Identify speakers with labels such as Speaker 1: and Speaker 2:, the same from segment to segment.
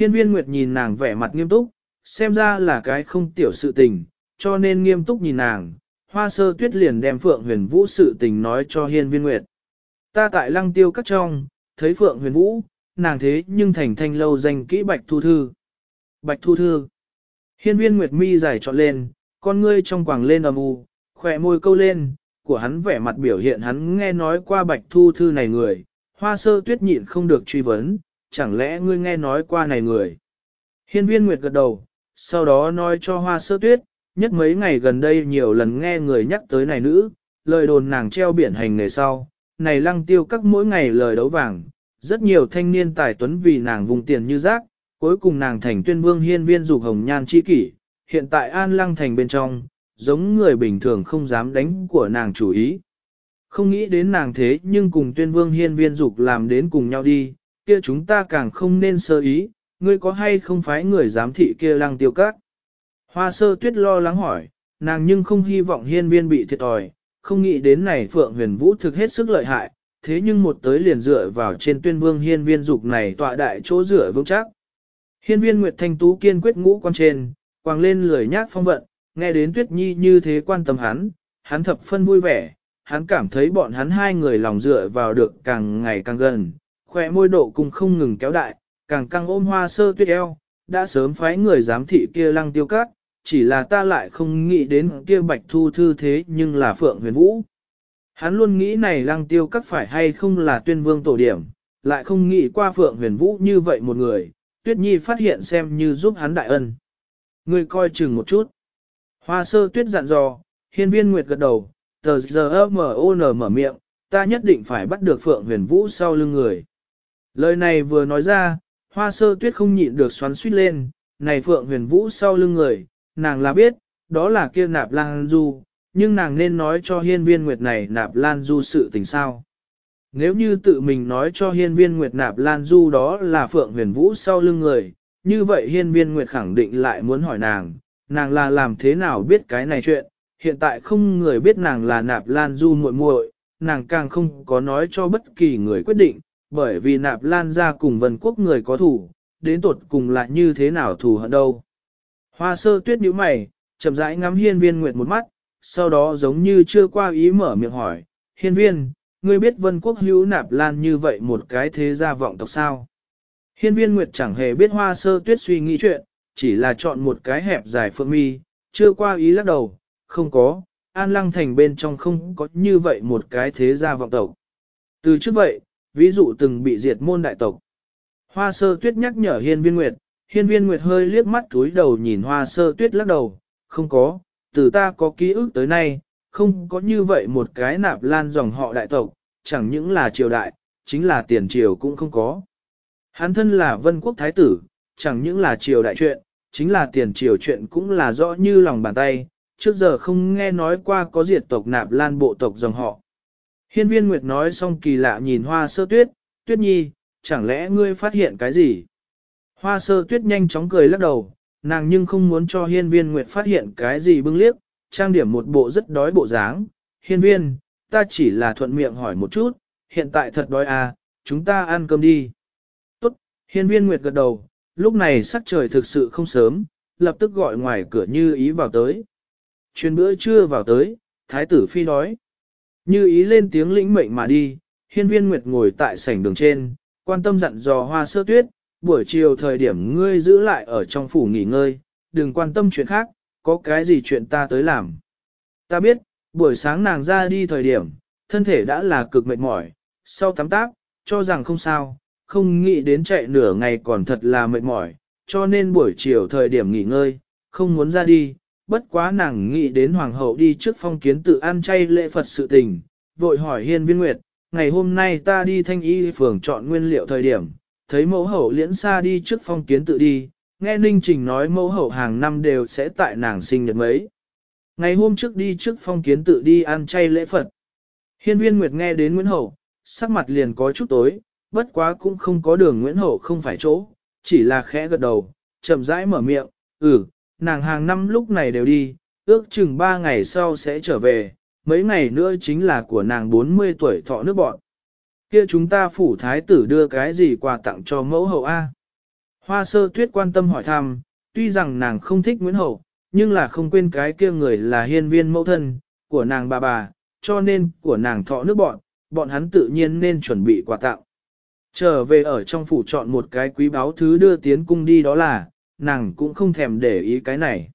Speaker 1: Hiên viên Nguyệt nhìn nàng vẻ mặt nghiêm túc, xem ra là cái không tiểu sự tình, cho nên nghiêm túc nhìn nàng, hoa sơ tuyết liền đem Phượng huyền vũ sự tình nói cho hiên viên Nguyệt. Ta tại lăng tiêu các trong, thấy Phượng huyền vũ, nàng thế nhưng thành thanh lâu danh kỹ Bạch Thu Thư. Bạch Thu Thư. Hiên viên Nguyệt mi giải trọn lên, con ngươi trong quảng lên âm u, khỏe môi câu lên, của hắn vẻ mặt biểu hiện hắn nghe nói qua Bạch Thu Thư này người, hoa sơ tuyết nhịn không được truy vấn, chẳng lẽ ngươi nghe nói qua này người. Hiên viên Nguyệt gật đầu, sau đó nói cho hoa sơ tuyết, nhất mấy ngày gần đây nhiều lần nghe người nhắc tới này nữ, lời đồn nàng treo biển hành nghề sau, này lăng tiêu các mỗi ngày lời đấu vàng, rất nhiều thanh niên tài tuấn vì nàng vùng tiền như rác, cuối cùng nàng thành tuyên vương hiên viên dục hồng nhan chi kỷ, hiện tại an lăng thành bên trong, giống người bình thường không dám đánh của nàng chủ ý. Không nghĩ đến nàng thế nhưng cùng tuyên vương hiên viên dục làm đến cùng nhau đi, kia chúng ta càng không nên sơ ý, ngươi có hay không phải người giám thị kia lăng tiêu các. Hoa sơ tuyết lo lắng hỏi, nàng nhưng không hy vọng hiên viên bị thiệt thòi, không nghĩ đến này Phượng huyền vũ thực hết sức lợi hại, thế nhưng một tới liền dựa vào trên tuyên vương hiên viên dục này tọa đại chỗ dựa vững chắc. Hiên viên Nguyệt Thanh Tú kiên quyết ngũ quan trên, quàng lên lười nhác phong vận, nghe đến Tuyết Nhi như thế quan tâm hắn, hắn thập phân vui vẻ, hắn cảm thấy bọn hắn hai người lòng dựa vào được càng ngày càng gần, khỏe môi độ cùng không ngừng kéo đại, càng căng ôm hoa sơ tuyết eo, đã sớm phái người giám thị kia lăng tiêu cát, chỉ là ta lại không nghĩ đến kia bạch thu thư thế nhưng là Phượng huyền vũ. Hắn luôn nghĩ này lăng tiêu cát phải hay không là tuyên vương tổ điểm, lại không nghĩ qua Phượng huyền vũ như vậy một người, tuyết nhi phát hiện xem như giúp hắn đại ân. Ngươi coi chừng một chút. Hoa sơ tuyết dặn dò, hiên viên nguyệt gật đầu, tờ giờ mở miệng, ta nhất định phải bắt được Phượng huyền vũ sau lưng người. Lời này vừa nói ra, hoa sơ tuyết không nhịn được xoắn suýt lên, này Phượng huyền vũ sau lưng người, nàng là biết, đó là kia nạp lan du, nhưng nàng nên nói cho hiên viên nguyệt này nạp lan du sự tình sao. Nếu như tự mình nói cho hiên viên nguyệt nạp lan du đó là Phượng huyền vũ sau lưng người, như vậy hiên viên nguyệt khẳng định lại muốn hỏi nàng, nàng là làm thế nào biết cái này chuyện, hiện tại không người biết nàng là nạp lan du muội muội, nàng càng không có nói cho bất kỳ người quyết định, bởi vì nạp lan ra cùng vân quốc người có thủ, đến tột cùng lại như thế nào thủ hận đâu. Hoa sơ tuyết nhíu mày, chậm rãi ngắm hiên viên nguyệt một mắt, sau đó giống như chưa qua ý mở miệng hỏi, hiên viên, ngươi biết vân quốc hữu nạp lan như vậy một cái thế gia vọng tộc sao? Hiên viên nguyệt chẳng hề biết hoa sơ tuyết suy nghĩ chuyện, chỉ là chọn một cái hẹp dài phượng mi, chưa qua ý lắc đầu, không có, an lăng thành bên trong không có như vậy một cái thế gia vọng tộc. Từ trước vậy, ví dụ từng bị diệt môn đại tộc. Hoa sơ tuyết nhắc nhở hiên viên nguyệt, hiên viên nguyệt hơi liếc mắt túi đầu nhìn hoa sơ tuyết lắc đầu, không có, từ ta có ký ức tới nay, không có như vậy một cái nạp lan dòng họ đại tộc, chẳng những là triều đại, chính là tiền triều cũng không có. Hắn thân là vân quốc thái tử, chẳng những là triều đại chuyện, chính là tiền triều chuyện cũng là rõ như lòng bàn tay, trước giờ không nghe nói qua có diệt tộc nạp lan bộ tộc dòng họ. Hiên viên Nguyệt nói xong kỳ lạ nhìn hoa sơ tuyết, tuyết nhi, chẳng lẽ ngươi phát hiện cái gì? Hoa sơ tuyết nhanh chóng cười lắc đầu, nàng nhưng không muốn cho hiên viên Nguyệt phát hiện cái gì bưng liếc, trang điểm một bộ rất đói bộ dáng. Hiên viên, ta chỉ là thuận miệng hỏi một chút, hiện tại thật đói à, chúng ta ăn cơm đi. Tốt, hiên viên Nguyệt gật đầu, lúc này sắc trời thực sự không sớm, lập tức gọi ngoài cửa như ý vào tới. Chuyên bữa trưa vào tới, thái tử phi đói. Như ý lên tiếng lĩnh mệnh mà đi, hiên viên nguyệt ngồi tại sảnh đường trên, quan tâm dặn dò hoa sơ tuyết, buổi chiều thời điểm ngươi giữ lại ở trong phủ nghỉ ngơi, đừng quan tâm chuyện khác, có cái gì chuyện ta tới làm. Ta biết, buổi sáng nàng ra đi thời điểm, thân thể đã là cực mệt mỏi, sau tắm tác, cho rằng không sao, không nghĩ đến chạy nửa ngày còn thật là mệt mỏi, cho nên buổi chiều thời điểm nghỉ ngơi, không muốn ra đi, bất quá nàng nghĩ đến hoàng hậu đi trước phong kiến tự ăn chay lễ Phật sự tình, vội hỏi hiên viên nguyệt, ngày hôm nay ta đi thanh y phường chọn nguyên liệu thời điểm, thấy mẫu hậu liễn xa đi trước phong kiến tự đi, nghe Ninh Trình nói mẫu hậu hàng năm đều sẽ tại nàng sinh nhật mấy. Ngày hôm trước đi trước phong kiến tự đi ăn chay lễ Phật. Hiên viên Nguyệt nghe đến Nguyễn Hậu, sắc mặt liền có chút tối, bất quá cũng không có đường Nguyễn Hậu không phải chỗ, chỉ là khẽ gật đầu, chậm rãi mở miệng, ừ, nàng hàng năm lúc này đều đi, ước chừng 3 ngày sau sẽ trở về, mấy ngày nữa chính là của nàng 40 tuổi thọ nước bọn. Kia chúng ta phủ thái tử đưa cái gì quà tặng cho mẫu hậu A. Hoa sơ tuyết quan tâm hỏi thăm, tuy rằng nàng không thích Nguyễn Hậu, nhưng là không quên cái kia người là hiên viên mẫu thân, của nàng bà bà, cho nên của nàng thọ nước bọn, bọn hắn tự nhiên nên chuẩn bị quà tặng. Trở về ở trong phủ chọn một cái quý báu thứ đưa tiến cung đi đó là, nàng cũng không thèm để ý cái này.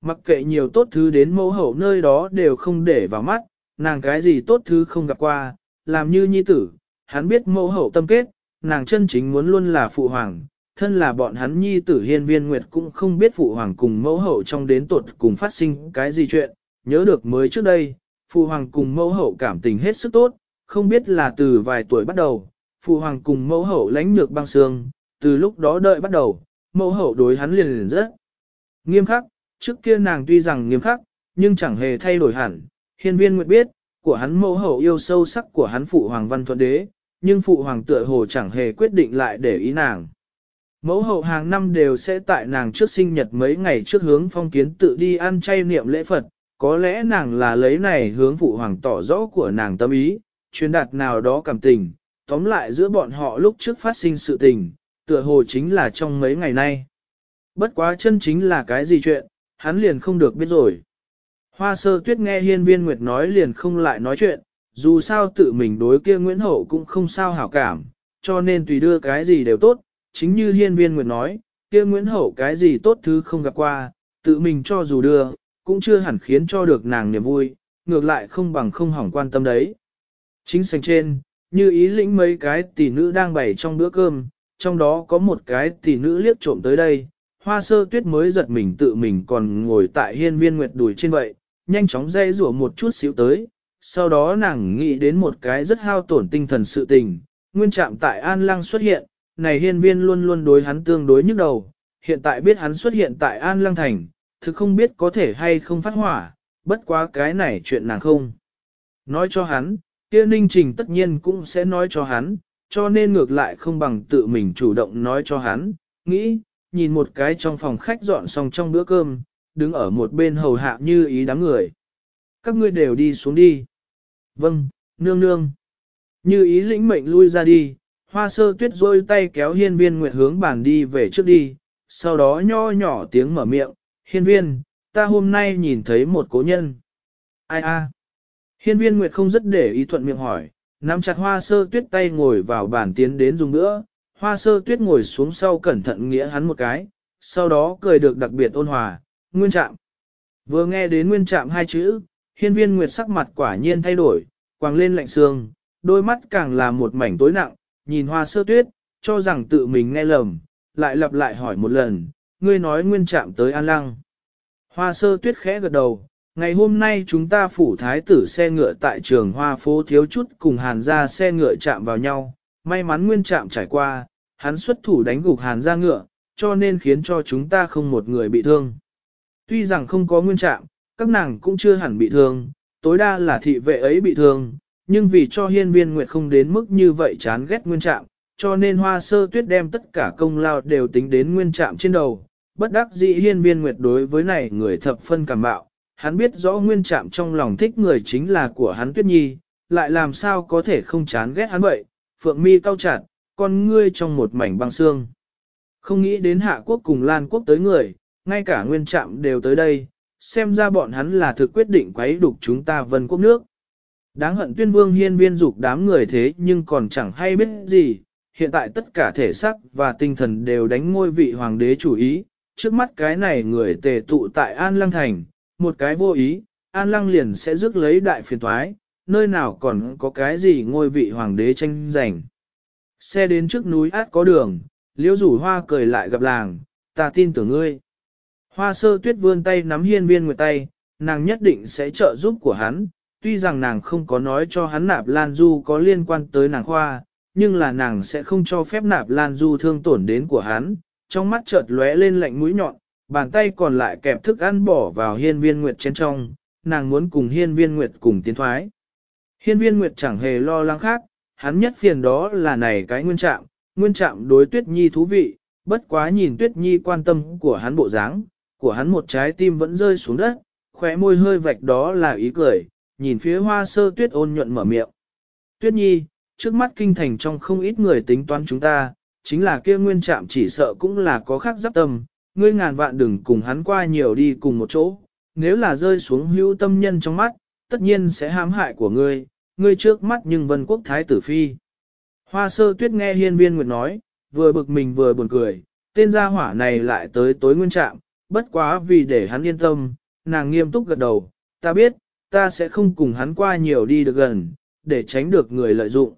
Speaker 1: Mặc kệ nhiều tốt thứ đến mẫu hậu nơi đó đều không để vào mắt, nàng cái gì tốt thứ không gặp qua, làm như nhi tử, hắn biết mẫu hậu tâm kết, nàng chân chính muốn luôn là phụ hoàng, thân là bọn hắn nhi tử hiên viên nguyệt cũng không biết phụ hoàng cùng mẫu hậu trong đến tuột cùng phát sinh cái gì chuyện, nhớ được mới trước đây, phụ hoàng cùng mẫu hậu cảm tình hết sức tốt, không biết là từ vài tuổi bắt đầu, phụ hoàng cùng mẫu hậu lãnh nhược băng xương, từ lúc đó đợi bắt đầu, mẫu hậu đối hắn liền liền rất nghiêm khắc, trước kia nàng tuy rằng nghiêm khắc, nhưng chẳng hề thay đổi hẳn, hiên viên nguyệt biết, của hắn mẫu hậu yêu sâu sắc của hắn phụ hoàng văn thuận đế, nhưng phụ hoàng tựa hồ chẳng hề quyết định lại để ý nàng. Mẫu hậu hàng năm đều sẽ tại nàng trước sinh nhật mấy ngày trước hướng phong kiến tự đi ăn chay niệm lễ Phật, có lẽ nàng là lấy này hướng phụ hoàng tỏ rõ của nàng tâm ý, truyền đạt nào đó cảm tình, tóm lại giữa bọn họ lúc trước phát sinh sự tình, tựa hồ chính là trong mấy ngày nay. Bất quá chân chính là cái gì chuyện, hắn liền không được biết rồi. Hoa sơ tuyết nghe hiên viên nguyệt nói liền không lại nói chuyện, dù sao tự mình đối kia Nguyễn Hậu cũng không sao hảo cảm, cho nên tùy đưa cái gì đều tốt, chính như hiên viên nguyệt nói, kia Nguyễn Hậu cái gì tốt thứ không gặp qua, tự mình cho dù đưa, cũng chưa hẳn khiến cho được nàng niềm vui, ngược lại không bằng không hỏng quan tâm đấy. Chính sành trên, như ý lĩnh mấy cái tỷ nữ đang bày trong bữa cơm, trong đó có một cái tỷ nữ liếc trộm tới đây, hoa sơ tuyết mới giật mình tự mình còn ngồi tại hiên viên nguyệt đùi trên vậy, nhanh chóng dây rủa một chút xíu tới, sau đó nàng nghĩ đến một cái rất hao tổn tinh thần sự tình, nguyên trạm tại An Lăng xuất hiện, này hiên viên luôn luôn đối hắn tương đối nhức đầu, hiện tại biết hắn xuất hiện tại An Lăng Thành, thực không biết có thể hay không phát hỏa, bất quá cái này chuyện nàng không. Nói cho hắn, kia ninh trình tất nhiên cũng sẽ nói cho hắn, cho nên ngược lại không bằng tự mình chủ động nói cho hắn, nghĩ, nhìn một cái trong phòng khách dọn xong trong bữa cơm, đứng ở một bên hầu hạ như ý đám người. Các ngươi đều đi xuống đi. Vâng, nương nương. Như ý lĩnh mệnh lui ra đi, hoa sơ tuyết rôi tay kéo hiên viên nguyệt hướng bàn đi về trước đi, sau đó nho nhỏ tiếng mở miệng, hiên viên, ta hôm nay nhìn thấy một cố nhân. Ai a? Hiên viên nguyệt không rất để ý thuận miệng hỏi, nắm chặt hoa sơ tuyết tay ngồi vào bàn tiến đến dùng nữa, hoa sơ tuyết ngồi xuống sau cẩn thận nghĩa hắn một cái, sau đó cười được đặc biệt ôn hòa, nguyên trạm. Vừa nghe đến nguyên trạm hai chữ, hiên viên nguyệt sắc mặt quả nhiên thay đổi, quàng lên lạnh xương, đôi mắt càng là một mảnh tối nặng, nhìn hoa sơ tuyết, cho rằng tự mình nghe lầm, lại lặp lại hỏi một lần, ngươi nói nguyên trạm tới an lăng. Hoa sơ tuyết khẽ gật đầu, ngày hôm nay chúng ta phủ thái tử xe ngựa tại trường hoa phố thiếu chút cùng hàn ra xe ngựa chạm vào nhau, may mắn nguyên trạm trải qua, hắn xuất thủ đánh gục hàn ra ngựa, cho nên khiến cho chúng ta không một người bị thương. Tuy rằng không có nguyên trạm, các nàng cũng chưa hẳn bị thương, tối đa là thị vệ ấy bị thương, nhưng vì cho hiên viên nguyệt không đến mức như vậy chán ghét nguyên trạm, cho nên hoa sơ tuyết đem tất cả công lao đều tính đến nguyên trạm trên đầu. Bất đắc dĩ hiên viên nguyệt đối với này người thập phân cảm bạo, hắn biết rõ nguyên trạm trong lòng thích người chính là của hắn tuyết nhi, lại làm sao có thể không chán ghét hắn vậy, phượng mi cao chặt, con ngươi trong một mảnh băng xương. Không nghĩ đến hạ quốc cùng lan quốc tới người, ngay cả nguyên trạm đều tới đây, xem ra bọn hắn là thực quyết định quấy đục chúng ta vân quốc nước. Đáng hận tuyên vương hiên viên dục đám người thế nhưng còn chẳng hay biết gì, hiện tại tất cả thể xác và tinh thần đều đánh ngôi vị hoàng đế chủ ý, trước mắt cái này người tề tụ tại An Lăng Thành, một cái vô ý, An Lăng liền sẽ rước lấy đại phiền thoái, nơi nào còn có cái gì ngôi vị hoàng đế tranh giành. Xe đến trước núi át có đường, liễu rủ hoa cười lại gặp làng, ta tin tưởng ngươi. Hoa sơ tuyết vươn tay nắm hiên viên nguyệt tay, nàng nhất định sẽ trợ giúp của hắn, tuy rằng nàng không có nói cho hắn nạp lan du có liên quan tới nàng khoa, nhưng là nàng sẽ không cho phép nạp lan du thương tổn đến của hắn, trong mắt chợt lóe lên lạnh mũi nhọn, bàn tay còn lại kẹp thức ăn bỏ vào hiên viên nguyệt trên trong, nàng muốn cùng hiên viên nguyệt cùng tiến thoái. Hiên viên nguyệt chẳng hề lo lắng khác, hắn nhất phiền đó là này cái nguyên trạng, nguyên trạng đối tuyết nhi thú vị, bất quá nhìn tuyết nhi quan tâm của hắn bộ dáng, của hắn một trái tim vẫn rơi xuống đất, khóe môi hơi vạch đó là ý cười, nhìn phía hoa sơ tuyết ôn nhuận mở miệng. Tuyết nhi, trước mắt kinh thành trong không ít người tính toán chúng ta, chính là kia nguyên trạm chỉ sợ cũng là có khác giáp tâm, ngươi ngàn vạn đừng cùng hắn qua nhiều đi cùng một chỗ, nếu là rơi xuống hữu tâm nhân trong mắt, tất nhiên sẽ hãm hại của ngươi, ngươi trước mắt nhưng vân quốc thái tử phi. Hoa sơ tuyết nghe hiên viên nguyệt nói, vừa bực mình vừa buồn cười, tên gia hỏa này lại tới tối nguyên trạm, bất quá vì để hắn yên tâm, nàng nghiêm túc gật đầu, ta biết, ta sẽ không cùng hắn qua nhiều đi được gần, để tránh được người lợi dụng.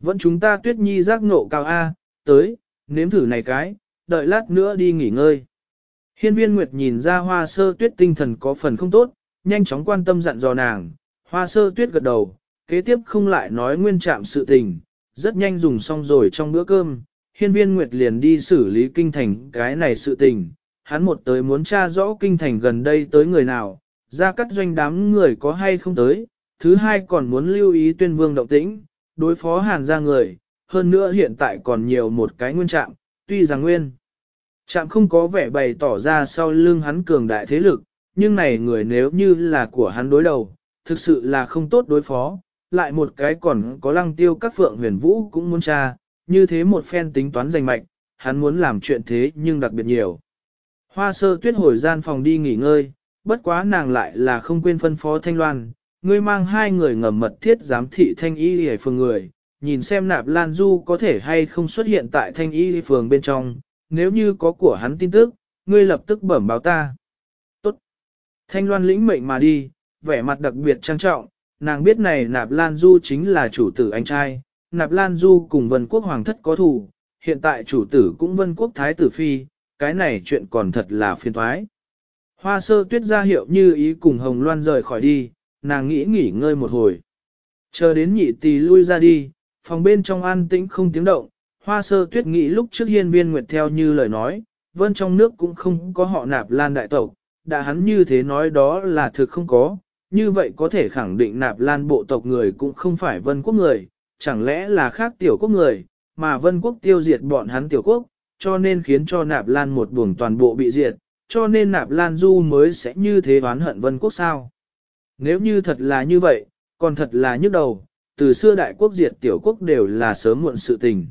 Speaker 1: Vẫn chúng ta tuyết nhi giác nộ cao A, tới, nếm thử này cái, đợi lát nữa đi nghỉ ngơi. Hiên viên Nguyệt nhìn ra hoa sơ tuyết tinh thần có phần không tốt, nhanh chóng quan tâm dặn dò nàng, hoa sơ tuyết gật đầu, kế tiếp không lại nói nguyên trạm sự tình, rất nhanh dùng xong rồi trong bữa cơm, hiên viên Nguyệt liền đi xử lý kinh thành cái này sự tình, hắn một tới muốn tra rõ kinh thành gần đây tới người nào, ra cắt doanh đám người có hay không tới, thứ hai còn muốn lưu ý tuyên vương động tĩnh, đối phó hàn ra người, hơn nữa hiện tại còn nhiều một cái nguyên trạng, tuy rằng nguyên. Trạm không có vẻ bày tỏ ra sau lưng hắn cường đại thế lực, nhưng này người nếu như là của hắn đối đầu, thực sự là không tốt đối phó, lại một cái còn có lăng tiêu các phượng huyền vũ cũng muốn tra, như thế một phen tính toán giành mạch, hắn muốn làm chuyện thế nhưng đặc biệt nhiều. Hoa sơ tuyết hồi gian phòng đi nghỉ ngơi, bất quá nàng lại là không quên phân phó thanh loan, ngươi mang hai người ngầm mật thiết giám thị thanh y hề phương người, nhìn xem nạp lan du có thể hay không xuất hiện tại thanh y phường bên trong, nếu như có của hắn tin tức, ngươi lập tức bẩm báo ta. Tốt. Thanh loan lĩnh mệnh mà đi, vẻ mặt đặc biệt trang trọng, nàng biết này nạp lan du chính là chủ tử anh trai, nạp lan du cùng vân quốc hoàng thất có thủ, hiện tại chủ tử cũng vân quốc thái tử phi, cái này chuyện còn thật là phiền thoái. Hoa sơ tuyết ra hiệu như ý cùng hồng loan rời khỏi đi, nàng nghĩ nghỉ ngơi một hồi. Chờ đến nhị tỳ lui ra đi, phòng bên trong an tĩnh không tiếng động, hoa sơ tuyết nghĩ lúc trước hiên viên nguyệt theo như lời nói, vân trong nước cũng không có họ nạp lan đại tộc, đã hắn như thế nói đó là thực không có, như vậy có thể khẳng định nạp lan bộ tộc người cũng không phải vân quốc người, chẳng lẽ là khác tiểu quốc người, mà vân quốc tiêu diệt bọn hắn tiểu quốc, cho nên khiến cho nạp lan một buồng toàn bộ bị diệt, cho nên nạp lan du mới sẽ như thế oán hận vân quốc sao. Nếu như thật là như vậy, còn thật là nhức đầu, từ xưa đại quốc diệt tiểu quốc đều là sớm muộn sự tình.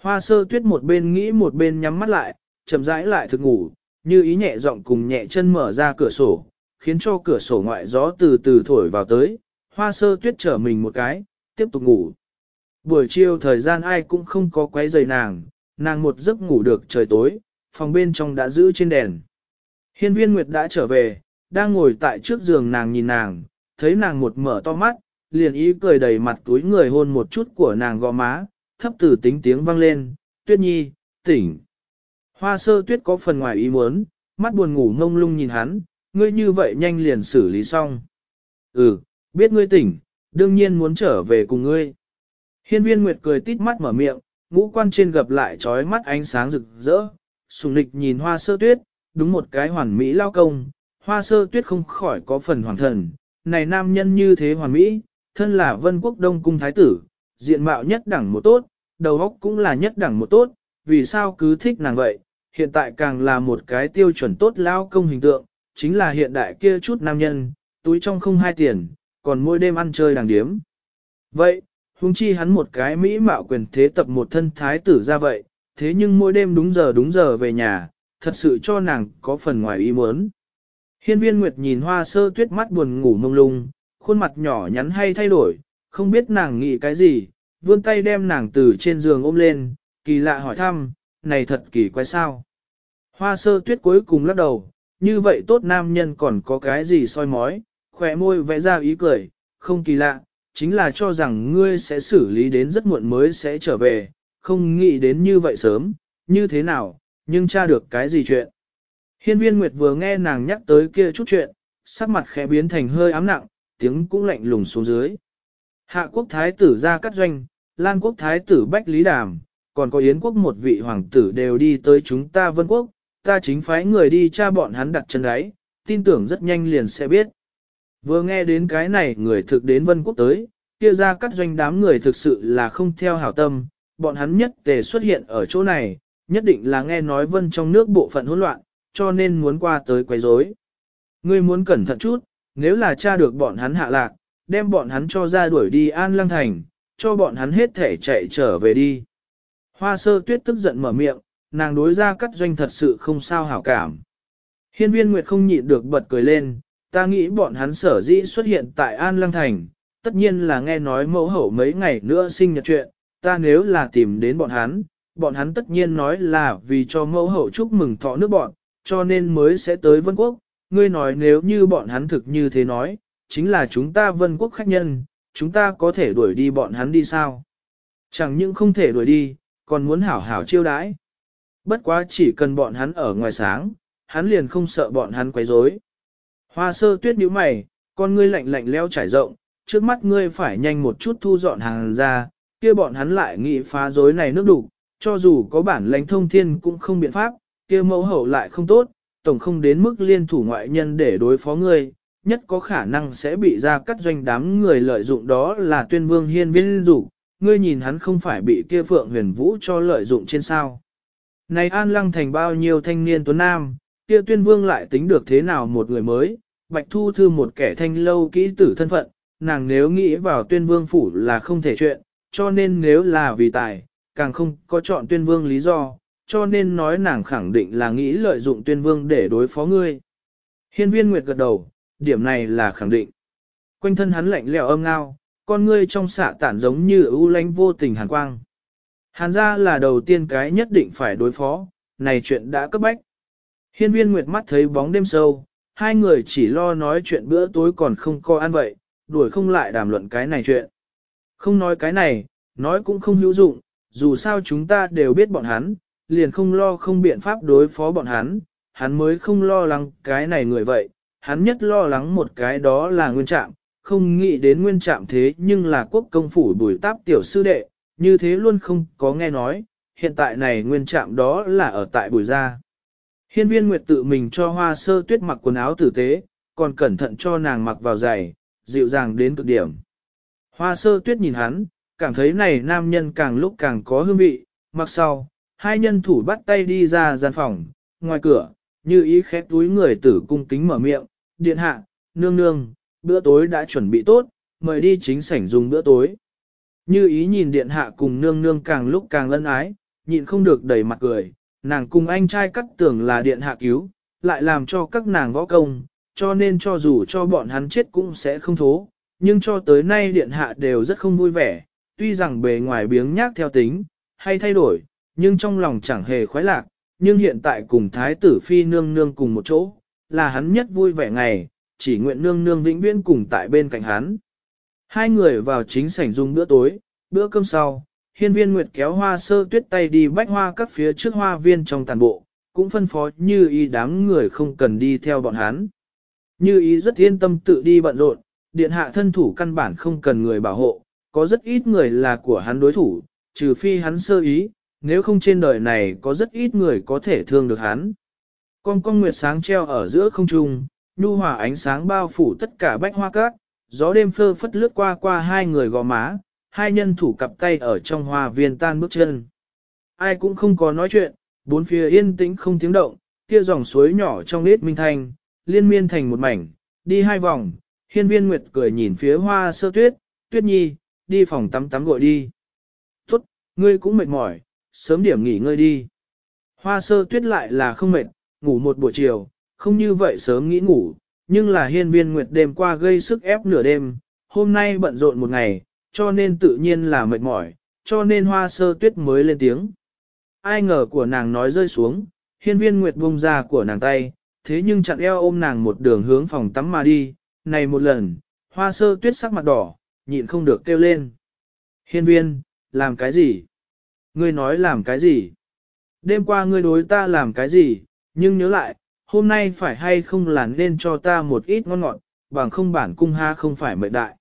Speaker 1: Hoa sơ tuyết một bên nghĩ một bên nhắm mắt lại, chậm rãi lại thực ngủ, như ý nhẹ giọng cùng nhẹ chân mở ra cửa sổ, khiến cho cửa sổ ngoại gió từ từ thổi vào tới, hoa sơ tuyết trở mình một cái, tiếp tục ngủ. Buổi chiều thời gian ai cũng không có quấy rầy nàng, nàng một giấc ngủ được trời tối, phòng bên trong đã giữ trên đèn. Hiên viên Nguyệt đã trở về, đang ngồi tại trước giường nàng nhìn nàng, thấy nàng một mở to mắt, liền ý cười đầy mặt túi người hôn một chút của nàng gò má, thấp từ tính tiếng vang lên, tuyết nhi, tỉnh. Hoa sơ tuyết có phần ngoài ý muốn, mắt buồn ngủ ngông lung nhìn hắn, ngươi như vậy nhanh liền xử lý xong. Ừ, biết ngươi tỉnh, đương nhiên muốn trở về cùng ngươi. Hiên viên Nguyệt cười tít mắt mở miệng, ngũ quan trên gặp lại trói mắt ánh sáng rực rỡ, sùng lịch nhìn hoa sơ tuyết, đúng một cái hoàn mỹ lao công, hoa sơ tuyết không khỏi có phần hoàng thần, này nam nhân như thế hoàn mỹ, thân là vân quốc đông cung thái tử, diện mạo nhất đẳng một tốt, đầu óc cũng là nhất đẳng một tốt, vì sao cứ thích nàng vậy, hiện tại càng là một cái tiêu chuẩn tốt lao công hình tượng, chính là hiện đại kia chút nam nhân, túi trong không hai tiền, còn mỗi đêm ăn chơi đàng điếm. Vậy, huống chi hắn một cái mỹ mạo quyền thế tập một thân thái tử ra vậy, thế nhưng mỗi đêm đúng giờ đúng giờ về nhà, thật sự cho nàng có phần ngoài ý muốn. Hiên viên Nguyệt nhìn hoa sơ tuyết mắt buồn ngủ mông lung, khuôn mặt nhỏ nhắn hay thay đổi, không biết nàng nghĩ cái gì, vươn tay đem nàng từ trên giường ôm lên, kỳ lạ hỏi thăm, này thật kỳ quái sao. Hoa sơ tuyết cuối cùng lắc đầu, như vậy tốt nam nhân còn có cái gì soi mói, khỏe môi vẽ ra ý cười, không kỳ lạ, chính là cho rằng ngươi sẽ xử lý đến rất muộn mới sẽ trở về, không nghĩ đến như vậy sớm, như thế nào, nhưng tra được cái gì chuyện. Hiên viên Nguyệt vừa nghe nàng nhắc tới kia chút chuyện, sắc mặt khẽ biến thành hơi ám nặng, tiếng cũng lạnh lùng xuống dưới. Hạ quốc thái tử ra cắt doanh, Lan quốc thái tử Bách Lý Đàm, còn có Yến quốc một vị hoàng tử đều đi tới chúng ta vân quốc, ta chính phái người đi tra bọn hắn đặt chân đáy, tin tưởng rất nhanh liền sẽ biết. Vừa nghe đến cái này người thực đến vân quốc tới, kia ra cắt doanh đám người thực sự là không theo hảo tâm, bọn hắn nhất tề xuất hiện ở chỗ này, nhất định là nghe nói vân trong nước bộ phận hỗn loạn, cho nên muốn qua tới quấy rối. Ngươi muốn cẩn thận chút, nếu là tra được bọn hắn hạ lạc, đem bọn hắn cho ra đuổi đi an lăng thành, cho bọn hắn hết thể chạy trở về đi. Hoa sơ tuyết tức giận mở miệng, nàng đối ra cắt doanh thật sự không sao hảo cảm. Hiên viên Nguyệt không nhịn được bật cười lên, ta nghĩ bọn hắn sở dĩ xuất hiện tại An Lăng Thành, tất nhiên là nghe nói mẫu hậu mấy ngày nữa sinh nhật chuyện, ta nếu là tìm đến bọn hắn, bọn hắn tất nhiên nói là vì cho mẫu hậu chúc mừng thọ nước bọn, cho nên mới sẽ tới Vân Quốc. Ngươi nói nếu như bọn hắn thực như thế nói, chính là chúng ta Vân Quốc khách nhân, chúng ta có thể đuổi đi bọn hắn đi sao? Chẳng những không thể đuổi đi, còn muốn hảo hảo chiêu đãi. Bất quá chỉ cần bọn hắn ở ngoài sáng, hắn liền không sợ bọn hắn quấy rối. Hoa sơ tuyết nhíu mày, con ngươi lạnh lạnh leo trải rộng, trước mắt ngươi phải nhanh một chút thu dọn hàng ra, kia bọn hắn lại nghĩ phá rối này nước đủ, cho dù có bản lãnh thông thiên cũng không biện pháp, kia mẫu hậu lại không tốt, tổng không đến mức liên thủ ngoại nhân để đối phó ngươi, nhất có khả năng sẽ bị ra cắt doanh đám người lợi dụng đó là tuyên vương hiên viên rủ, ngươi nhìn hắn không phải bị kia phượng huyền vũ cho lợi dụng trên sao. Này an lăng thành bao nhiêu thanh niên tuấn nam, kia tuyên vương lại tính được thế nào một người mới, bạch thu thư một kẻ thanh lâu kỹ tử thân phận, nàng nếu nghĩ vào tuyên vương phủ là không thể chuyện, cho nên nếu là vì tài, càng không có chọn tuyên vương lý do, cho nên nói nàng khẳng định là nghĩ lợi dụng tuyên vương để đối phó ngươi. Hiên viên Nguyệt gật đầu, điểm này là khẳng định. Quanh thân hắn lạnh lẽo âm ngao, con ngươi trong xạ tản giống như ưu lánh vô tình hàn quang. Hàn ra là đầu tiên cái nhất định phải đối phó, này chuyện đã cấp bách. Hiên viên Nguyệt mắt thấy bóng đêm sâu, hai người chỉ lo nói chuyện bữa tối còn không co ăn vậy, đuổi không lại đàm luận cái này chuyện. Không nói cái này, nói cũng không hữu dụng, dù sao chúng ta đều biết bọn hắn, liền không lo không biện pháp đối phó bọn hắn, hắn mới không lo lắng cái này người vậy, hắn nhất lo lắng một cái đó là nguyên trạm, không nghĩ đến nguyên trạm thế nhưng là quốc công phủ bùi táp tiểu sư đệ, như thế luôn không có nghe nói, hiện tại này nguyên trạm đó là ở tại bùi gia. Hiên viên Nguyệt tự mình cho hoa sơ tuyết mặc quần áo tử tế, còn cẩn thận cho nàng mặc vào giày, dịu dàng đến cực điểm. Hoa sơ tuyết nhìn hắn, cảm thấy này nam nhân càng lúc càng có hương vị, mặc sau, hai nhân thủ bắt tay đi ra gian phòng, ngoài cửa, như ý khép túi người tử cung kính mở miệng, điện hạ, nương nương, bữa tối đã chuẩn bị tốt, mời đi chính sảnh dùng bữa tối. Như ý nhìn điện hạ cùng nương nương càng lúc càng ân ái, nhịn không được đầy mặt cười, nàng cùng anh trai cắt tưởng là điện hạ cứu, lại làm cho các nàng võ công, cho nên cho dù cho bọn hắn chết cũng sẽ không thố, nhưng cho tới nay điện hạ đều rất không vui vẻ, tuy rằng bề ngoài biếng nhác theo tính, hay thay đổi, nhưng trong lòng chẳng hề khoái lạc, nhưng hiện tại cùng thái tử phi nương nương cùng một chỗ, là hắn nhất vui vẻ ngày, chỉ nguyện nương nương vĩnh viễn cùng tại bên cạnh hắn. Hai người vào chính sảnh dùng bữa tối, bữa cơm sau, hiên viên nguyệt kéo hoa sơ tuyết tay đi bách hoa các phía trước hoa viên trong tàn bộ, cũng phân phó như ý đám người không cần đi theo bọn hắn. Như ý rất yên tâm tự đi bận rộn, điện hạ thân thủ căn bản không cần người bảo hộ, có rất ít người là của hắn đối thủ, trừ phi hắn sơ ý, nếu không trên đời này có rất ít người có thể thương được hắn. Con con nguyệt sáng treo ở giữa không trung, nhu hòa ánh sáng bao phủ tất cả bách hoa cát, gió đêm phơ phất lướt qua qua hai người gò má, hai nhân thủ cặp tay ở trong hoa viên tan bước chân. Ai cũng không có nói chuyện, bốn phía yên tĩnh không tiếng động, kia dòng suối nhỏ trong nết minh thanh, liên miên thành một mảnh, đi hai vòng, hiên viên nguyệt cười nhìn phía hoa sơ tuyết, tuyết nhi, đi phòng tắm tắm gội đi. Tốt, ngươi cũng mệt mỏi, sớm điểm nghỉ ngơi đi. Hoa sơ tuyết lại là không mệt, ngủ một buổi chiều, không như vậy sớm nghĩ ngủ, nhưng là hiên viên nguyệt đêm qua gây sức ép nửa đêm, hôm nay bận rộn một ngày, cho nên tự nhiên là mệt mỏi, cho nên hoa sơ tuyết mới lên tiếng. Ai ngờ của nàng nói rơi xuống, hiên viên nguyệt buông ra của nàng tay, thế nhưng chặn eo ôm nàng một đường hướng phòng tắm mà đi, này một lần, hoa sơ tuyết sắc mặt đỏ, nhịn không được kêu lên. Hiên viên, làm cái gì? Ngươi nói làm cái gì? Đêm qua ngươi đối ta làm cái gì? Nhưng nhớ lại, hôm nay phải hay không là nên cho ta một ít ngon ngọt, bằng không bản cung ha không phải mệt đại.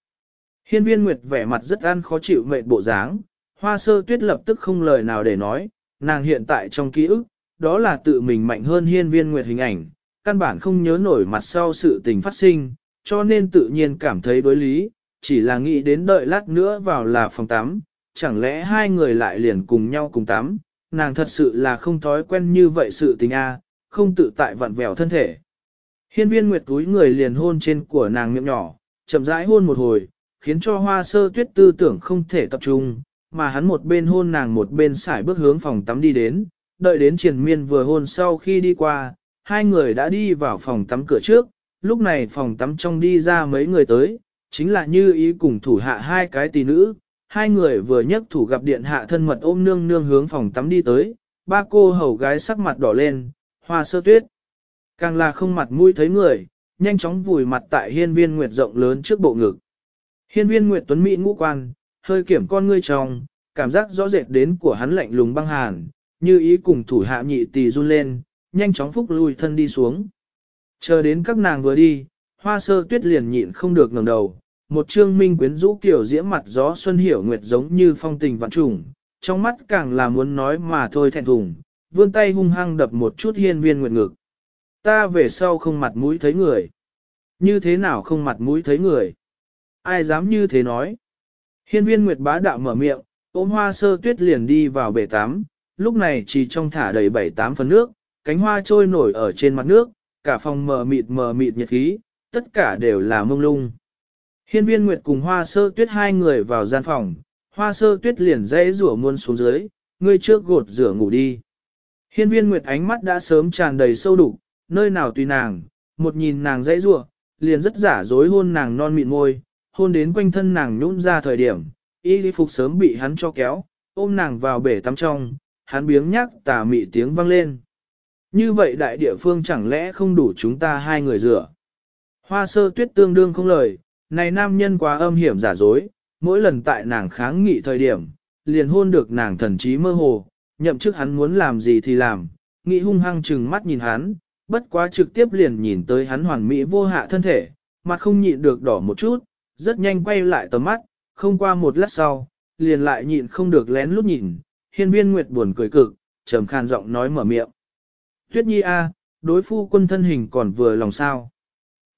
Speaker 1: Hiên viên Nguyệt vẻ mặt rất ăn khó chịu mệt bộ dáng, hoa sơ tuyết lập tức không lời nào để nói, nàng hiện tại trong ký ức, đó là tự mình mạnh hơn hiên viên Nguyệt hình ảnh, căn bản không nhớ nổi mặt sau sự tình phát sinh, cho nên tự nhiên cảm thấy đối lý, chỉ là nghĩ đến đợi lát nữa vào là phòng tắm, chẳng lẽ hai người lại liền cùng nhau cùng tắm, nàng thật sự là không thói quen như vậy sự tình a, không tự tại vặn vẹo thân thể. Hiên viên nguyệt túi người liền hôn trên của nàng miệng nhỏ, chậm rãi hôn một hồi, khiến cho hoa sơ tuyết tư tưởng không thể tập trung, mà hắn một bên hôn nàng một bên xải bước hướng phòng tắm đi đến, đợi đến Triển miên vừa hôn sau khi đi qua, hai người đã đi vào phòng tắm cửa trước, lúc này phòng tắm trong đi ra mấy người tới, chính là như ý cùng thủ hạ hai cái tỷ nữ, hai người vừa nhấc thủ gặp điện hạ thân mật ôm nương nương hướng phòng tắm đi tới, ba cô hầu gái sắc mặt đỏ lên, hoa sơ tuyết. Càng là không mặt mũi thấy người, nhanh chóng vùi mặt tại hiên viên nguyệt rộng lớn trước bộ ngực. Hiên viên nguyệt tuấn mỹ ngũ quan, hơi kiểm con ngươi trong, cảm giác rõ rệt đến của hắn lạnh lùng băng hàn, như ý cùng thủ hạ nhị tỷ run lên, nhanh chóng phúc lui thân đi xuống. Chờ đến các nàng vừa đi, hoa sơ tuyết liền nhịn không được ngẩng đầu, một trương minh quyến rũ kiểu diễm mặt gió xuân hiểu nguyệt giống như phong tình vạn trùng, trong mắt càng là muốn nói mà thôi thẹn thùng, vươn tay hung hăng đập một chút hiên viên nguyệt ngực. Ta về sau không mặt mũi thấy người. Như thế nào không mặt mũi thấy người? Ai dám như thế nói? Hiên viên nguyệt bá đạo mở miệng, ôm hoa sơ tuyết liền đi vào bể tắm, lúc này chỉ trong thả đầy bảy tám phần nước, cánh hoa trôi nổi ở trên mặt nước, cả phòng mờ mịt mờ mịt nhiệt khí, tất cả đều là mông lung. Hiên viên Nguyệt cùng hoa sơ tuyết hai người vào gian phòng, hoa sơ tuyết liền dãy rủa muôn xuống dưới, ngươi trước gột rửa ngủ đi. Hiên viên Nguyệt ánh mắt đã sớm tràn đầy sâu đủ, nơi nào tùy nàng, một nhìn nàng dãy rủa, liền rất giả dối hôn nàng non mịn môi, hôn đến quanh thân nàng nhũn ra thời điểm, y lý phục sớm bị hắn cho kéo, ôm nàng vào bể tắm trong, hắn biếng nhắc tà mị tiếng vang lên. Như vậy đại địa phương chẳng lẽ không đủ chúng ta hai người rửa. Hoa sơ tuyết tương đương không lời, này nam nhân quá âm hiểm giả dối, mỗi lần tại nàng kháng nghị thời điểm, liền hôn được nàng thần trí mơ hồ, nhậm chức hắn muốn làm gì thì làm, nghĩ hung hăng chừng mắt nhìn hắn, bất quá trực tiếp liền nhìn tới hắn hoàn mỹ vô hạ thân thể, mặt không nhịn được đỏ một chút, rất nhanh quay lại tầm mắt, không qua một lát sau, liền lại nhịn không được lén lút nhìn, hiên viên nguyệt buồn cười cực, trầm khan giọng nói mở miệng. Tuyết nhi a, đối phu quân thân hình còn vừa lòng sao.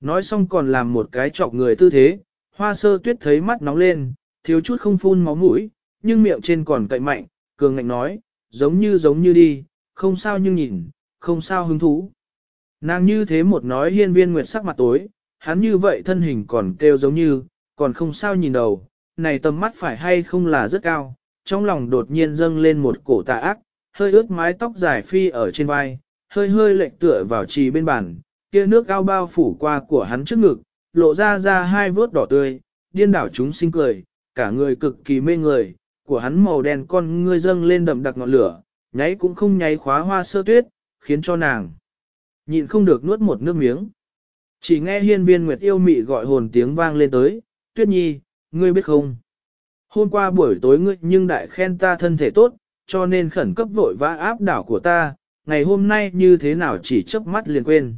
Speaker 1: Nói xong còn làm một cái chọc người tư thế, hoa sơ tuyết thấy mắt nóng lên, thiếu chút không phun máu mũi, nhưng miệng trên còn cậy mạnh, cường ngạnh nói, giống như giống như đi, không sao nhưng nhìn, không sao hứng thú. Nàng như thế một nói hiên viên nguyệt sắc mặt tối, hắn như vậy thân hình còn kêu giống như, còn không sao nhìn đầu, này tầm mắt phải hay không là rất cao, trong lòng đột nhiên dâng lên một cổ tà ác, hơi ướt mái tóc dài phi ở trên vai, hơi hơi lệch tựa vào trì bên bàn, kia nước ao bao phủ qua của hắn trước ngực, lộ ra ra hai vớt đỏ tươi, điên đảo chúng sinh cười, cả người cực kỳ mê người, của hắn màu đen con ngươi dâng lên đậm đặc ngọn lửa, nháy cũng không nháy khóa hoa sơ tuyết, khiến cho nàng nhịn không được nuốt một nước miếng. Chỉ nghe hiên viên nguyệt yêu mị gọi hồn tiếng vang lên tới, tuyết nhi, ngươi biết không? Hôm qua buổi tối ngươi nhưng đại khen ta thân thể tốt, cho nên khẩn cấp vội vã áp đảo của ta, ngày hôm nay như thế nào chỉ chớp mắt liền quên.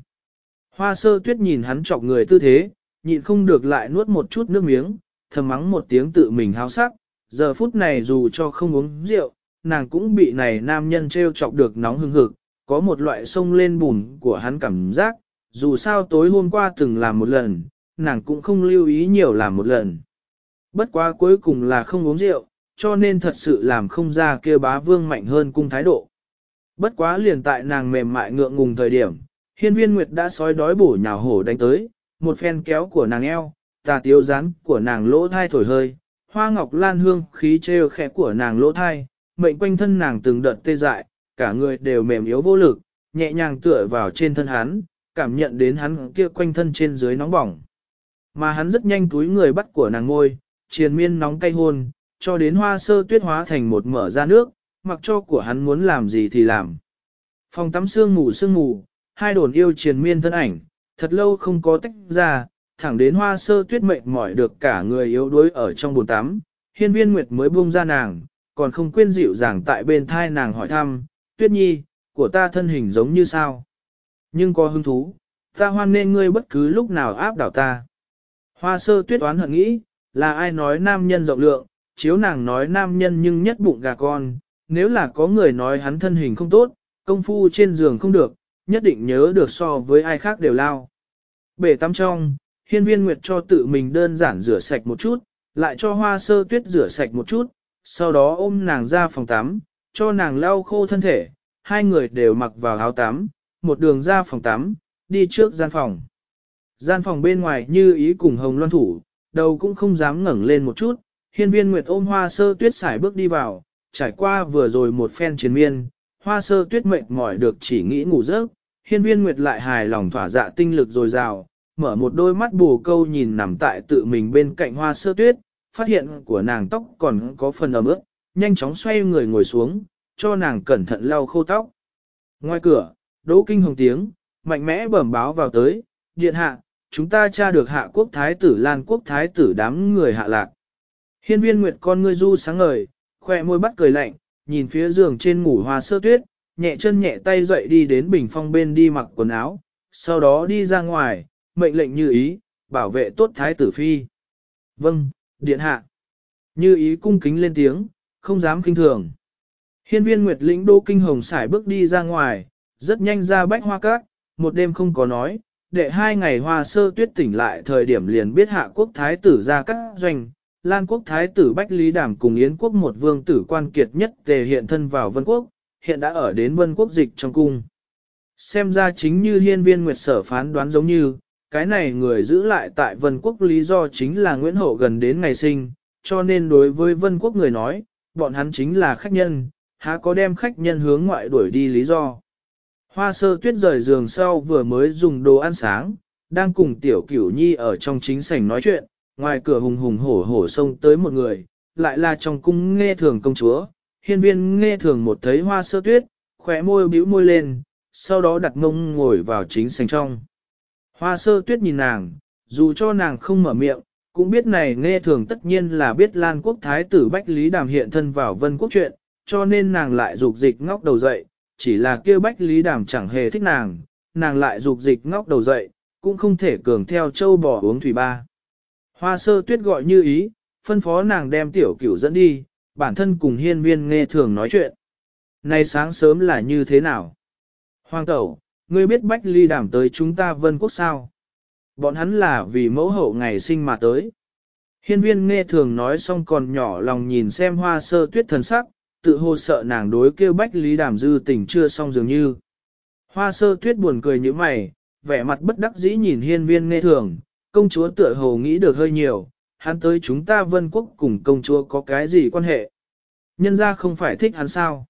Speaker 1: Hoa sơ tuyết nhìn hắn chọc người tư thế, nhịn không được lại nuốt một chút nước miếng, thầm mắng một tiếng tự mình háo sắc, giờ phút này dù cho không uống rượu, nàng cũng bị này nam nhân treo chọc được nóng hừng hực, có một loại sông lên bùn của hắn cảm giác, dù sao tối hôm qua từng làm một lần, nàng cũng không lưu ý nhiều làm một lần. Bất quá cuối cùng là không uống rượu, cho nên thật sự làm không ra kia bá vương mạnh hơn cung thái độ. Bất quá liền tại nàng mềm mại ngượng ngùng thời điểm, hiên viên nguyệt đã sói đói bổ nhào hổ đánh tới, một phen kéo của nàng eo, tà tiếu rán của nàng lỗ thai thổi hơi, hoa ngọc lan hương khí trêu khẽ của nàng lỗ thai, mệnh quanh thân nàng từng đợt tê dại, cả người đều mềm yếu vô lực, nhẹ nhàng tựa vào trên thân hắn, cảm nhận đến hắn kia quanh thân trên dưới nóng bỏng. Mà hắn rất nhanh túi người bắt của nàng ngôi, triền miên nóng cay hôn, cho đến hoa sơ tuyết hóa thành một mở ra nước, mặc cho của hắn muốn làm gì thì làm. Phòng tắm sương mù sương mù, hai đồn yêu triền miên thân ảnh, thật lâu không có tách ra, thẳng đến hoa sơ tuyết mệnh mỏi được cả người yếu đuối ở trong bồn tắm, hiên viên nguyệt mới buông ra nàng, còn không quên dịu dàng tại bên thai nàng hỏi thăm, tuyết nhi, của ta thân hình giống như sao? Nhưng có hứng thú, ta hoan nên ngươi bất cứ lúc nào áp đảo ta. Hoa sơ tuyết oán hận nghĩ, là ai nói nam nhân rộng lượng, chiếu nàng nói nam nhân nhưng nhất bụng gà con, nếu là có người nói hắn thân hình không tốt, công phu trên giường không được, nhất định nhớ được so với ai khác đều lao. Bể tắm trong, hiên viên nguyệt cho tự mình đơn giản rửa sạch một chút, lại cho hoa sơ tuyết rửa sạch một chút, sau đó ôm nàng ra phòng tắm, cho nàng lau khô thân thể, hai người đều mặc vào áo tắm, một đường ra phòng tắm, đi trước gian phòng. Gian phòng bên ngoài như ý cùng hồng loan thủ, đầu cũng không dám ngẩng lên một chút, hiên viên nguyệt ôm hoa sơ tuyết xài bước đi vào, trải qua vừa rồi một phen chiến miên, hoa sơ tuyết mệt mỏi được chỉ nghĩ ngủ giấc, hiên viên nguyệt lại hài lòng thỏa dạ tinh lực dồi dào, mở một đôi mắt bù câu nhìn nằm tại tự mình bên cạnh hoa sơ tuyết, phát hiện của nàng tóc còn có phần ẩm ướt, nhanh chóng xoay người ngồi xuống, cho nàng cẩn thận lau khô tóc. Ngoài cửa, đỗ kinh hồng tiếng, mạnh mẽ bẩm báo vào tới, điện hạ, chúng ta tra được hạ quốc thái tử lan quốc thái tử đám người hạ lạc. Hiên viên nguyệt con ngươi du sáng ngời, khoe môi bắt cười lạnh, nhìn phía giường trên ngủ hoa sơ tuyết, nhẹ chân nhẹ tay dậy đi đến bình phong bên đi mặc quần áo, sau đó đi ra ngoài, mệnh lệnh như ý, bảo vệ tốt thái tử phi. Vâng, điện hạ. Như ý cung kính lên tiếng, không dám kinh thường. Hiên viên Nguyệt lĩnh đô kinh hồng xài bước đi ra ngoài, rất nhanh ra bách hoa cát, một đêm không có nói, để hai ngày hoa sơ tuyết tỉnh lại thời điểm liền biết hạ quốc thái tử ra các doanh, Lan quốc thái tử Bách Lý Đàm cùng Yến quốc một vương tử quan kiệt nhất tề hiện thân vào vân quốc, hiện đã ở đến vân quốc dịch trong cung. Xem ra chính như hiên viên nguyệt sở phán đoán giống như, cái này người giữ lại tại vân quốc lý do chính là Nguyễn Hậu gần đến ngày sinh, cho nên đối với vân quốc người nói, bọn hắn chính là khách nhân, há có đem khách nhân hướng ngoại đuổi đi lý do. Hoa sơ tuyết rời giường sau vừa mới dùng đồ ăn sáng, đang cùng tiểu cửu nhi ở trong chính sảnh nói chuyện, ngoài cửa hùng hùng hổ hổ xông tới một người, lại là trong cung nghe thường công chúa, hiên viên nghe thường một thấy hoa sơ tuyết, khỏe môi bĩu môi lên, sau đó đặt mông ngồi vào chính sành trong. Hoa sơ tuyết nhìn nàng, dù cho nàng không mở miệng, cũng biết này nghe thường tất nhiên là biết Lan quốc thái tử Bách Lý Đàm hiện thân vào vân quốc chuyện, cho nên nàng lại dục dịch ngóc đầu dậy, chỉ là kêu Bách Lý Đàm chẳng hề thích nàng, nàng lại dục dịch ngóc đầu dậy, cũng không thể cường theo châu bò uống thủy ba. Hoa sơ tuyết gọi như ý, phân phó nàng đem tiểu cửu dẫn đi, bản thân cùng hiên viên nghe thường nói chuyện. Nay sáng sớm là như thế nào? Hoàng tẩu, ngươi biết Bách Ly đảm tới chúng ta vân quốc sao? Bọn hắn là vì mẫu hậu ngày sinh mà tới. Hiên viên nghe thường nói xong còn nhỏ lòng nhìn xem hoa sơ tuyết thần sắc, tự hồ sợ nàng đối kêu Bách Lý Đàm dư tình chưa xong dường như. Hoa sơ tuyết buồn cười như mày, vẻ mặt bất đắc dĩ nhìn hiên viên nghe thường, công chúa tựa hồ nghĩ được hơi nhiều, hắn tới chúng ta vân quốc cùng công chúa có cái gì quan hệ. Nhân ra không phải thích hắn sao.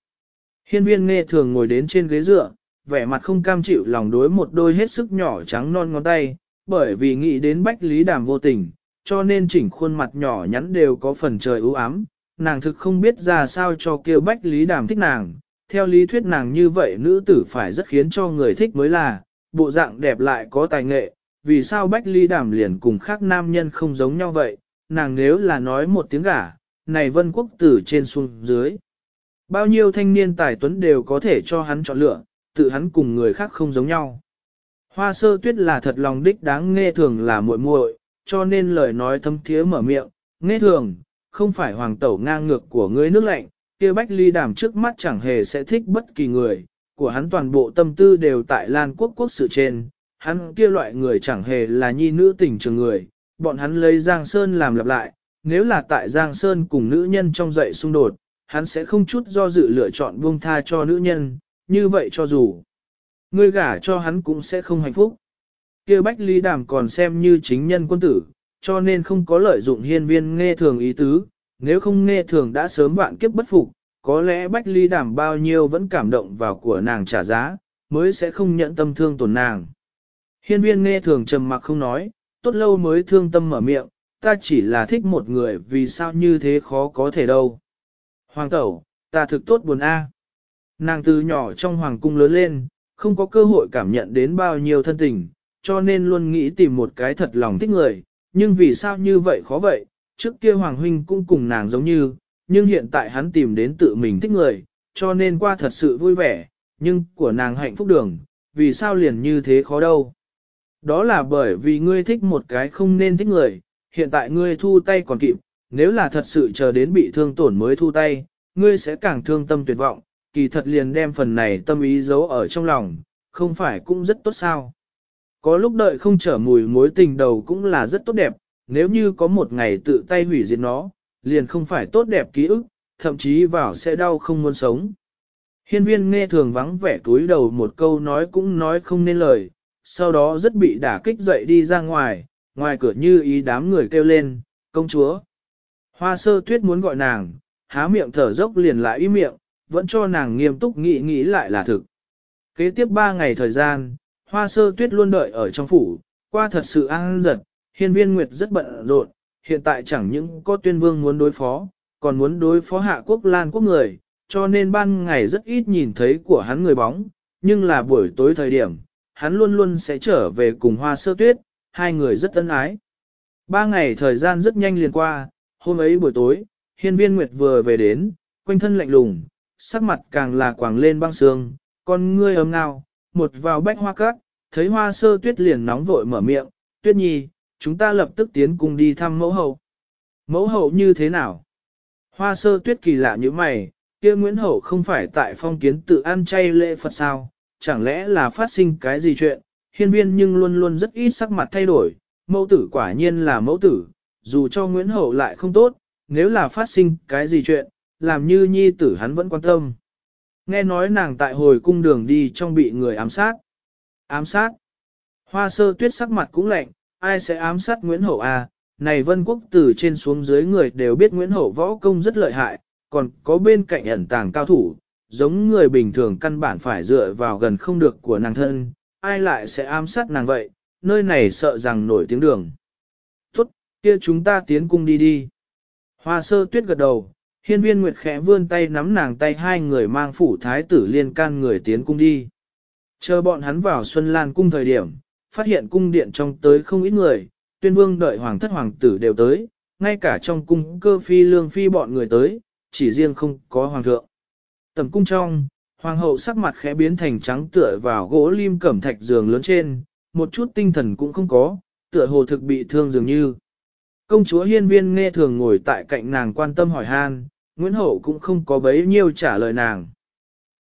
Speaker 1: Hiên viên nghe thường ngồi đến trên ghế dựa, vẻ mặt không cam chịu lòng đối một đôi hết sức nhỏ trắng non ngón tay, bởi vì nghĩ đến bách lý đàm vô tình, cho nên chỉnh khuôn mặt nhỏ nhắn đều có phần trời ưu ám, nàng thực không biết ra sao cho kêu bách lý đàm thích nàng. Theo lý thuyết nàng như vậy nữ tử phải rất khiến cho người thích mới là, bộ dạng đẹp lại có tài nghệ, vì sao Bách Ly Đàm liền cùng khác nam nhân không giống nhau vậy, nàng nếu là nói một tiếng gả, này vân quốc tử trên xuống dưới. Bao nhiêu thanh niên tài tuấn đều có thể cho hắn chọn lựa, tự hắn cùng người khác không giống nhau. Hoa sơ tuyết là thật lòng đích đáng nghe thường là muội muội, cho nên lời nói thâm thiế mở miệng, nghe thường, không phải hoàng tẩu ngang ngược của ngươi nước lạnh, kia bách ly đàm trước mắt chẳng hề sẽ thích bất kỳ người, của hắn toàn bộ tâm tư đều tại Lan quốc quốc sự trên, hắn kia loại người chẳng hề là nhi nữ tình trường người, bọn hắn lấy Giang Sơn làm lặp lại, nếu là tại Giang Sơn cùng nữ nhân trong dậy xung đột, hắn sẽ không chút do dự lựa chọn buông tha cho nữ nhân, như vậy cho dù người gả cho hắn cũng sẽ không hạnh phúc. kia Bách Lý Đàm còn xem như chính nhân quân tử, cho nên không có lợi dụng hiên viên nghe thường ý tứ, nếu không nghe thường đã sớm vạn kiếp bất phục, có lẽ Bách Ly Đàm bao nhiêu vẫn cảm động vào của nàng trả giá, mới sẽ không nhận tâm thương tổn nàng. Hiên viên nghe thường trầm mặc không nói, tốt lâu mới thương tâm mở miệng, ta chỉ là thích một người vì sao như thế khó có thể đâu. Hoàng tẩu, ta thực tốt buồn a. Nàng từ nhỏ trong hoàng cung lớn lên, không có cơ hội cảm nhận đến bao nhiêu thân tình, cho nên luôn nghĩ tìm một cái thật lòng thích người, nhưng vì sao như vậy khó vậy, trước kia hoàng huynh cũng cùng nàng giống như, nhưng hiện tại hắn tìm đến tự mình thích người, cho nên qua thật sự vui vẻ, nhưng của nàng hạnh phúc đường, vì sao liền như thế khó đâu. Đó là bởi vì ngươi thích một cái không nên thích người, hiện tại ngươi thu tay còn kịp, nếu là thật sự chờ đến bị thương tổn mới thu tay, ngươi sẽ càng thương tâm tuyệt vọng, kỳ thật liền đem phần này tâm ý giấu ở trong lòng, không phải cũng rất tốt sao. Có lúc đợi không trở mùi mối tình đầu cũng là rất tốt đẹp, nếu như có một ngày tự tay hủy diệt nó, liền không phải tốt đẹp ký ức, thậm chí vào sẽ đau không muốn sống. Hiên viên nghe thường vắng vẻ túi đầu một câu nói cũng nói không nên lời, sau đó rất bị đả kích dậy đi ra ngoài, ngoài cửa như ý đám người kêu lên, công chúa. Hoa sơ tuyết muốn gọi nàng, há miệng thở dốc liền lại im miệng, vẫn cho nàng nghiêm túc nghĩ nghĩ lại là thực. Kế tiếp ba ngày thời gian, hoa sơ tuyết luôn đợi ở trong phủ, qua thật sự an giật, hiên viên nguyệt rất bận rộn, hiện tại chẳng những có tuyên vương muốn đối phó, còn muốn đối phó hạ quốc lan quốc người, cho nên ban ngày rất ít nhìn thấy của hắn người bóng, nhưng là buổi tối thời điểm, hắn luôn luôn sẽ trở về cùng hoa sơ tuyết, hai người rất ân ái. Ba ngày thời gian rất nhanh liền qua, hôm ấy buổi tối, hiên viên nguyệt vừa về đến, quanh thân lạnh lùng, sắc mặt càng là quàng lên băng sương, con ngươi ấm ngào, một vào bách hoa cát, thấy hoa sơ tuyết liền nóng vội mở miệng, tuyết nhi, chúng ta lập tức tiến cùng đi thăm mẫu hậu. Mẫu hậu như thế nào? Hoa sơ tuyết kỳ lạ như mày, kia Nguyễn Hậu không phải tại phong kiến tự ăn chay lễ Phật sao, chẳng lẽ là phát sinh cái gì chuyện, hiên viên nhưng luôn luôn rất ít sắc mặt thay đổi, mẫu tử quả nhiên là mẫu tử, dù cho Nguyễn Hậu lại không tốt, nếu là phát sinh cái gì chuyện, làm như nhi tử hắn vẫn quan tâm. Nghe nói nàng tại hồi cung đường đi trong bị người ám sát. Ám sát. Hoa sơ tuyết sắc mặt cũng lạnh, ai sẽ ám sát Nguyễn Hậu à? Này vân quốc từ trên xuống dưới người đều biết Nguyễn Hậu võ công rất lợi hại, còn có bên cạnh ẩn tàng cao thủ, giống người bình thường căn bản phải dựa vào gần không được của nàng thân, ai lại sẽ ám sát nàng vậy, nơi này sợ rằng nổi tiếng đường. Tốt, kia chúng ta tiến cung đi đi. Hoa sơ tuyết gật đầu, hiên viên nguyệt khẽ vươn tay nắm nàng tay hai người mang phủ thái tử liên can người tiến cung đi. Chờ bọn hắn vào Xuân Lan cung thời điểm, phát hiện cung điện trong tới không ít người, tuyên vương đợi hoàng thất hoàng tử đều tới, ngay cả trong cung cơ phi lương phi bọn người tới, chỉ riêng không có hoàng thượng. Tầm cung trong, hoàng hậu sắc mặt khẽ biến thành trắng tựa vào gỗ lim cẩm thạch giường lớn trên, một chút tinh thần cũng không có, tựa hồ thực bị thương dường như. Công chúa hiên viên nghe thường ngồi tại cạnh nàng quan tâm hỏi han, Nguyễn Hậu cũng không có bấy nhiêu trả lời nàng.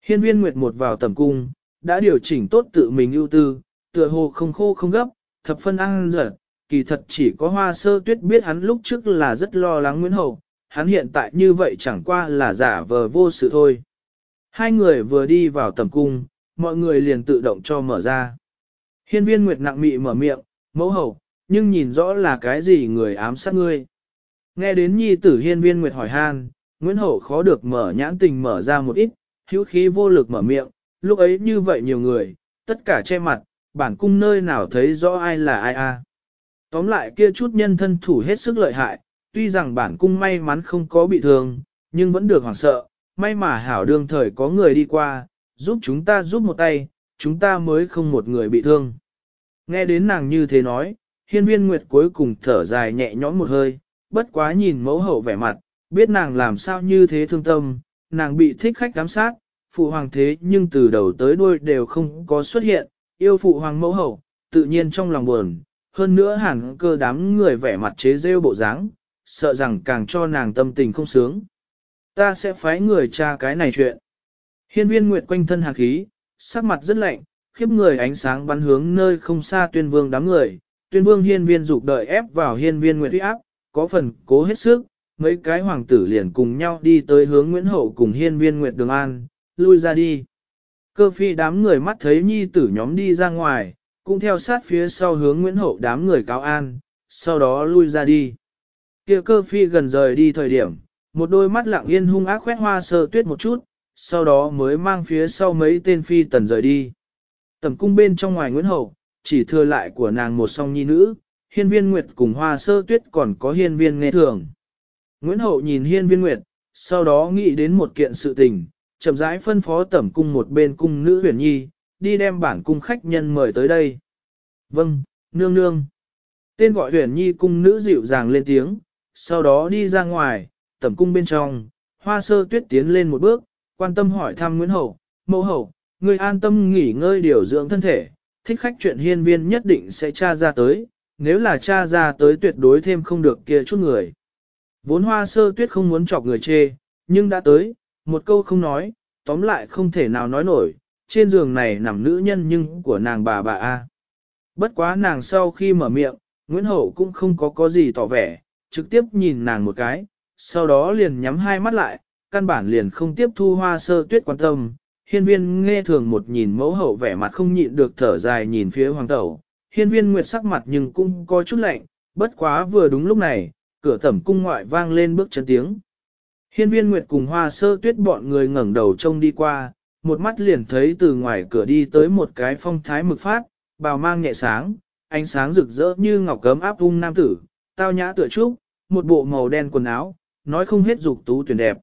Speaker 1: Hiên viên nguyệt một vào tầm cung, đã điều chỉnh tốt tự mình ưu tư, tựa hồ không khô không gấp, thập phân ăn giật, kỳ thật chỉ có hoa sơ tuyết biết hắn lúc trước là rất lo lắng Nguyễn Hậu, hắn hiện tại như vậy chẳng qua là giả vờ vô sự thôi. Hai người vừa đi vào tầm cung, mọi người liền tự động cho mở ra. Hiên viên Nguyệt nặng mị mở miệng, mẫu hậu, nhưng nhìn rõ là cái gì người ám sát ngươi. Nghe đến nhi tử hiên viên Nguyệt hỏi han, Nguyễn Hậu khó được mở nhãn tình mở ra một ít, hữu khí vô lực mở miệng, lúc ấy như vậy nhiều người, tất cả che mặt, bản cung nơi nào thấy rõ ai là ai a. Tóm lại kia chút nhân thân thủ hết sức lợi hại, tuy rằng bản cung may mắn không có bị thương, nhưng vẫn được hoảng sợ, may mà hảo đương thời có người đi qua, giúp chúng ta giúp một tay, chúng ta mới không một người bị thương. Nghe đến nàng như thế nói, hiên viên nguyệt cuối cùng thở dài nhẹ nhõm một hơi, bất quá nhìn mẫu hậu vẻ mặt, biết nàng làm sao như thế thương tâm, nàng bị thích khách giám sát, phụ hoàng thế nhưng từ đầu tới đuôi đều không có xuất hiện, yêu phụ hoàng mẫu hậu, tự nhiên trong lòng buồn, hơn nữa hẳn cơ đám người vẻ mặt chế rêu bộ dáng, sợ rằng càng cho nàng tâm tình không sướng. Ta sẽ phái người tra cái này chuyện. Hiên viên nguyệt quanh thân hàn khí, sắc mặt rất lạnh, khiếp người ánh sáng bắn hướng nơi không xa tuyên vương đám người. Tuyên vương hiên viên dục đợi ép vào hiên viên nguyệt uy áp, có phần cố hết sức, mấy cái hoàng tử liền cùng nhau đi tới hướng Nguyễn Hậu cùng hiên viên nguyệt đường an, lui ra đi. Cơ phi đám người mắt thấy nhi tử nhóm đi ra ngoài, cũng theo sát phía sau hướng Nguyễn Hậu đám người cáo an, sau đó lui ra đi. Kia cơ phi gần rời đi thời điểm, một đôi mắt lặng yên hung ác khoét hoa sơ tuyết một chút, sau đó mới mang phía sau mấy tên phi tần rời đi. Tầm cung bên trong ngoài Nguyễn Hậu, chỉ thừa lại của nàng một song nhi nữ, hiên viên nguyệt cùng hoa sơ tuyết còn có hiên viên nghe thường. Nguyễn Hậu nhìn hiên viên nguyệt, sau đó nghĩ đến một kiện sự tình, chậm rãi phân phó tẩm cung một bên cung nữ huyền nhi, đi đem bản cung khách nhân mời tới đây. Vâng, nương nương. Tên gọi huyền nhi cung nữ dịu dàng lên tiếng, sau đó đi ra ngoài, tẩm cung bên trong, hoa sơ tuyết tiến lên một bước, quan tâm hỏi thăm Nguyễn Hậu, mẫu hậu, người an tâm nghỉ ngơi điều dưỡng thân thể, thích khách chuyện hiên viên nhất định sẽ tra ra tới, nếu là tra ra tới tuyệt đối thêm không được kia chút người. Vốn hoa sơ tuyết không muốn chọc người chê, nhưng đã tới, một câu không nói, tóm lại không thể nào nói nổi, trên giường này nằm nữ nhân nhưng của nàng bà bà A. Bất quá nàng sau khi mở miệng, Nguyễn Hậu cũng không có có gì tỏ vẻ, trực tiếp nhìn nàng một cái, sau đó liền nhắm hai mắt lại, căn bản liền không tiếp thu hoa sơ tuyết quan tâm. Hiên viên nghe thường một nhìn mẫu hậu vẻ mặt không nhịn được thở dài nhìn phía hoàng tẩu, hiên viên nguyệt sắc mặt nhưng cũng có chút lạnh, bất quá vừa đúng lúc này, cửa tẩm cung ngoại vang lên bước chân tiếng. Hiên viên Nguyệt cùng hoa sơ tuyết bọn người ngẩng đầu trông đi qua, một mắt liền thấy từ ngoài cửa đi tới một cái phong thái mực phát, bào mang nhẹ sáng, ánh sáng rực rỡ như ngọc cấm áp ung nam tử, tao nhã tựa trúc, một bộ màu đen quần áo, nói không hết dục tú tuyển đẹp.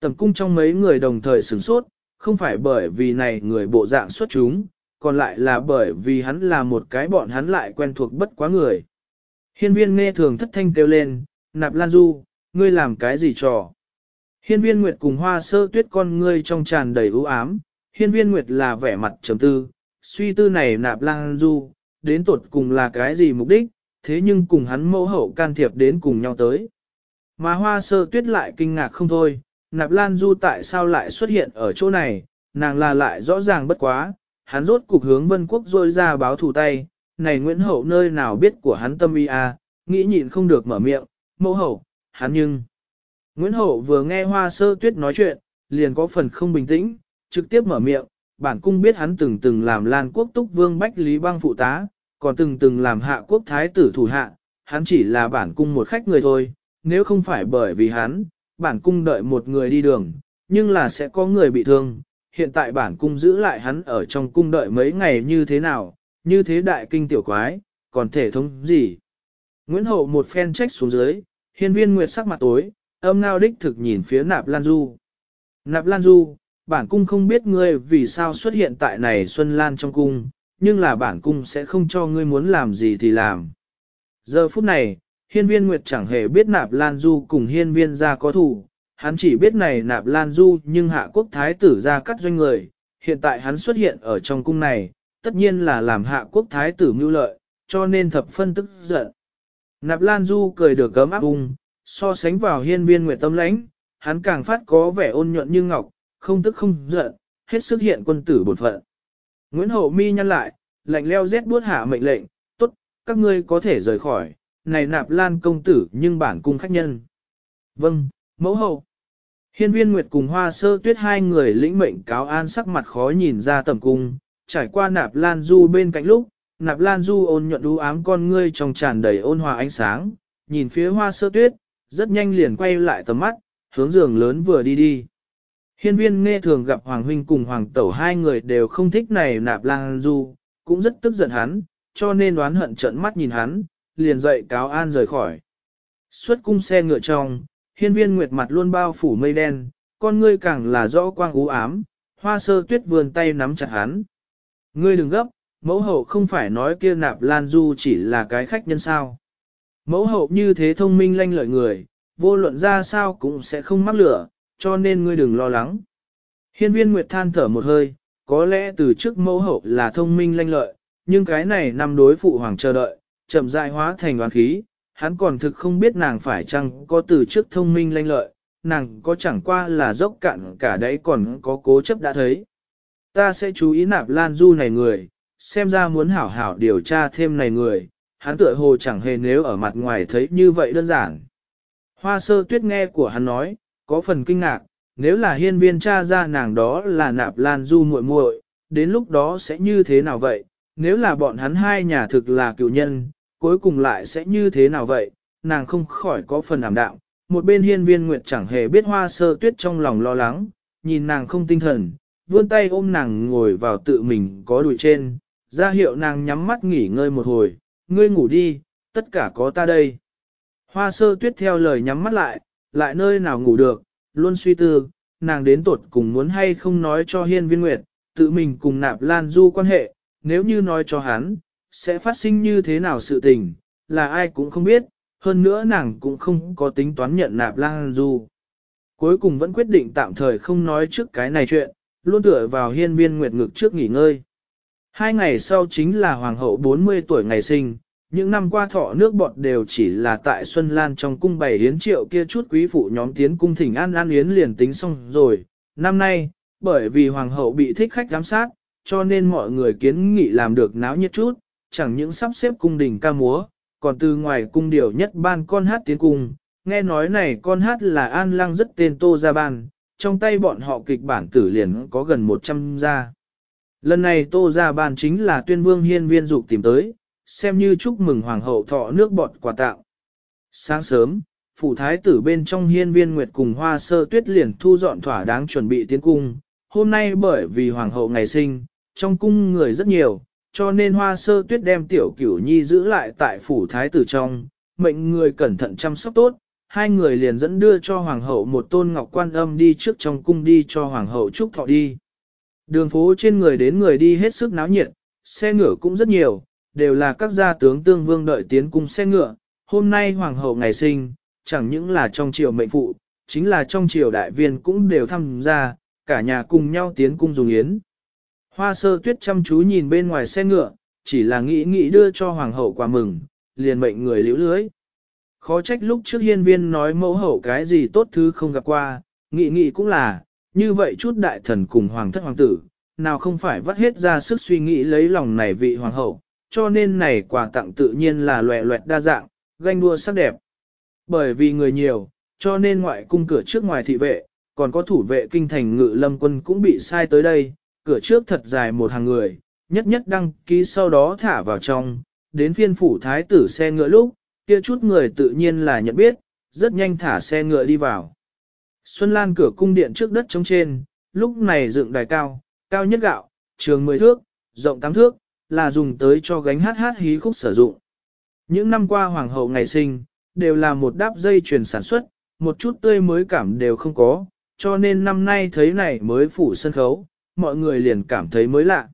Speaker 1: Tầm cung trong mấy người đồng thời sửng sốt, không phải bởi vì này người bộ dạng xuất chúng, còn lại là bởi vì hắn là một cái bọn hắn lại quen thuộc bất quá người. Hiên viên nghe thường thất thanh kêu lên, nạp lan du, ngươi làm cái gì trò? Hiên viên Nguyệt cùng hoa sơ tuyết con ngươi trong tràn đầy ưu ám, hiên viên Nguyệt là vẻ mặt trầm tư, suy tư này nạp lan du, đến tột cùng là cái gì mục đích, thế nhưng cùng hắn mẫu hậu can thiệp đến cùng nhau tới. Mà hoa sơ tuyết lại kinh ngạc không thôi, nạp lan du tại sao lại xuất hiện ở chỗ này, nàng là lại rõ ràng bất quá, hắn rốt cục hướng vân quốc rôi ra báo thủ tay, này Nguyễn Hậu nơi nào biết của hắn tâm ý à, nghĩ nhịn không được mở miệng, mẫu hậu, hắn nhưng. Nguyễn Hậu vừa nghe hoa sơ tuyết nói chuyện, liền có phần không bình tĩnh, trực tiếp mở miệng, bản cung biết hắn từng từng làm Lan quốc túc vương Bách Lý băng phụ tá, còn từng từng làm hạ quốc thái tử thủ hạ, hắn chỉ là bản cung một khách người thôi, nếu không phải bởi vì hắn, bản cung đợi một người đi đường, nhưng là sẽ có người bị thương, hiện tại bản cung giữ lại hắn ở trong cung đợi mấy ngày như thế nào, như thế đại kinh tiểu quái, còn thể thống gì. Nguyễn Hậu một phen trách xuống dưới, hiên viên nguyệt sắc mặt tối, âm ngao đích thực nhìn phía nạp Lan Du. Nạp Lan Du, bản cung không biết ngươi vì sao xuất hiện tại này Xuân Lan trong cung, nhưng là bản cung sẽ không cho ngươi muốn làm gì thì làm. Giờ phút này, hiên viên Nguyệt chẳng hề biết nạp Lan Du cùng hiên viên ra có thủ, hắn chỉ biết này nạp Lan Du nhưng hạ quốc thái tử ra cắt doanh người, hiện tại hắn xuất hiện ở trong cung này, tất nhiên là làm hạ quốc thái tử mưu lợi, cho nên thập phân tức giận. Nạp Lan Du cười được gấm áp ung, so sánh vào hiên viên nguyệt tâm lãnh, hắn càng phát có vẻ ôn nhuận như ngọc, không tức không giận, hết sức hiện quân tử bột phận. Nguyễn Hậu mi nhăn lại, lạnh leo rét buốt hạ mệnh lệnh, tốt, các ngươi có thể rời khỏi, này nạp lan công tử nhưng bản cung khách nhân. Vâng, mẫu hậu. Hiên viên Nguyệt cùng hoa sơ tuyết hai người lĩnh mệnh cáo an sắc mặt khó nhìn ra tầm cung, trải qua nạp lan du bên cạnh lúc, nạp lan du ôn nhuận đu ám con ngươi trong tràn đầy ôn hòa ánh sáng, nhìn phía hoa sơ tuyết, rất nhanh liền quay lại tầm mắt, hướng giường lớn vừa đi đi. Hiên viên nghe thường gặp Hoàng Huynh cùng Hoàng Tẩu hai người đều không thích này nạp lan du, cũng rất tức giận hắn, cho nên đoán hận trận mắt nhìn hắn, liền dậy cáo an rời khỏi. Xuất cung xe ngựa trong, hiên viên nguyệt mặt luôn bao phủ mây đen, con ngươi càng là rõ quang ú ám, hoa sơ tuyết vườn tay nắm chặt hắn. Ngươi đừng gấp, mẫu hậu không phải nói kia nạp lan du chỉ là cái khách nhân sao. Mẫu hậu như thế thông minh lanh lợi người, vô luận ra sao cũng sẽ không mắc lửa, cho nên ngươi đừng lo lắng. Hiên viên Nguyệt than thở một hơi, có lẽ từ trước mẫu hậu là thông minh lanh lợi, nhưng cái này năm đối phụ hoàng chờ đợi, chậm rãi hóa thành oán khí, hắn còn thực không biết nàng phải chăng có từ trước thông minh lanh lợi, nàng có chẳng qua là dốc cạn cả đấy còn có cố chấp đã thấy. Ta sẽ chú ý nạp lan du này người, xem ra muốn hảo hảo điều tra thêm này người, hắn tựa hồ chẳng hề nếu ở mặt ngoài thấy như vậy đơn giản. Hoa sơ tuyết nghe của hắn nói, có phần kinh ngạc, nếu là hiên viên cha ra nàng đó là nạp lan du muội muội, đến lúc đó sẽ như thế nào vậy? Nếu là bọn hắn hai nhà thực là cựu nhân, cuối cùng lại sẽ như thế nào vậy? Nàng không khỏi có phần ảm đạm. Một bên hiên viên nguyệt chẳng hề biết hoa sơ tuyết trong lòng lo lắng, nhìn nàng không tinh thần, vươn tay ôm nàng ngồi vào tự mình có đùi trên, ra hiệu nàng nhắm mắt nghỉ ngơi một hồi, ngươi ngủ đi, tất cả có ta đây. Hoa sơ tuyết theo lời nhắm mắt lại, lại nơi nào ngủ được, luôn suy tư, nàng đến tột cùng muốn hay không nói cho hiên viên nguyệt, tự mình cùng nạp lan du quan hệ, nếu như nói cho hắn, sẽ phát sinh như thế nào sự tình, là ai cũng không biết, hơn nữa nàng cũng không có tính toán nhận nạp lang du. Cuối cùng vẫn quyết định tạm thời không nói trước cái này chuyện, luôn tựa vào hiên viên nguyệt ngực trước nghỉ ngơi. Hai ngày sau chính là hoàng hậu 40 tuổi ngày sinh, những năm qua thọ nước bọt đều chỉ là tại Xuân Lan trong cung bày yến triệu kia chút quý phụ nhóm tiến cung thỉnh an an yến liền tính xong rồi. Năm nay, bởi vì hoàng hậu bị thích khách giám sát, cho nên mọi người kiến nghị làm được náo nhiệt chút, chẳng những sắp xếp cung đình ca múa, còn từ ngoài cung điều nhất ban con hát tiến cung. Nghe nói này con hát là an lăng rất tên Tô Gia Ban, trong tay bọn họ kịch bản tử liền có gần 100 gia. Lần này Tô Gia Ban chính là tuyên vương hiên viên dục tìm tới, xem như chúc mừng hoàng hậu thọ nước bọt quà tặng. Sáng sớm, phủ thái tử bên trong hiên viên nguyệt cùng hoa sơ tuyết liền thu dọn thỏa đáng chuẩn bị tiến cung. Hôm nay bởi vì hoàng hậu ngày sinh, trong cung người rất nhiều, cho nên hoa sơ tuyết đem tiểu cửu nhi giữ lại tại phủ thái tử trong, mệnh người cẩn thận chăm sóc tốt, hai người liền dẫn đưa cho hoàng hậu một tôn ngọc quan âm đi trước trong cung đi cho hoàng hậu chúc thọ đi. Đường phố trên người đến người đi hết sức náo nhiệt, xe ngựa cũng rất nhiều, đều là các gia tướng tương vương đợi tiến cung xe ngựa. Hôm nay hoàng hậu ngày sinh, chẳng những là trong triều mệnh phụ, chính là trong triều đại viên cũng đều tham gia, cả nhà cùng nhau tiến cung dùng yến. Hoa sơ tuyết chăm chú nhìn bên ngoài xe ngựa, chỉ là nghĩ nghĩ đưa cho hoàng hậu quà mừng, liền mệnh người liễu lưới. Khó trách lúc trước hiên viên nói mẫu hậu cái gì tốt thứ không gặp qua, nghĩ nghĩ cũng là, như vậy chút đại thần cùng hoàng thất hoàng tử, nào không phải vắt hết ra sức suy nghĩ lấy lòng này vị hoàng hậu, cho nên này quà tặng tự nhiên là loẹ loẹt đa dạng, ganh đua sắc đẹp. Bởi vì người nhiều, cho nên ngoại cung cửa trước ngoài thị vệ, còn có thủ vệ kinh thành ngự lâm quân cũng bị sai tới đây, cửa trước thật dài một hàng người, nhất nhất đăng ký sau đó thả vào trong, đến phiên phủ thái tử xe ngựa lúc, kia chút người tự nhiên là nhận biết, rất nhanh thả xe ngựa đi vào. Xuân Lan cửa cung điện trước đất trống trên, lúc này dựng đài cao, cao nhất gạo, trường 10 thước, rộng 8 thước, là dùng tới cho gánh hát hát hí khúc sử dụng. Những năm qua hoàng hậu ngày sinh, đều là một đáp dây chuyển sản xuất, một chút tươi mới cảm đều không có, cho nên năm nay thấy này mới phủ sân khấu, mọi người liền cảm thấy mới lạ.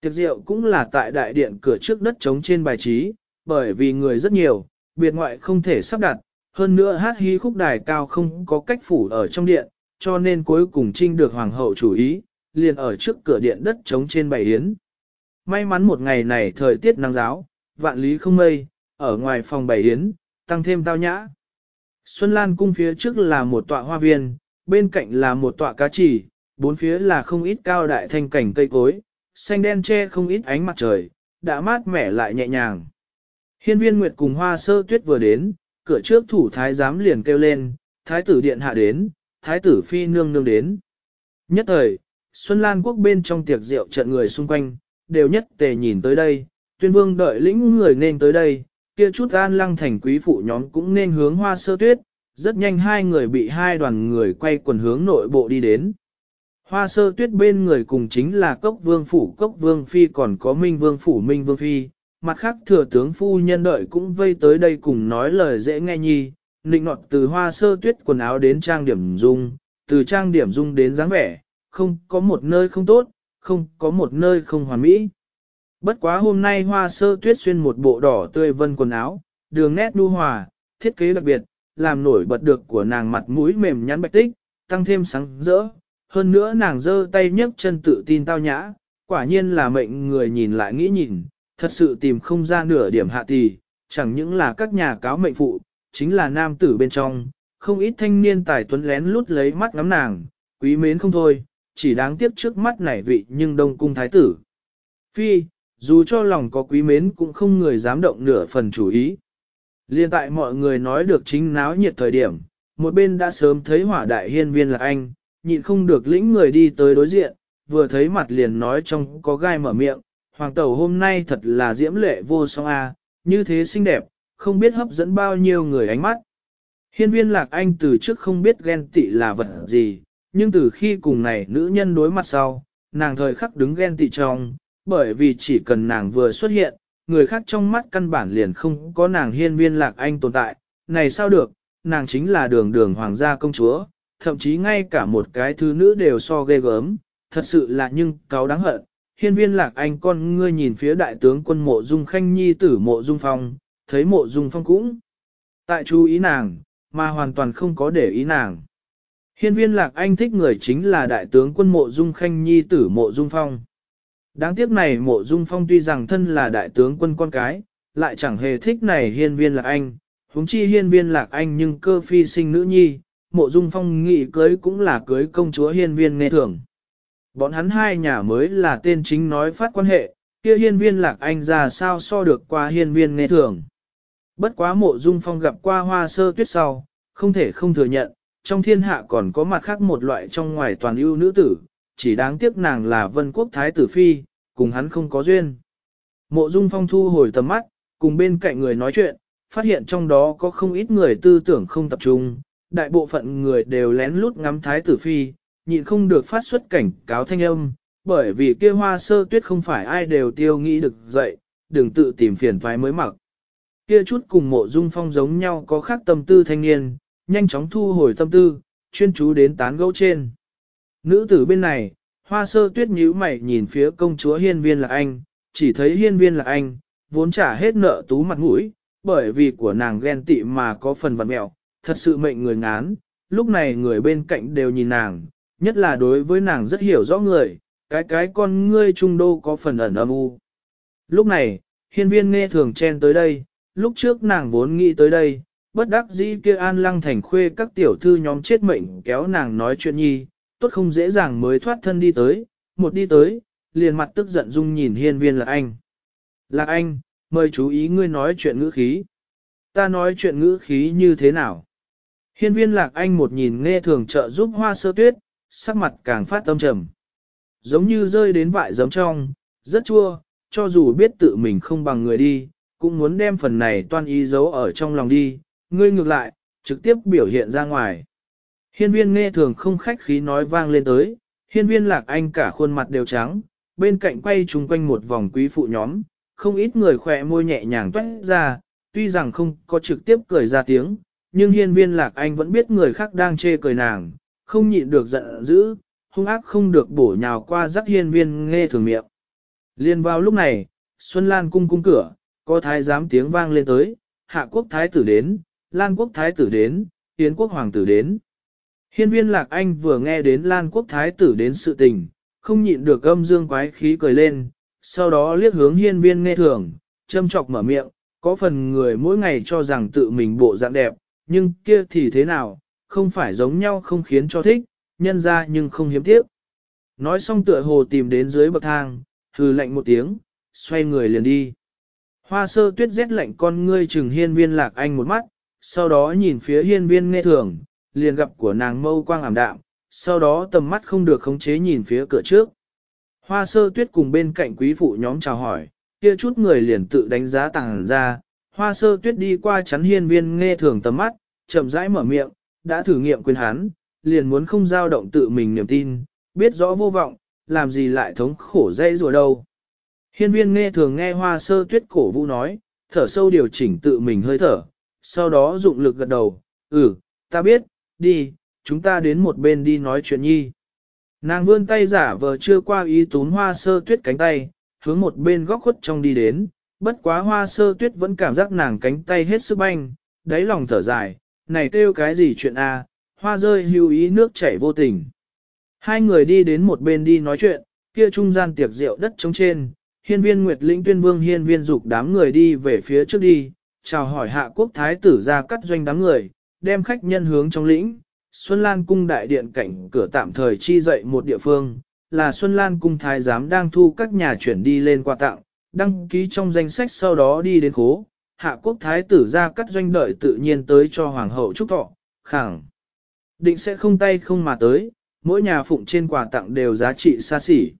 Speaker 1: Tiệc rượu cũng là tại đại điện cửa trước đất trống trên bài trí, bởi vì người rất nhiều, biệt ngoại không thể sắp đặt, hơn nữa hát hí khúc đài cao không có cách phủ ở trong điện, cho nên cuối cùng trinh được hoàng hậu chủ ý, liền ở trước cửa điện đất trống trên bài yến. May mắn một ngày này thời tiết nắng giáo, vạn lý không mây, ở ngoài phòng bày yến, tăng thêm tao nhã. Xuân Lan cung phía trước là một tọa hoa viên, bên cạnh là một tọa cá trì, bốn phía là không ít cao đại thanh cảnh cây cối, xanh đen che không ít ánh mặt trời, đã mát mẻ lại nhẹ nhàng. Hiên viên Nguyệt cùng hoa sơ tuyết vừa đến, cửa trước thủ thái giám liền kêu lên, thái tử điện hạ đến, thái tử phi nương nương đến. Nhất thời, Xuân Lan quốc bên trong tiệc rượu trận người xung quanh, đều nhất tề nhìn tới đây, tuyên vương đợi lĩnh người nên tới đây, kia chút an lăng thành quý phụ nhóm cũng nên hướng hoa sơ tuyết, rất nhanh hai người bị hai đoàn người quay quần hướng nội bộ đi đến. Hoa sơ tuyết bên người cùng chính là cốc vương phủ cốc vương phi còn có minh vương phủ minh vương phi, mặt khác thừa tướng phu nhân đợi cũng vây tới đây cùng nói lời dễ nghe nhi, nịnh nọt từ hoa sơ tuyết quần áo đến trang điểm dung, từ trang điểm dung đến dáng vẻ, không có một nơi không tốt, không có một nơi không hoàn mỹ. Bất quá hôm nay hoa sơ tuyết xuyên một bộ đỏ tươi vân quần áo, đường nét nu hòa, thiết kế đặc biệt, làm nổi bật được của nàng mặt mũi mềm nhắn bạch tích, tăng thêm sáng rỡ. Hơn nữa nàng giơ tay nhấc chân tự tin tao nhã, quả nhiên là mệnh người nhìn lại nghĩ nhìn, thật sự tìm không ra nửa điểm hạ tì, chẳng những là các nhà cáo mệnh phụ, chính là nam tử bên trong, không ít thanh niên tài tuấn lén lút lấy mắt ngắm nàng, quý mến không thôi, chỉ đáng tiếc trước mắt nảy vị nhưng đông cung thái tử. Phi, dù cho lòng có quý mến cũng không người dám động nửa phần chủ ý. Liên tại mọi người nói được chính náo nhiệt thời điểm, một bên đã sớm thấy hỏa đại hiên viên là anh, nhịn không được lĩnh người đi tới đối diện, vừa thấy mặt liền nói trong có gai mở miệng, hoàng tẩu hôm nay thật là diễm lệ vô song a, như thế xinh đẹp, không biết hấp dẫn bao nhiêu người ánh mắt. Hiên viên lạc anh từ trước không biết ghen tị là vật gì, nhưng từ khi cùng này nữ nhân đối mặt sau, nàng thời khắc đứng ghen tị trong, bởi vì chỉ cần nàng vừa xuất hiện, người khác trong mắt căn bản liền không có nàng hiên viên lạc anh tồn tại, này sao được, nàng chính là đường đường hoàng gia công chúa, thậm chí ngay cả một cái thứ nữ đều so ghê gớm, thật sự là nhưng cáo đáng hận. Hiên viên lạc anh con ngươi nhìn phía đại tướng quân mộ dung khanh nhi tử mộ dung phong, thấy mộ dung phong cũng tại chú ý nàng, mà hoàn toàn không có để ý nàng. Hiên viên lạc anh thích người chính là đại tướng quân mộ dung khanh nhi tử mộ dung phong. Đáng tiếc này mộ dung phong tuy rằng thân là đại tướng quân con cái, lại chẳng hề thích này hiên viên lạc anh, huống chi hiên viên lạc anh nhưng cơ phi sinh nữ nhi, mộ dung phong nghị cưới cũng là cưới công chúa hiên viên nghe thường. Bọn hắn hai nhà mới là tên chính nói phát quan hệ, kia hiên viên lạc anh ra sao so được qua hiên viên nghe thường. Bất quá mộ dung phong gặp qua hoa sơ tuyết sau, không thể không thừa nhận, trong thiên hạ còn có mặt khác một loại trong ngoài toàn ưu nữ tử, chỉ đáng tiếc nàng là vân quốc thái tử phi, cùng hắn không có duyên. Mộ dung phong thu hồi tầm mắt, cùng bên cạnh người nói chuyện, phát hiện trong đó có không ít người tư tưởng không tập trung, đại bộ phận người đều lén lút ngắm thái tử phi, nhịn không được phát xuất cảnh cáo thanh âm, bởi vì kia hoa sơ tuyết không phải ai đều tiêu nghĩ được dậy, đừng tự tìm phiền toái mới mặc. Kia chút cùng mộ dung phong giống nhau có khác tâm tư thanh niên, nhanh chóng thu hồi tâm tư, chuyên chú đến tán gẫu trên. Nữ tử bên này, hoa sơ tuyết nhíu mày nhìn phía công chúa hiên viên là anh, chỉ thấy hiên viên là anh, vốn trả hết nợ tú mặt mũi, bởi vì của nàng ghen tị mà có phần vặn mẹo, thật sự mệnh người ngán, lúc này người bên cạnh đều nhìn nàng, nhất là đối với nàng rất hiểu rõ người, cái cái con ngươi trung đô có phần ẩn âm u. Lúc này, hiên viên nghe thường chen tới đây, lúc trước nàng vốn nghĩ tới đây, bất đắc dĩ kia an lăng thành khuê các tiểu thư nhóm chết mệnh kéo nàng nói chuyện nhi, tốt không dễ dàng mới thoát thân đi tới, một đi tới, liền mặt tức giận dung nhìn hiên viên là anh. là anh, mời chú ý ngươi nói chuyện ngữ khí. Ta nói chuyện ngữ khí như thế nào? Hiên viên lạc anh một nhìn nghe thường trợ giúp hoa sơ tuyết, sắc mặt càng phát tâm trầm. Giống như rơi đến vại giấm trong, rất chua, cho dù biết tự mình không bằng người đi, cũng muốn đem phần này toan ý giấu ở trong lòng đi, ngươi ngược lại, trực tiếp biểu hiện ra ngoài. Hiên viên nghe thường không khách khí nói vang lên tới, hiên viên lạc anh cả khuôn mặt đều trắng, bên cạnh quay chung quanh một vòng quý phụ nhóm, không ít người khỏe môi nhẹ nhàng toát ra, tuy rằng không có trực tiếp cười ra tiếng, nhưng hiên viên lạc anh vẫn biết người khác đang chê cười nàng, không nhịn được giận dữ, hung ác không được bổ nhào qua rắc hiên viên nghe thường miệng. Liên vào lúc này, Xuân Lan cung cung cửa, có thái giám tiếng vang lên tới, hạ quốc thái tử đến, Lan quốc thái tử đến, Yến quốc hoàng tử đến. Hiên viên lạc anh vừa nghe đến Lan quốc thái tử đến sự tình, không nhịn được âm dương quái khí cười lên, sau đó liếc hướng hiên viên nghe thường, châm chọc mở miệng, có phần người mỗi ngày cho rằng tự mình bộ dạng đẹp, nhưng kia thì thế nào, không phải giống nhau không khiến cho thích, nhân ra nhưng không hiếm tiếc. Nói xong tựa hồ tìm đến dưới bậc thang, hừ lạnh một tiếng, xoay người liền đi. Hoa sơ tuyết rét lạnh con ngươi chừng hiên viên lạc anh một mắt, sau đó nhìn phía hiên viên nghe thường, liền gặp của nàng mâu quang ảm đạm, sau đó tầm mắt không được khống chế nhìn phía cửa trước. Hoa sơ tuyết cùng bên cạnh quý phụ nhóm chào hỏi, kia chút người liền tự đánh giá tàng ra, hoa sơ tuyết đi qua chắn hiên viên nghe thường tầm mắt, chậm rãi mở miệng, đã thử nghiệm quyền hắn, liền muốn không dao động tự mình niềm tin, biết rõ vô vọng, làm gì lại thống khổ dây rùa đâu. Hiên viên nghe thường nghe hoa sơ tuyết cổ vũ nói, thở sâu điều chỉnh tự mình hơi thở, sau đó dụng lực gật đầu, ừ, ta biết, đi, chúng ta đến một bên đi nói chuyện nhi. Nàng vươn tay giả vờ chưa qua ý tún hoa sơ tuyết cánh tay, hướng một bên góc khuất trong đi đến, bất quá hoa sơ tuyết vẫn cảm giác nàng cánh tay hết sức banh, đáy lòng thở dài, này kêu cái gì chuyện a? hoa rơi hưu ý nước chảy vô tình. Hai người đi đến một bên đi nói chuyện, kia trung gian tiệc rượu đất trống trên, hiên viên Nguyệt Lĩnh tuyên vương hiên viên dục đám người đi về phía trước đi, chào hỏi hạ quốc thái tử ra cắt doanh đám người, đem khách nhân hướng trong lĩnh, Xuân Lan cung đại điện cảnh cửa tạm thời chi dậy một địa phương, là Xuân Lan cung thái giám đang thu các nhà chuyển đi lên quà tặng, đăng ký trong danh sách sau đó đi đến khố, hạ quốc thái tử ra cắt doanh đợi tự nhiên tới cho hoàng hậu chúc thọ, khẳng. Định sẽ không tay không mà tới, mỗi nhà phụng trên quà tặng đều giá trị xa xỉ.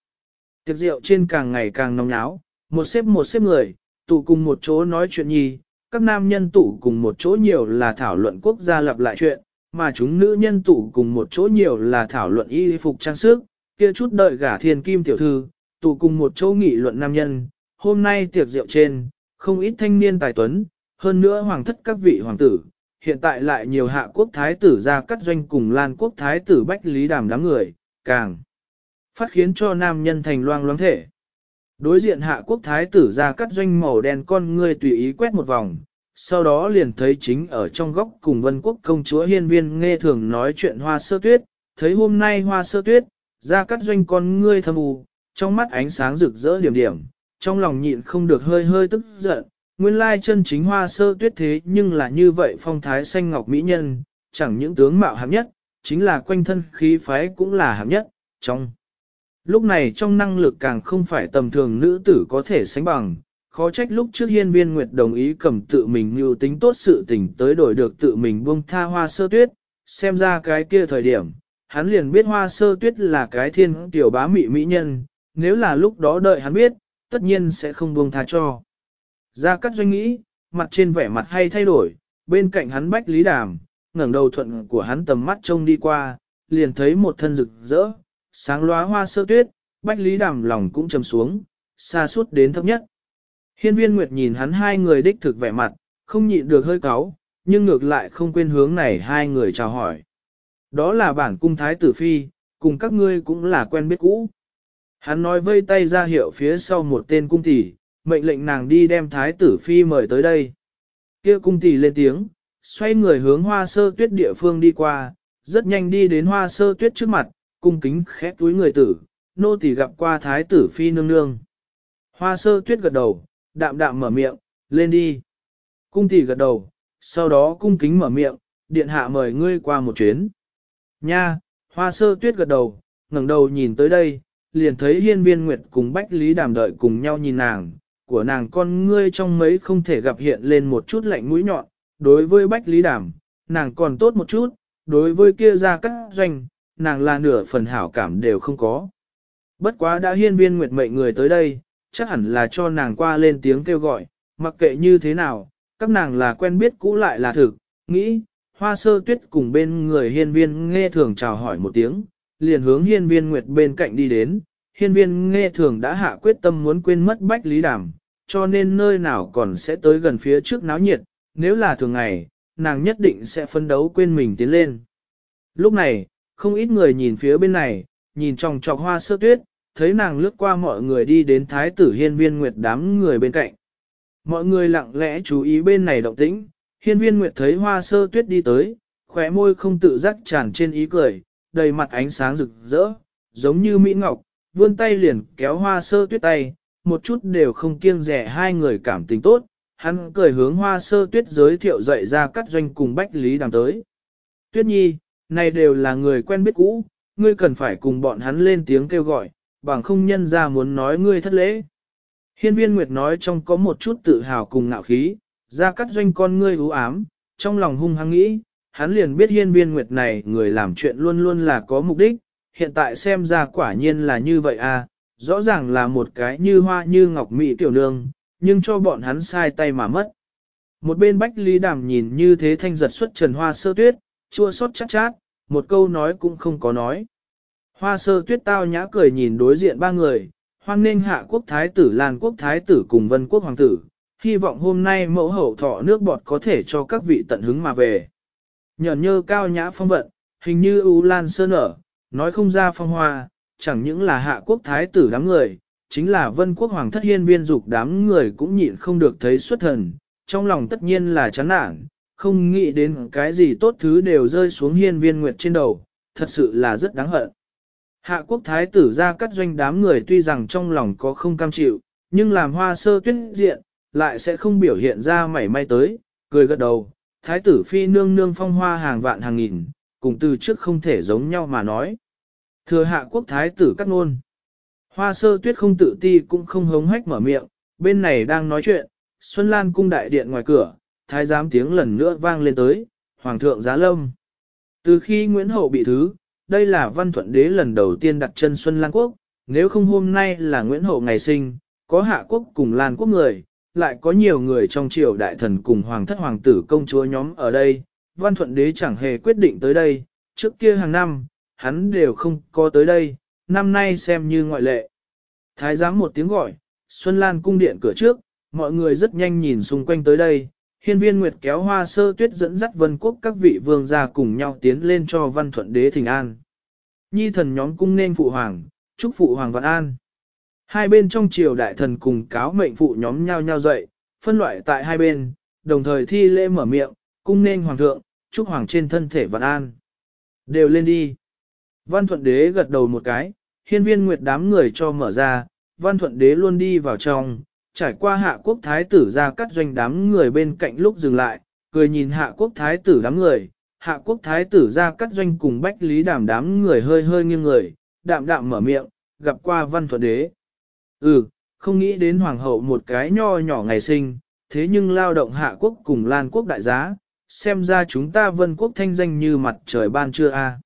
Speaker 1: Tiệc rượu trên càng ngày càng nóng náo, một xếp một xếp người, tụ cùng một chỗ nói chuyện nhì, các nam nhân tụ cùng một chỗ nhiều là thảo luận quốc gia lập lại chuyện, mà chúng nữ nhân tụ cùng một chỗ nhiều là thảo luận y phục trang sức, kia chút đợi gả thiên kim tiểu thư, tụ cùng một chỗ nghị luận nam nhân, hôm nay tiệc rượu trên, không ít thanh niên tài tuấn, hơn nữa hoàng thất các vị hoàng tử, hiện tại lại nhiều hạ quốc thái tử ra cắt doanh cùng lan quốc thái tử bách lý đàm đám người, càng phát khiến cho nam nhân thành loang loáng thể. Đối diện hạ quốc thái tử ra cắt doanh màu đen con ngươi tùy ý quét một vòng, sau đó liền thấy chính ở trong góc cùng vân quốc công chúa hiên viên nghe thường nói chuyện hoa sơ tuyết, thấy hôm nay hoa sơ tuyết, ra cắt doanh con ngươi thâm u, trong mắt ánh sáng rực rỡ điểm điểm, trong lòng nhịn không được hơi hơi tức giận, nguyên lai chân chính hoa sơ tuyết thế nhưng là như vậy phong thái xanh ngọc mỹ nhân, chẳng những tướng mạo hạng nhất, chính là quanh thân khí phái cũng là hạng nhất, trong. Lúc này trong năng lực càng không phải tầm thường nữ tử có thể sánh bằng, khó trách lúc trước hiên viên nguyệt đồng ý cầm tự mình như tính tốt sự tình tới đổi được tự mình buông tha hoa sơ tuyết, xem ra cái kia thời điểm, hắn liền biết hoa sơ tuyết là cái thiên tiểu bá mị mỹ nhân, nếu là lúc đó đợi hắn biết, tất nhiên sẽ không buông tha cho. Gia Cát Doanh nghĩ, mặt trên vẻ mặt hay thay đổi, bên cạnh hắn bách lý đàm, ngẩng đầu thuận của hắn tầm mắt trông đi qua, liền thấy một thân rực rỡ, sáng lóa hoa sơ tuyết, bách lý đàm lòng cũng trầm xuống, xa suốt đến thấp nhất. Hiên viên Nguyệt nhìn hắn hai người đích thực vẻ mặt, không nhịn được hơi cáu, nhưng ngược lại không quên hướng này hai người chào hỏi. Đó là bản cung thái tử phi, cùng các ngươi cũng là quen biết cũ. Hắn nói vây tay ra hiệu phía sau một tên cung tỷ, mệnh lệnh nàng đi đem thái tử phi mời tới đây. Kia cung tỷ lên tiếng, xoay người hướng hoa sơ tuyết địa phương đi qua, rất nhanh đi đến hoa sơ tuyết trước mặt, cung kính khép túi người tử, nô tỷ gặp qua thái tử phi nương nương. Hoa sơ tuyết gật đầu, đạm đạm mở miệng, lên đi. Cung tỷ gật đầu, sau đó cung kính mở miệng, điện hạ mời ngươi qua một chuyến. Nha, hoa sơ tuyết gật đầu, ngẩng đầu nhìn tới đây, liền thấy hiên viên nguyệt cùng bách lý đàm đợi cùng nhau nhìn nàng, của nàng con ngươi trong mấy không thể gặp hiện lên một chút lạnh mũi nhọn, đối với bách lý đàm, nàng còn tốt một chút, đối với kia ra các doanh, nàng là nửa phần hảo cảm đều không có. Bất quá đã hiên viên nguyệt mệnh người tới đây, chắc hẳn là cho nàng qua lên tiếng kêu gọi, mặc kệ như thế nào, các nàng là quen biết cũ lại là thực, nghĩ, hoa sơ tuyết cùng bên người hiên viên nghe thường chào hỏi một tiếng, liền hướng hiên viên nguyệt bên cạnh đi đến, hiên viên nghe thường đã hạ quyết tâm muốn quên mất bách lý đàm, cho nên nơi nào còn sẽ tới gần phía trước náo nhiệt, nếu là thường ngày, nàng nhất định sẽ phấn đấu quên mình tiến lên. Lúc này, không ít người nhìn phía bên này, nhìn trong trọc hoa sơ tuyết, thấy nàng lướt qua mọi người đi đến thái tử hiên viên nguyệt đám người bên cạnh. Mọi người lặng lẽ chú ý bên này động tĩnh, hiên viên nguyệt thấy hoa sơ tuyết đi tới, khóe môi không tự giác tràn trên ý cười, đầy mặt ánh sáng rực rỡ, giống như Mỹ Ngọc, vươn tay liền kéo hoa sơ tuyết tay, một chút đều không kiêng rẻ hai người cảm tình tốt, hắn cười hướng hoa sơ tuyết giới thiệu dậy ra cắt doanh cùng Bách Lý Đàm tới. Tuyết nhi, này đều là người quen biết cũ, ngươi cần phải cùng bọn hắn lên tiếng kêu gọi, bằng không nhân ra muốn nói ngươi thất lễ. Hiên viên Nguyệt nói trong có một chút tự hào cùng ngạo khí, ra cắt doanh con ngươi ưu ám, trong lòng hung hăng nghĩ, hắn liền biết hiên viên Nguyệt này người làm chuyện luôn luôn là có mục đích, hiện tại xem ra quả nhiên là như vậy à, rõ ràng là một cái như hoa như ngọc mỹ tiểu nương, nhưng cho bọn hắn sai tay mà mất. Một bên Bách Lý Đàm nhìn như thế thanh giật xuất trần hoa sơ tuyết, chua xót chát chát, một câu nói cũng không có nói. Hoa sơ tuyết tao nhã cười nhìn đối diện ba người, hoan nên hạ quốc thái tử Lan quốc thái tử cùng vân quốc hoàng tử, hy vọng hôm nay mẫu hậu thọ nước bọt có thể cho các vị tận hứng mà về. Nhờn nhơ cao nhã phong vận, hình như ưu lan sơn ở, nói không ra phong hoa, chẳng những là hạ quốc thái tử đám người, chính là vân quốc hoàng thất hiên viên dục đám người cũng nhịn không được thấy xuất thần, trong lòng tất nhiên là chán nản, không nghĩ đến cái gì tốt thứ đều rơi xuống hiên viên nguyệt trên đầu, thật sự là rất đáng hận. Hạ quốc thái tử ra cắt doanh đám người tuy rằng trong lòng có không cam chịu, nhưng làm hoa sơ tuyết diện, lại sẽ không biểu hiện ra mảy may tới, cười gật đầu, thái tử phi nương nương phong hoa hàng vạn hàng nghìn, cùng từ trước không thể giống nhau mà nói. Thừa hạ quốc thái tử cắt ngôn. Hoa sơ tuyết không tự ti cũng không hống hách mở miệng, bên này đang nói chuyện, Xuân Lan cung đại điện ngoài cửa, thái giám tiếng lần nữa vang lên tới, Hoàng thượng giá lâm. Từ khi Nguyễn Hậu bị thứ, đây là văn thuận đế lần đầu tiên đặt chân Xuân Lan quốc, nếu không hôm nay là Nguyễn Hậu ngày sinh, có hạ quốc cùng Lan quốc người, lại có nhiều người trong triều đại thần cùng hoàng thất hoàng tử công chúa nhóm ở đây, văn thuận đế chẳng hề quyết định tới đây, trước kia hàng năm, hắn đều không có tới đây, năm nay xem như ngoại lệ. Thái giám một tiếng gọi, Xuân Lan cung điện cửa trước, mọi người rất nhanh nhìn xung quanh tới đây, hiên viên nguyệt kéo hoa sơ tuyết dẫn dắt vân quốc các vị vương gia cùng nhau tiến lên cho văn thuận đế thỉnh an. Nhi thần nhóm cung nên phụ hoàng, chúc phụ hoàng vạn an. Hai bên trong triều đại thần cùng cáo mệnh phụ nhóm nhau nhau dậy, phân loại tại hai bên, đồng thời thi lễ mở miệng, cung nên hoàng thượng, chúc hoàng trên thân thể vạn an. Đều lên đi. Văn thuận đế gật đầu một cái, hiên viên nguyệt đám người cho mở ra, văn thuận đế luôn đi vào trong, trải qua hạ quốc thái tử ra cắt doanh đám người bên cạnh lúc dừng lại, cười nhìn hạ quốc thái tử đám người, hạ quốc thái tử ra cắt doanh cùng bách lý đàm đám người hơi hơi nghiêng người, đạm đạm mở miệng, gặp qua văn thuận đế. Ừ, không nghĩ đến hoàng hậu một cái nho nhỏ ngày sinh, thế nhưng lao động hạ quốc cùng lan quốc đại giá, xem ra chúng ta vân quốc thanh danh như mặt trời ban trưa a.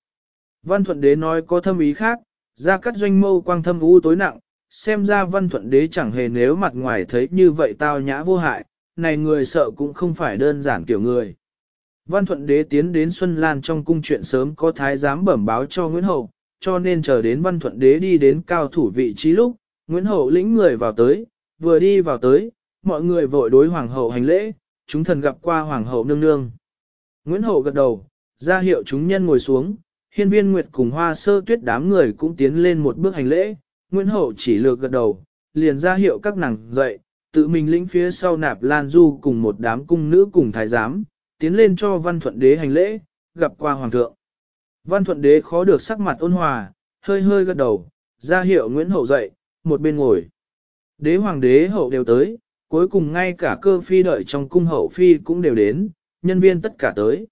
Speaker 1: Văn thuận đế nói có thâm ý khác, ra cắt doanh mâu quang thâm u tối nặng, xem ra văn thuận đế chẳng hề nếu mặt ngoài thấy như vậy tao nhã vô hại, này người sợ cũng không phải đơn giản kiểu người. Văn thuận đế tiến đến Xuân Lan trong cung chuyện sớm có thái giám bẩm báo cho Nguyễn Hậu, cho nên chờ đến văn thuận đế đi đến cao thủ vị trí lúc, Nguyễn Hậu lĩnh người vào tới, vừa đi vào tới, mọi người vội đối hoàng hậu hành lễ, chúng thần gặp qua hoàng hậu nương nương. Nguyễn Hậu gật đầu, ra hiệu chúng nhân ngồi xuống, hiên viên Nguyệt cùng hoa sơ tuyết đám người cũng tiến lên một bước hành lễ, Nguyễn Hậu chỉ lược gật đầu, liền ra hiệu các nàng dậy, tự mình lĩnh phía sau nạp Lan Du cùng một đám cung nữ cùng thái giám, tiến lên cho văn thuận đế hành lễ, gặp qua hoàng thượng. Văn thuận đế khó được sắc mặt ôn hòa, hơi hơi gật đầu, ra hiệu Nguyễn Hậu dậy, một bên ngồi. Đế hoàng đế hậu đều tới, cuối cùng ngay cả cơ phi đợi trong cung hậu phi cũng đều đến, nhân viên tất cả tới.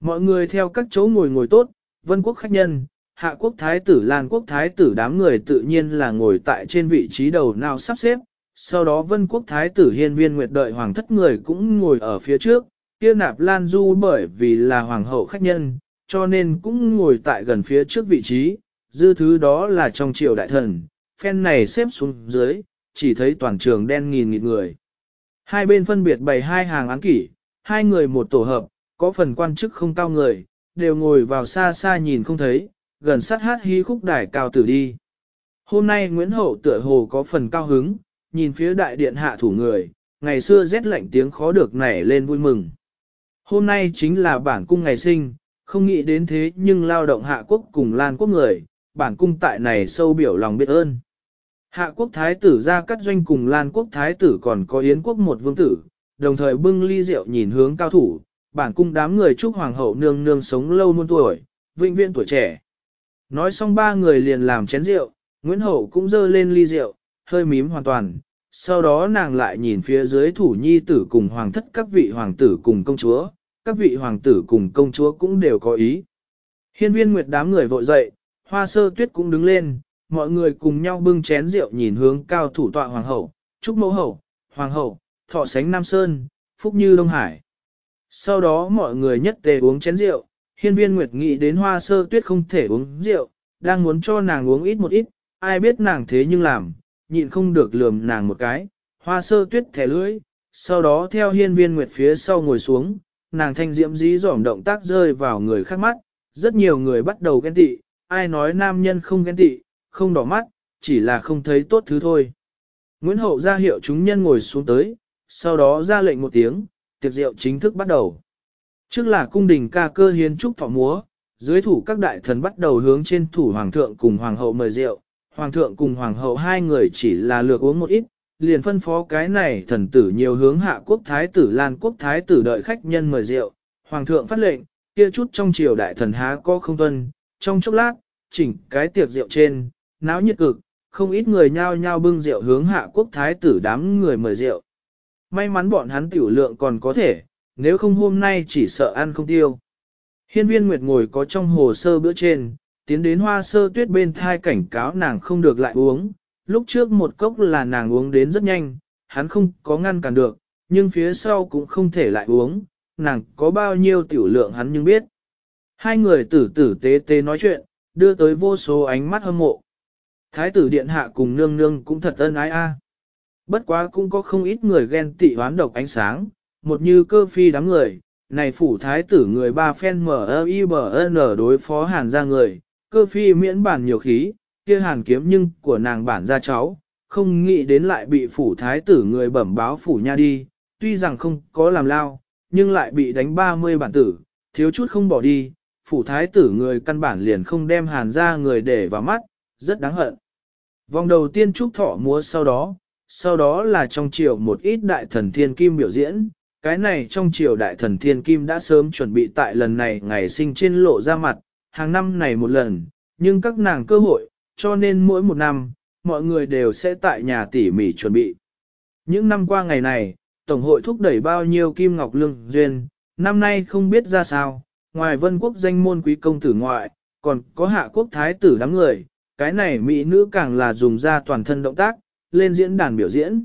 Speaker 1: Mọi người theo các chỗ ngồi ngồi tốt, vân quốc khách nhân, hạ quốc thái tử lan quốc thái tử đám người tự nhiên là ngồi tại trên vị trí đầu nào sắp xếp, sau đó vân quốc thái tử hiên viên nguyệt đợi hoàng thất người cũng ngồi ở phía trước, kia nạp lan du bởi vì là hoàng hậu khách nhân, cho nên cũng ngồi tại gần phía trước vị trí, dư thứ đó là trong triều đại thần, phen này xếp xuống dưới, chỉ thấy toàn trường đen nghìn nghịt người. Hai bên phân biệt bày hai hàng án kỷ, hai người một tổ hợp, có phần quan chức không cao người, đều ngồi vào xa xa nhìn không thấy, gần sát hát hí khúc đài cao tử đi. Hôm nay Nguyễn Hậu tựa hồ có phần cao hứng, nhìn phía đại điện hạ thủ người, ngày xưa rét lạnh tiếng khó được nảy lên vui mừng. Hôm nay chính là bản cung ngày sinh, không nghĩ đến thế nhưng lao động hạ quốc cùng lan quốc người, bản cung tại này sâu biểu lòng biết ơn. Hạ quốc thái tử ra cắt doanh cùng lan quốc thái tử còn có yến quốc một vương tử, đồng thời bưng ly rượu nhìn hướng cao thủ, bản cung đám người chúc hoàng hậu nương nương sống lâu muôn tuổi, vĩnh viễn tuổi trẻ. Nói xong ba người liền làm chén rượu, Nguyễn Hậu cũng dơ lên ly rượu, hơi mím hoàn toàn, sau đó nàng lại nhìn phía dưới thủ nhi tử cùng hoàng thất các vị hoàng tử cùng công chúa, các vị hoàng tử cùng công chúa cũng đều có ý. Hiên viên nguyệt đám người vội dậy, hoa sơ tuyết cũng đứng lên, mọi người cùng nhau bưng chén rượu nhìn hướng cao thủ tọa hoàng hậu, trúc mẫu hậu, hoàng hậu, thọ sánh Nam Sơn, phúc như Đông Hải. Sau đó mọi người nhất tề uống chén rượu, hiên viên nguyệt nghĩ đến hoa sơ tuyết không thể uống rượu, đang muốn cho nàng uống ít một ít, ai biết nàng thế nhưng làm, nhịn không được lườm nàng một cái, hoa sơ tuyết thẻ lưỡi, sau đó theo hiên viên nguyệt phía sau ngồi xuống, nàng thanh diễm dí dỏm động tác rơi vào người khác mắt, rất nhiều người bắt đầu ghen tị, ai nói nam nhân không ghen tị, không đỏ mắt, chỉ là không thấy tốt thứ thôi. Nguyễn Hậu ra hiệu chúng nhân ngồi xuống tới, sau đó ra lệnh một tiếng, tiệc rượu chính thức bắt đầu. Trước là cung đình ca cơ hiến trúc thọ múa, dưới thủ các đại thần bắt đầu hướng trên thủ hoàng thượng cùng hoàng hậu mời rượu, hoàng thượng cùng hoàng hậu hai người chỉ là lược uống một ít, liền phân phó cái này thần tử nhiều hướng hạ quốc thái tử lan quốc thái tử đợi khách nhân mời rượu, hoàng thượng phát lệnh, kia chút trong triều đại thần há có không tuân, trong chốc lát, chỉnh cái tiệc rượu trên, náo nhiệt cực, không ít người nhao nhao bưng rượu hướng hạ quốc thái tử đám người mời rượu. May mắn bọn hắn tiểu lượng còn có thể, nếu không hôm nay chỉ sợ ăn không tiêu. Hiên viên Nguyệt ngồi có trong hồ sơ bữa trên, tiến đến hoa sơ tuyết bên thai cảnh cáo nàng không được lại uống. Lúc trước một cốc là nàng uống đến rất nhanh, hắn không có ngăn cản được, nhưng phía sau cũng không thể lại uống, nàng có bao nhiêu tiểu lượng hắn nhưng biết. Hai người tử tử tế tế nói chuyện, đưa tới vô số ánh mắt hâm mộ. Thái tử điện hạ cùng nương nương cũng thật ân ái a. Bất quá cũng có không ít người ghen tị hoán độc ánh sáng, một như cơ phi đám người, này phủ thái tử người ba phen mở i bờ n đối phó hàn ra người, cơ phi miễn bản nhiều khí, kia hàn kiếm nhưng của nàng bản ra cháu, không nghĩ đến lại bị phủ thái tử người bẩm báo phủ nha đi, tuy rằng không có làm lao, nhưng lại bị đánh 30 bản tử, thiếu chút không bỏ đi, phủ thái tử người căn bản liền không đem hàn ra người để vào mắt, rất đáng hận. Vòng đầu tiên trúc thọ múa sau đó, sau đó là trong triều một ít đại thần thiên kim biểu diễn, cái này trong triều đại thần thiên kim đã sớm chuẩn bị tại lần này ngày sinh trên lộ ra mặt, hàng năm này một lần, nhưng các nàng cơ hội, cho nên mỗi một năm, mọi người đều sẽ tại nhà tỉ mỉ chuẩn bị. Những năm qua ngày này, Tổng hội thúc đẩy bao nhiêu kim ngọc lương duyên, năm nay không biết ra sao, ngoài vân quốc danh môn quý công tử ngoại, còn có hạ quốc thái tử đám người, cái này mỹ nữ càng là dùng ra toàn thân động tác, lên diễn đàn biểu diễn.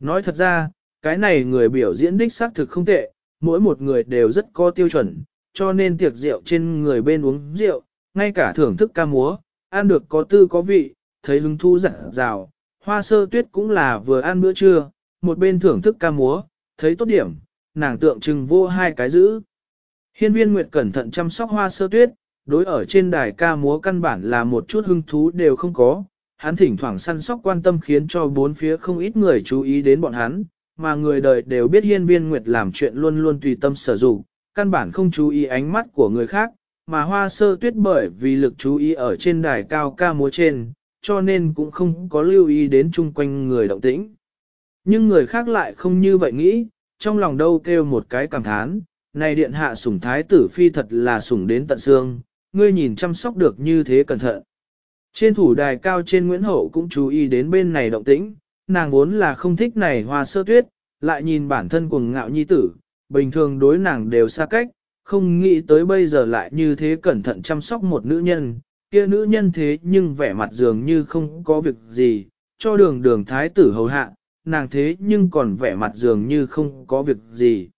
Speaker 1: Nói thật ra, cái này người biểu diễn đích xác thực không tệ, mỗi một người đều rất có tiêu chuẩn, cho nên tiệc rượu trên người bên uống rượu, ngay cả thưởng thức ca múa, ăn được có tư có vị, thấy hứng thu dặn rào. Hoa sơ tuyết cũng là vừa ăn bữa trưa, một bên thưởng thức ca múa, thấy tốt điểm, nàng tượng trưng vô hai cái giữ. Hiên viên Nguyệt cẩn thận chăm sóc hoa sơ tuyết, đối ở trên đài ca múa căn bản là một chút hứng thú đều không có, hắn thỉnh thoảng săn sóc quan tâm khiến cho bốn phía không ít người chú ý đến bọn hắn, mà người đời đều biết hiên viên Nguyệt làm chuyện luôn luôn tùy tâm sở dụng, căn bản không chú ý ánh mắt của người khác, mà hoa sơ tuyết bởi vì lực chú ý ở trên đài cao ca múa trên, cho nên cũng không có lưu ý đến chung quanh người động tĩnh. Nhưng người khác lại không như vậy nghĩ, trong lòng đâu kêu một cái cảm thán, này điện hạ sủng thái tử phi thật là sủng đến tận xương, ngươi nhìn chăm sóc được như thế cẩn thận. Trên thủ đài cao trên Nguyễn Hậu cũng chú ý đến bên này động tĩnh, nàng vốn là không thích này hoa sơ tuyết, lại nhìn bản thân cuồng ngạo nhi tử, bình thường đối nàng đều xa cách, không nghĩ tới bây giờ lại như thế cẩn thận chăm sóc một nữ nhân, kia nữ nhân thế nhưng vẻ mặt dường như không có việc gì, cho đường đường thái tử hầu hạ, nàng thế nhưng còn vẻ mặt dường như không có việc gì.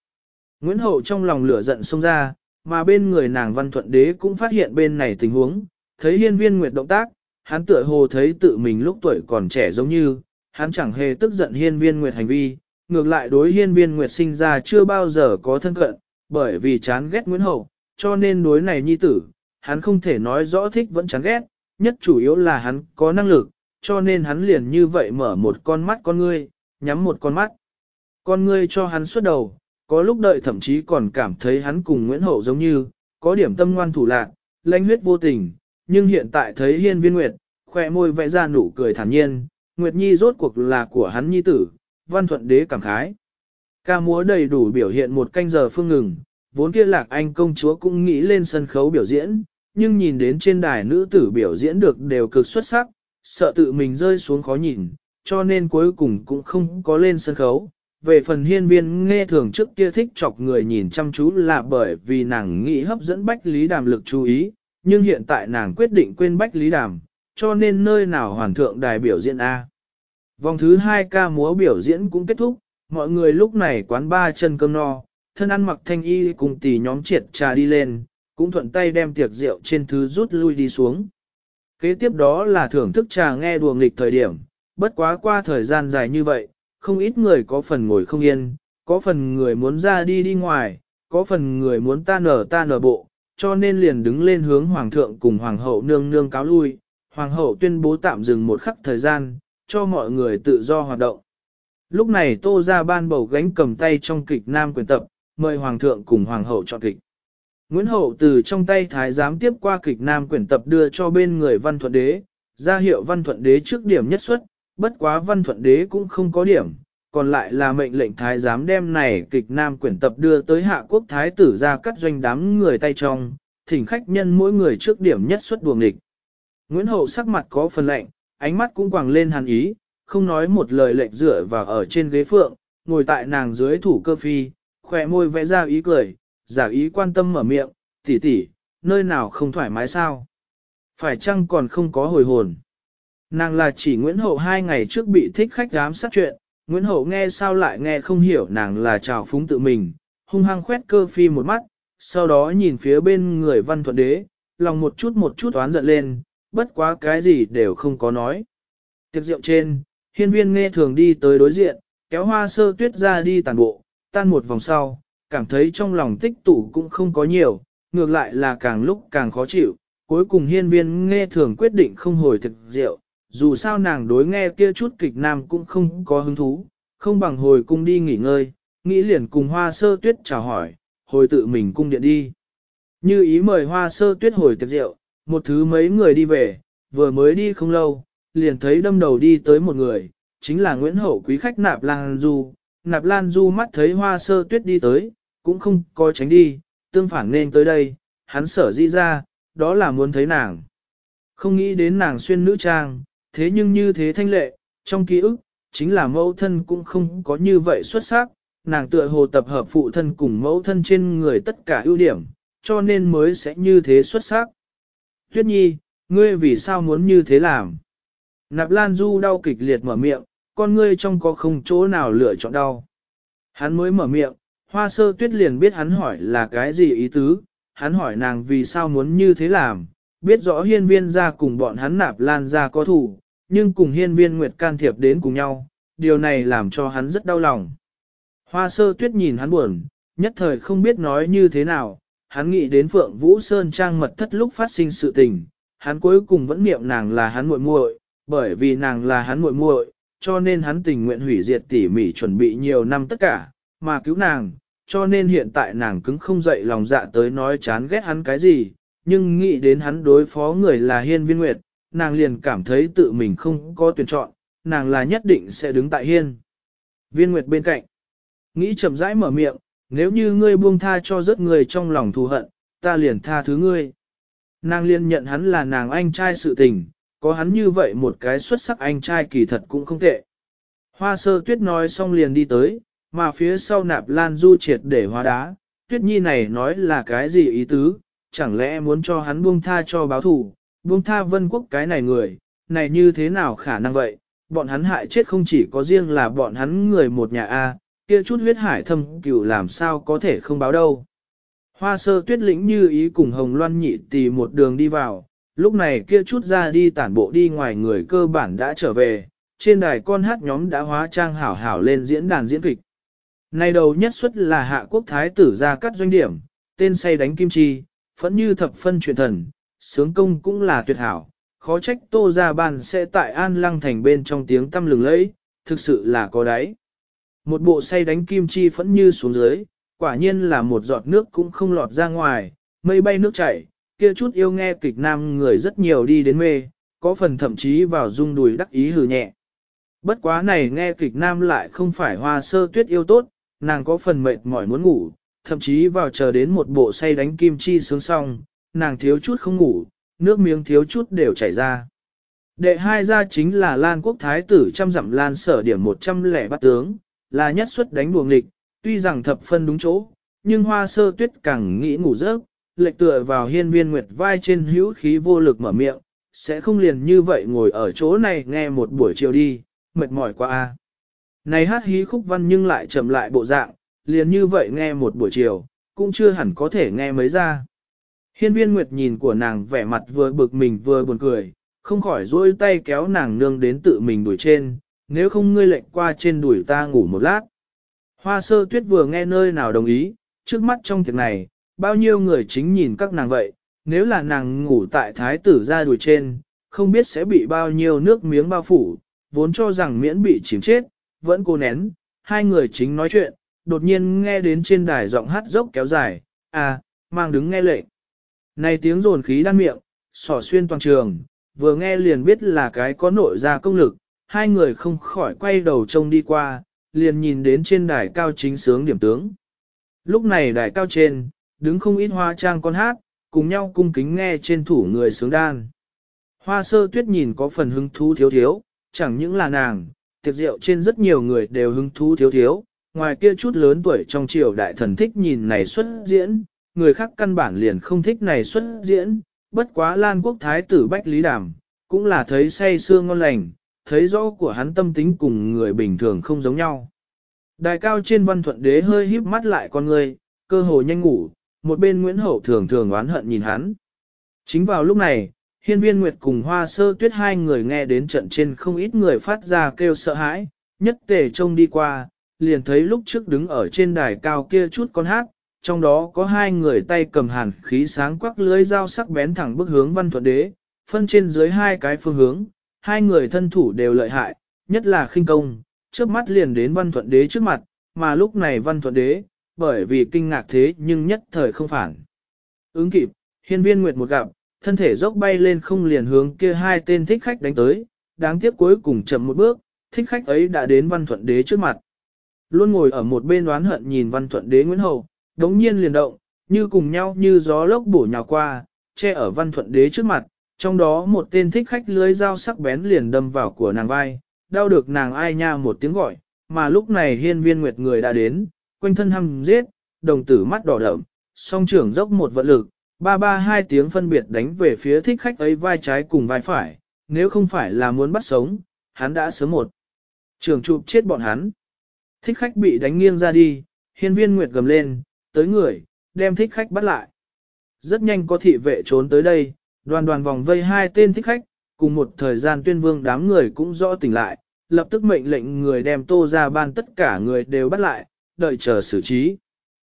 Speaker 1: Nguyễn Hậu trong lòng lửa giận xông ra, mà bên người nàng văn thuận đế cũng phát hiện bên này tình huống, thấy hiên viên nguyệt động tác, hắn tựa hồ thấy tự mình lúc tuổi còn trẻ giống như, hắn chẳng hề tức giận hiên viên nguyệt hành vi, ngược lại đối hiên viên nguyệt sinh ra chưa bao giờ có thân cận, bởi vì chán ghét Nguyễn Hậu, cho nên đối này nhi tử, hắn không thể nói rõ thích vẫn chán ghét, nhất chủ yếu là hắn có năng lực, cho nên hắn liền như vậy mở một con mắt con ngươi, nhắm một con mắt. Con ngươi cho hắn xuất đầu, có lúc đợi thậm chí còn cảm thấy hắn cùng Nguyễn Hậu giống như, có điểm tâm ngoan thủ lạc, lãnh huyết vô tình, nhưng hiện tại thấy hiên viên Nguyệt, khoe môi vẽ ra nụ cười thản nhiên, Nguyệt Nhi rốt cuộc là của hắn nhi tử, văn thuận đế cảm khái. Ca múa đầy đủ biểu hiện một canh giờ phương ngừng, vốn kia lạc anh công chúa cũng nghĩ lên sân khấu biểu diễn, nhưng nhìn đến trên đài nữ tử biểu diễn được đều cực xuất sắc, sợ tự mình rơi xuống khó nhìn, cho nên cuối cùng cũng không có lên sân khấu. Về phần hiên viên nghe thường trước kia thích chọc người nhìn chăm chú là bởi vì nàng nghĩ hấp dẫn Bách Lý Đàm lực chú ý, nhưng hiện tại nàng quyết định quên Bách Lý Đàm, cho nên nơi nào hoàn thượng đài biểu diễn A. Vòng thứ hai ca múa biểu diễn cũng kết thúc, mọi người lúc này quán ba chân cơm no, thân ăn mặc thanh y cùng tỷ nhóm triệt trà đi lên, cũng thuận tay đem tiệc rượu trên thứ rút lui đi xuống. Kế tiếp đó là thưởng thức trà nghe đùa nghịch thời điểm, bất quá qua thời gian dài như vậy, không ít người có phần ngồi không yên, có phần người muốn ra đi đi ngoài, có phần người muốn ta nở ta nở bộ, cho nên liền đứng lên hướng hoàng thượng cùng hoàng hậu nương nương cáo lui. Hoàng hậu tuyên bố tạm dừng một khắc thời gian, cho mọi người tự do hoạt động. Lúc này tô ra ban bầu gánh cầm tay trong kịch nam quyền tập, mời hoàng thượng cùng hoàng hậu chọn kịch. Nguyễn Hậu từ trong tay thái giám tiếp qua kịch nam quyển tập đưa cho bên người văn thuận đế, ra hiệu văn thuận đế trước điểm nhất xuất, bất quá văn thuận đế cũng không có điểm, còn lại là mệnh lệnh thái giám đem này kịch nam quyển tập đưa tới hạ quốc thái tử ra cắt doanh đám người tay trong, thỉnh khách nhân mỗi người trước điểm nhất xuất đường địch. Nguyễn Hậu sắc mặt có phần lạnh, ánh mắt cũng quàng lên hàn ý, không nói một lời lệnh dựa vào ở trên ghế phượng, ngồi tại nàng dưới thủ cơ phi, khỏe môi vẽ ra ý cười, giả ý quan tâm mở miệng, tỷ tỷ, nơi nào không thoải mái sao? Phải chăng còn không có hồi hồn? Nàng là chỉ Nguyễn Hậu hai ngày trước bị thích khách dám sát chuyện, Nguyễn Hậu nghe sao lại nghe không hiểu nàng là trào phúng tự mình, hung hăng khoét cơ phi một mắt, sau đó nhìn phía bên người văn thuận đế, lòng một chút một chút oán giận lên, bất quá cái gì đều không có nói. Tiệc rượu trên, hiên viên nghe thường đi tới đối diện, kéo hoa sơ tuyết ra đi tàn bộ, tan một vòng sau, cảm thấy trong lòng tích tụ cũng không có nhiều, ngược lại là càng lúc càng khó chịu. Cuối cùng hiên viên nghe thường quyết định không hồi thực rượu, dù sao nàng đối nghe kia chút kịch nam cũng không có hứng thú, không bằng hồi cung đi nghỉ ngơi, nghĩ liền cùng hoa sơ tuyết chào hỏi, hồi tự mình cung điện đi. Như ý mời hoa sơ tuyết hồi tiệc rượu, một thứ mấy người đi về, vừa mới đi không lâu, liền thấy đâm đầu đi tới một người, chính là Nguyễn Hậu quý khách Nạp Lan Du. Nạp Lan Du mắt thấy hoa sơ tuyết đi tới, cũng không có tránh đi, tương phản nên tới đây, hắn sở di ra, đó là muốn thấy nàng. Không nghĩ đến nàng xuyên nữ trang, thế nhưng như thế thanh lệ, trong ký ức, chính là mẫu thân cũng không có như vậy xuất sắc, nàng tựa hồ tập hợp phụ thân cùng mẫu thân trên người tất cả ưu điểm, cho nên mới sẽ như thế xuất sắc. Tuyết nhi, ngươi vì sao muốn như thế làm? Nạp Lan Du đau kịch liệt mở miệng, con ngươi trong có không chỗ nào lựa chọn đau. Hắn mới mở miệng, hoa sơ tuyết liền biết hắn hỏi là cái gì ý tứ, hắn hỏi nàng vì sao muốn như thế làm, biết rõ hiên viên ra cùng bọn hắn nạp lan ra có thủ, nhưng cùng hiên viên nguyệt can thiệp đến cùng nhau, điều này làm cho hắn rất đau lòng. Hoa sơ tuyết nhìn hắn buồn, nhất thời không biết nói như thế nào, hắn nghĩ đến Phượng Vũ Sơn trang mật thất lúc phát sinh sự tình, hắn cuối cùng vẫn niệm nàng là hắn muội muội, bởi vì nàng là hắn muội muội, cho nên hắn tình nguyện hủy diệt tỉ mỉ chuẩn bị nhiều năm tất cả, mà cứu nàng, cho nên hiện tại nàng cứng không dậy lòng dạ tới nói chán ghét hắn cái gì, nhưng nghĩ đến hắn đối phó người là hiên viên nguyệt, nàng liền cảm thấy tự mình không có tuyển chọn, nàng là nhất định sẽ đứng tại hiên. Viên nguyệt bên cạnh, nghĩ chậm rãi mở miệng, nếu như ngươi buông tha cho rất người trong lòng thù hận, ta liền tha thứ ngươi. Nàng liền nhận hắn là nàng anh trai sự tình, có hắn như vậy một cái xuất sắc anh trai kỳ thật cũng không tệ. Hoa sơ tuyết nói xong liền đi tới, mà phía sau nạp lan du triệt để hóa đá, tuyết nhi này nói là cái gì ý tứ, chẳng lẽ muốn cho hắn buông tha cho báo thù, buông tha vân quốc cái này người, này như thế nào khả năng vậy, bọn hắn hại chết không chỉ có riêng là bọn hắn người một nhà A, kia chút huyết hải thâm cửu làm sao có thể không báo đâu. Hoa sơ tuyết lĩnh như ý cùng hồng loan nhị tì một đường đi vào, lúc này kia chút ra đi tản bộ đi ngoài người cơ bản đã trở về, trên đài con hát nhóm đã hóa trang hảo hảo lên diễn đàn diễn kịch. Này đầu nhất xuất là hạ quốc thái tử ra cắt doanh điểm, tên say đánh kim chi, phẫn như thập phân truyền thần, sướng công cũng là tuyệt hảo, khó trách tô ra bàn sẽ tại an lăng thành bên trong tiếng tâm lừng lẫy, thực sự là có đáy. Một bộ say đánh kim chi phẫn như xuống dưới, quả nhiên là một giọt nước cũng không lọt ra ngoài, mây bay nước chảy, kia chút yêu nghe kịch nam người rất nhiều đi đến mê, có phần thậm chí vào rung đùi đắc ý hừ nhẹ. Bất quá này nghe kịch nam lại không phải hoa sơ tuyết yêu tốt, nàng có phần mệt mỏi muốn ngủ, thậm chí vào chờ đến một bộ say đánh kim chi sướng xong, nàng thiếu chút không ngủ, nước miếng thiếu chút đều chảy ra. Đệ hai ra chính là Lan Quốc Thái tử trăm dặm Lan sở điểm 108 tướng, là nhất suất đánh buồng lịch tuy rằng thập phân đúng chỗ, nhưng hoa sơ tuyết càng nghĩ ngủ giấc, lệch tựa vào hiên viên nguyệt vai trên hữu khí vô lực mở miệng, sẽ không liền như vậy ngồi ở chỗ này nghe một buổi chiều đi, mệt mỏi quá a. Này hát hí khúc văn nhưng lại chậm lại bộ dạng, liền như vậy nghe một buổi chiều, cũng chưa hẳn có thể nghe mấy ra. Hiên viên nguyệt nhìn của nàng vẻ mặt vừa bực mình vừa buồn cười, không khỏi dôi tay kéo nàng nương đến tự mình đuổi trên, nếu không ngươi lệnh qua trên đuổi ta ngủ một lát. Hoa sơ tuyết vừa nghe nơi nào đồng ý, trước mắt trong tiệc này, bao nhiêu người chính nhìn các nàng vậy, nếu là nàng ngủ tại thái tử ra đuổi trên, không biết sẽ bị bao nhiêu nước miếng bao phủ, vốn cho rằng miễn bị chìm chết, vẫn cô nén, hai người chính nói chuyện, đột nhiên nghe đến trên đài giọng hát dốc kéo dài, à, mang đứng nghe lệnh. Này tiếng rồn khí đan miệng, sỏ xuyên toàn trường, vừa nghe liền biết là cái có nội ra công lực, hai người không khỏi quay đầu trông đi qua, liền nhìn đến trên đài cao chính sướng điểm tướng. Lúc này đài cao trên, đứng không ít hoa trang con hát, cùng nhau cung kính nghe trên thủ người sướng đan. Hoa sơ tuyết nhìn có phần hứng thú thiếu thiếu, chẳng những là nàng, tiệc rượu trên rất nhiều người đều hứng thú thiếu thiếu, ngoài kia chút lớn tuổi trong triều đại thần thích nhìn này xuất diễn, người khác căn bản liền không thích này xuất diễn, bất quá Lan Quốc Thái tử Bách Lý Đàm, cũng là thấy say xương ngon lành, thấy rõ của hắn tâm tính cùng người bình thường không giống nhau. Đài cao trên văn thuận đế hơi híp mắt lại con người, cơ hồ nhanh ngủ, một bên Nguyễn Hậu thường thường oán hận nhìn hắn. Chính vào lúc này, hiên viên Nguyệt cùng hoa sơ tuyết hai người nghe đến trận trên không ít người phát ra kêu sợ hãi, nhất tề trông đi qua, liền thấy lúc trước đứng ở trên đài cao kia chút con hát, trong đó có hai người tay cầm hàn khí sáng quắc lưới dao sắc bén thẳng bước hướng văn thuận đế, phân trên dưới hai cái phương hướng, hai người thân thủ đều lợi hại, nhất là khinh công, trước mắt liền đến văn thuận đế trước mặt, mà lúc này văn thuận đế, bởi vì kinh ngạc thế nhưng nhất thời không phản. Ứng kịp, hiên viên nguyệt một gặp, thân thể dốc bay lên không liền hướng kia hai tên thích khách đánh tới, đáng tiếc cuối cùng chậm một bước, thích khách ấy đã đến văn thuận đế trước mặt. Luôn ngồi ở một bên đoán hận nhìn văn thuận đế Nguyễn Hậu, đống nhiên liền động, như cùng nhau như gió lốc bổ nhào qua, che ở văn thuận đế trước mặt, trong đó một tên thích khách lưới dao sắc bén liền đâm vào của nàng vai, đau được nàng ai nha một tiếng gọi, mà lúc này hiên viên nguyệt người đã đến, quanh thân hăm giết, đồng tử mắt đỏ đậm, song trưởng dốc một vận lực, ba ba hai tiếng phân biệt đánh về phía thích khách ấy vai trái cùng vai phải, nếu không phải là muốn bắt sống, hắn đã sớm một. Trường chụp chết bọn hắn. Thích khách bị đánh nghiêng ra đi, hiên viên nguyệt gầm lên, tới người, đem thích khách bắt lại. Rất nhanh có thị vệ trốn tới đây, đoàn đoàn vòng vây hai tên thích khách, cùng một thời gian tuyên vương đám người cũng rõ tỉnh lại, lập tức mệnh lệnh người đem tô ra ban tất cả người đều bắt lại, đợi chờ xử trí.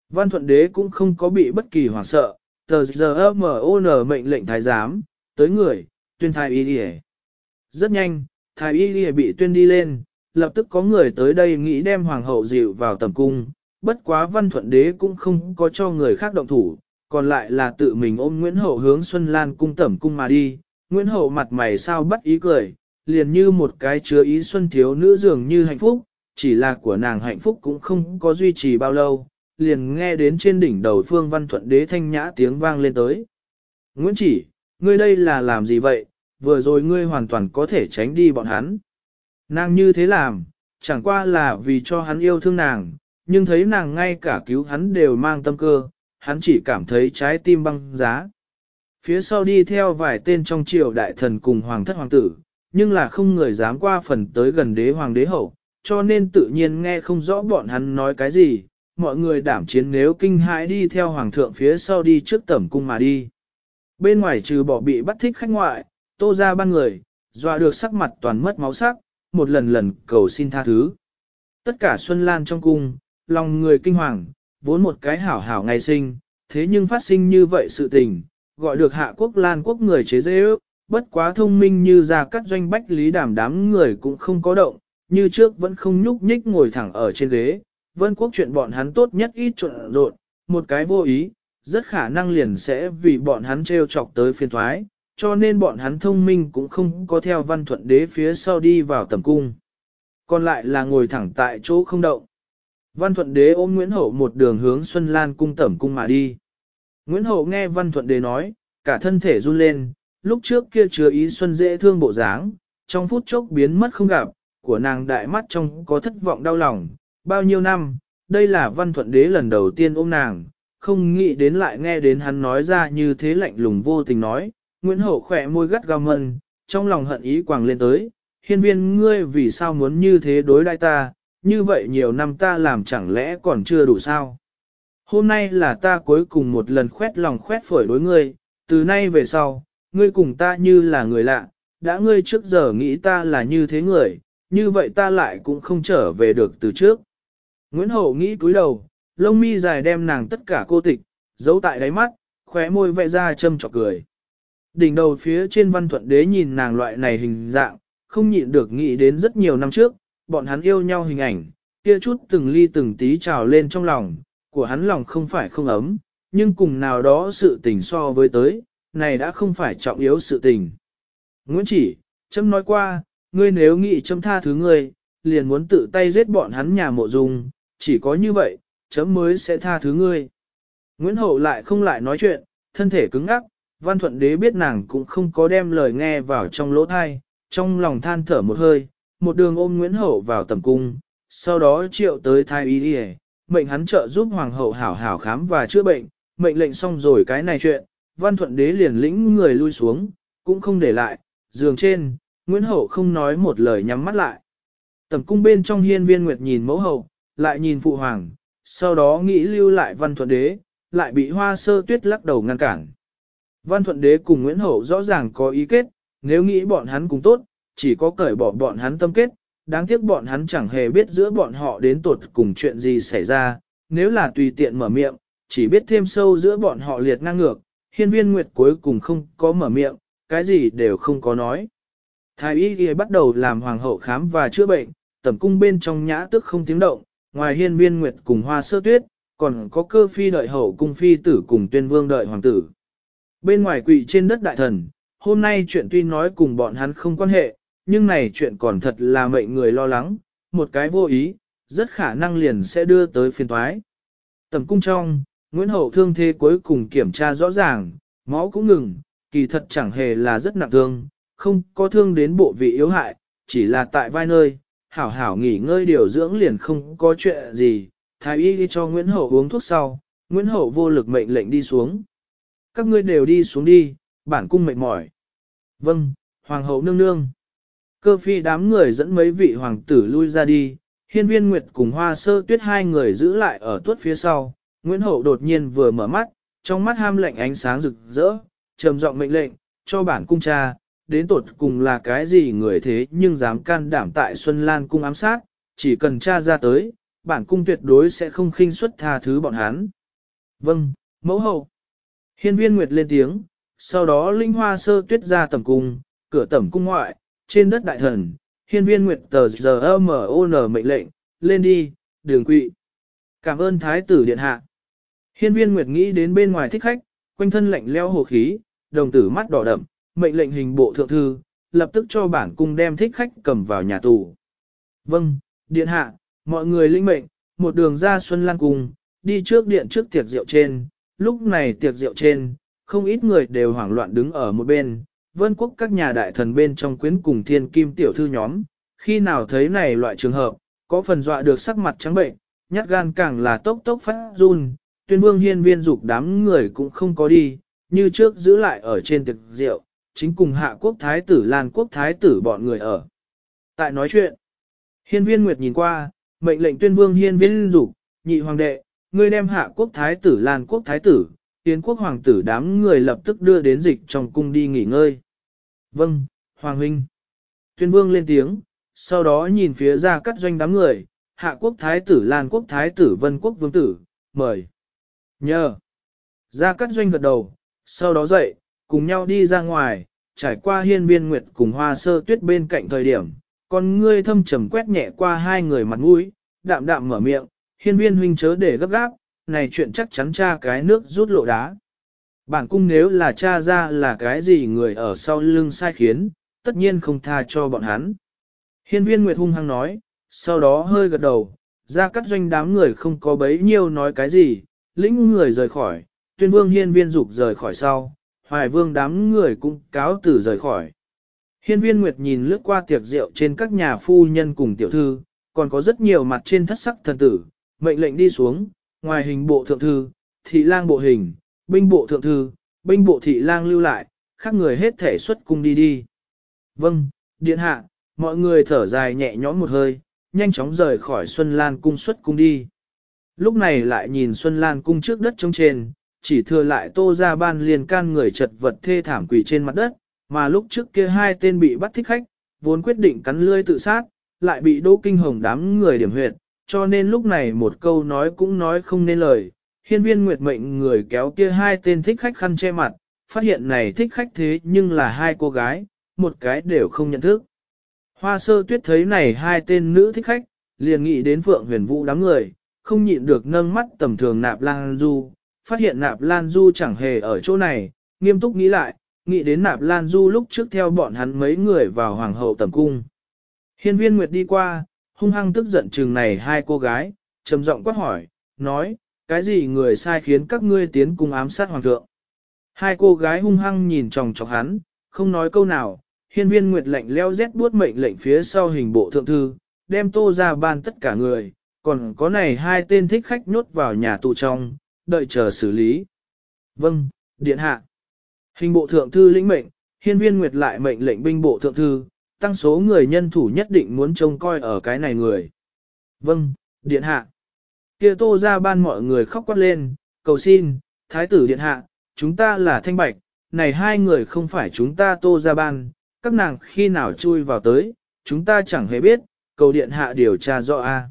Speaker 1: Văn thuận đế cũng không có bị bất kỳ hoảng sợ, tờ giờ M.O.N. mệnh lệnh thái giám, tới người, tuyên thái y đi Rất nhanh, thái y đi bị tuyên đi lên, lập tức có người tới đây nghĩ đem hoàng hậu dịu vào tầm cung, bất quá văn thuận đế cũng không có cho người khác động thủ, còn lại là tự mình ôm Nguyễn Hậu hướng Xuân Lan cung tẩm cung mà đi. Nguyễn Hậu mặt mày sao bắt ý cười, liền như một cái chứa ý xuân thiếu nữ dường như hạnh phúc, chỉ là của nàng hạnh phúc cũng không có duy trì bao lâu, liền nghe đến trên đỉnh đầu phương văn thuận đế thanh nhã tiếng vang lên tới. Nguyễn chỉ, ngươi đây là làm gì vậy, vừa rồi ngươi hoàn toàn có thể tránh đi bọn hắn. Nàng như thế làm, chẳng qua là vì cho hắn yêu thương nàng, nhưng thấy nàng ngay cả cứu hắn đều mang tâm cơ, hắn chỉ cảm thấy trái tim băng giá. Phía sau đi theo vài tên trong triều đại thần cùng hoàng thất hoàng tử, nhưng là không người dám qua phần tới gần đế hoàng đế hậu, cho nên tự nhiên nghe không rõ bọn hắn nói cái gì, mọi người đảm chiến nếu kinh hãi đi theo hoàng thượng phía sau đi trước tẩm cung mà đi. Bên ngoài trừ bỏ bị bắt thích khách ngoại, tô ra ban người, dọa được sắc mặt toàn mất máu sắc, một lần lần cầu xin tha thứ. Tất cả Xuân Lan trong cung, lòng người kinh hoàng, vốn một cái hảo hảo ngày sinh, thế nhưng phát sinh như vậy sự tình, gọi được hạ quốc Lan quốc người chế dễ ước, bất quá thông minh như ra cắt doanh bách lý đảm đám người cũng không có động, như trước vẫn không nhúc nhích ngồi thẳng ở trên ghế, vân quốc chuyện bọn hắn tốt nhất ít trộn rộn, một cái vô ý, rất khả năng liền sẽ vì bọn hắn treo chọc tới phiên thoái, cho nên bọn hắn thông minh cũng không có theo văn thuận đế phía sau đi vào tầm cung. Còn lại là ngồi thẳng tại chỗ không động. Văn thuận đế ôm Nguyễn Hậu một đường hướng Xuân Lan cung tẩm cung mà đi. Nguyễn Hậu nghe văn thuận đế nói, cả thân thể run lên, lúc trước kia chứa ý xuân dễ thương bộ dáng, trong phút chốc biến mất không gặp, của nàng đại mắt trong có thất vọng đau lòng, bao nhiêu năm, đây là văn thuận đế lần đầu tiên ôm nàng, không nghĩ đến lại nghe đến hắn nói ra như thế lạnh lùng vô tình nói, Nguyễn Hậu khỏe môi gắt gao mân, trong lòng hận ý quàng lên tới, hiên viên ngươi vì sao muốn như thế đối đãi ta, như vậy nhiều năm ta làm chẳng lẽ còn chưa đủ sao? Hôm nay là ta cuối cùng một lần khoét lòng khoét phổi đối ngươi, từ nay về sau, ngươi cùng ta như là người lạ, đã ngươi trước giờ nghĩ ta là như thế người, như vậy ta lại cũng không trở về được từ trước. Nguyễn Hậu nghĩ cúi đầu, lông mi dài đem nàng tất cả cô tịch, giấu tại đáy mắt, khóe môi vẽ ra châm trọc cười. Đỉnh đầu phía trên văn thuận đế nhìn nàng loại này hình dạng, không nhịn được nghĩ đến rất nhiều năm trước, bọn hắn yêu nhau hình ảnh, kia chút từng ly từng tí trào lên trong lòng, của hắn lòng không phải không ấm, nhưng cùng nào đó sự tình so với tới, này đã không phải trọng yếu sự tình. Nguyễn chỉ, châm nói qua, ngươi nếu nghĩ châm tha thứ ngươi, liền muốn tự tay giết bọn hắn nhà mộ dung, chỉ có như vậy, chấm mới sẽ tha thứ ngươi. Nguyễn Hậu lại không lại nói chuyện, thân thể cứng ngắc, văn thuận đế biết nàng cũng không có đem lời nghe vào trong lỗ thai, trong lòng than thở một hơi, một đường ôm Nguyễn Hậu vào tầm cung, sau đó triệu tới thái y đi mệnh hắn trợ giúp hoàng hậu hảo hảo khám và chữa bệnh, mệnh lệnh xong rồi cái này chuyện, văn thuận đế liền lĩnh người lui xuống, cũng không để lại, giường trên, Nguyễn Hậu không nói một lời nhắm mắt lại. Tầm cung bên trong hiên viên nguyệt nhìn mẫu hậu, lại nhìn phụ hoàng, sau đó nghĩ lưu lại văn thuận đế, lại bị hoa sơ tuyết lắc đầu ngăn cản. Văn thuận đế cùng Nguyễn Hậu rõ ràng có ý kết, nếu nghĩ bọn hắn cùng tốt, chỉ có cởi bỏ bọn hắn tâm kết, đáng tiếc bọn hắn chẳng hề biết giữa bọn họ đến tột cùng chuyện gì xảy ra, nếu là tùy tiện mở miệng, chỉ biết thêm sâu giữa bọn họ liệt ngang ngược, hiên viên nguyệt cuối cùng không có mở miệng, cái gì đều không có nói. Thái y ghi bắt đầu làm hoàng hậu khám và chữa bệnh, tẩm cung bên trong nhã tức không tiếng động, ngoài hiên viên nguyệt cùng hoa sơ tuyết, còn có cơ phi đợi hậu cung phi tử cùng tuyên vương đợi hoàng tử. Bên ngoài quỵ trên đất đại thần, hôm nay chuyện tuy nói cùng bọn hắn không quan hệ, nhưng này chuyện còn thật là mệnh người lo lắng, một cái vô ý, rất khả năng liền sẽ đưa tới phiên toái. Tầm cung trong, Nguyễn Hậu thương thế cuối cùng kiểm tra rõ ràng, máu cũng ngừng, kỳ thật chẳng hề là rất nặng thương, không có thương đến bộ vị yếu hại, chỉ là tại vai nơi, hảo hảo nghỉ ngơi điều dưỡng liền không có chuyện gì, thái y đi cho Nguyễn Hậu uống thuốc sau, Nguyễn Hậu vô lực mệnh lệnh đi xuống. Các ngươi đều đi xuống đi, bản cung mệt mỏi. Vâng, Hoàng hậu nương nương. Cơ phi đám người dẫn mấy vị hoàng tử lui ra đi, hiên viên nguyệt cùng hoa sơ tuyết hai người giữ lại ở tuốt phía sau. Nguyễn Hậu đột nhiên vừa mở mắt, trong mắt ham lệnh ánh sáng rực rỡ, trầm giọng mệnh lệnh, cho bản cung cha, đến tột cùng là cái gì người thế nhưng dám can đảm tại Xuân Lan cung ám sát, chỉ cần cha ra tới, bản cung tuyệt đối sẽ không khinh suất tha thứ bọn hắn. Vâng, mẫu hậu. Hiên viên Nguyệt lên tiếng, sau đó linh hoa sơ tuyết ra tầm cung, cửa tẩm cung ngoại, trên đất đại thần, hiên viên Nguyệt tờ giờ M.O.N. mệnh lệnh, lên đi, đường quỵ. Cảm ơn thái tử điện hạ. Hiên viên Nguyệt nghĩ đến bên ngoài thích khách, quanh thân lạnh leo hồ khí, đồng tử mắt đỏ đậm, mệnh lệnh hình bộ thượng thư, lập tức cho bản cung đem thích khách cầm vào nhà tù. Vâng, điện hạ, mọi người linh mệnh, một đường ra Xuân Lan Cung, đi trước điện trước tiệc rượu trên, lúc này tiệc rượu trên, không ít người đều hoảng loạn đứng ở một bên, vân quốc các nhà đại thần bên trong quyến cùng thiên kim tiểu thư nhóm, khi nào thấy này loại trường hợp, có phần dọa được sắc mặt trắng bệnh, nhát gan càng là tốc tốc phát run, tuyên vương hiên viên dục đám người cũng không có đi, như trước giữ lại ở trên tiệc rượu, chính cùng hạ quốc thái tử Lan quốc thái tử bọn người ở. Tại nói chuyện, hiên viên Nguyệt nhìn qua, mệnh lệnh tuyên vương hiên viên dục nhị hoàng đệ, ngươi đem hạ quốc thái tử Lan quốc thái tử, Yến quốc hoàng tử đám người lập tức đưa đến dịch trong cung đi nghỉ ngơi. Vâng, hoàng huynh. Tuyên vương lên tiếng, sau đó nhìn phía ra cắt doanh đám người, hạ quốc thái tử Lan quốc thái tử Vân quốc vương tử, mời. Nhờ. Ra cắt doanh gật đầu, sau đó dậy, cùng nhau đi ra ngoài, trải qua hiên viên nguyệt cùng hoa sơ tuyết bên cạnh thời điểm, con ngươi thâm trầm quét nhẹ qua hai người mặt mũi, đạm đạm mở miệng, hiên viên huynh chớ để gấp gáp, này chuyện chắc chắn cha cái nước rút lộ đá. Bản cung nếu là cha ra là cái gì người ở sau lưng sai khiến, tất nhiên không tha cho bọn hắn. Hiên viên Nguyệt hung hăng nói, sau đó hơi gật đầu, ra cắt doanh đám người không có bấy nhiêu nói cái gì, lĩnh người rời khỏi, tuyên vương hiên viên dục rời khỏi sau, hoài vương đám người cũng cáo tử rời khỏi. Hiên viên Nguyệt nhìn lướt qua tiệc rượu trên các nhà phu nhân cùng tiểu thư, còn có rất nhiều mặt trên thất sắc thần tử, mệnh lệnh đi xuống, ngoài hình bộ thượng thư, thị lang bộ hình, binh bộ thượng thư, binh bộ thị lang lưu lại, khác người hết thể xuất cung đi đi. Vâng, điện hạ, mọi người thở dài nhẹ nhõm một hơi, nhanh chóng rời khỏi Xuân Lan cung xuất cung đi. Lúc này lại nhìn Xuân Lan cung trước đất trống trên, chỉ thừa lại tô ra ban liền can người chật vật thê thảm quỷ trên mặt đất, mà lúc trước kia hai tên bị bắt thích khách, vốn quyết định cắn lươi tự sát, lại bị đỗ kinh hồng đám người điểm huyệt, cho nên lúc này một câu nói cũng nói không nên lời. Hiên viên nguyệt mệnh người kéo kia hai tên thích khách khăn che mặt, phát hiện này thích khách thế nhưng là hai cô gái, một cái đều không nhận thức. Hoa sơ tuyết thấy này hai tên nữ thích khách, liền nghĩ đến Phượng huyền vũ đám người, không nhịn được nâng mắt tầm thường nạp lan du, phát hiện nạp lan du chẳng hề ở chỗ này, nghiêm túc nghĩ lại, nghĩ đến nạp lan du lúc trước theo bọn hắn mấy người vào hoàng hậu tầm cung. Hiên viên Nguyệt đi qua, hung hăng tức giận chừng này hai cô gái, trầm giọng quát hỏi, nói, cái gì người sai khiến các ngươi tiến cung ám sát hoàng thượng. Hai cô gái hung hăng nhìn chòng chọc hắn, không nói câu nào, hiên viên nguyệt lệnh leo rét buốt mệnh lệnh phía sau hình bộ thượng thư, đem tô ra ban tất cả người, còn có này hai tên thích khách nhốt vào nhà tù trong, đợi chờ xử lý. Vâng, điện hạ. Hình bộ thượng thư lĩnh mệnh, hiên viên nguyệt lại mệnh lệnh binh bộ thượng thư, tăng số người nhân thủ nhất định muốn trông coi ở cái này người. Vâng, điện hạ. Kia tô ra ban mọi người khóc quát lên, cầu xin, thái tử điện hạ, chúng ta là thanh bạch, này hai người không phải chúng ta tô ra ban, các nàng khi nào chui vào tới, chúng ta chẳng hề biết, cầu điện hạ điều tra rõ a.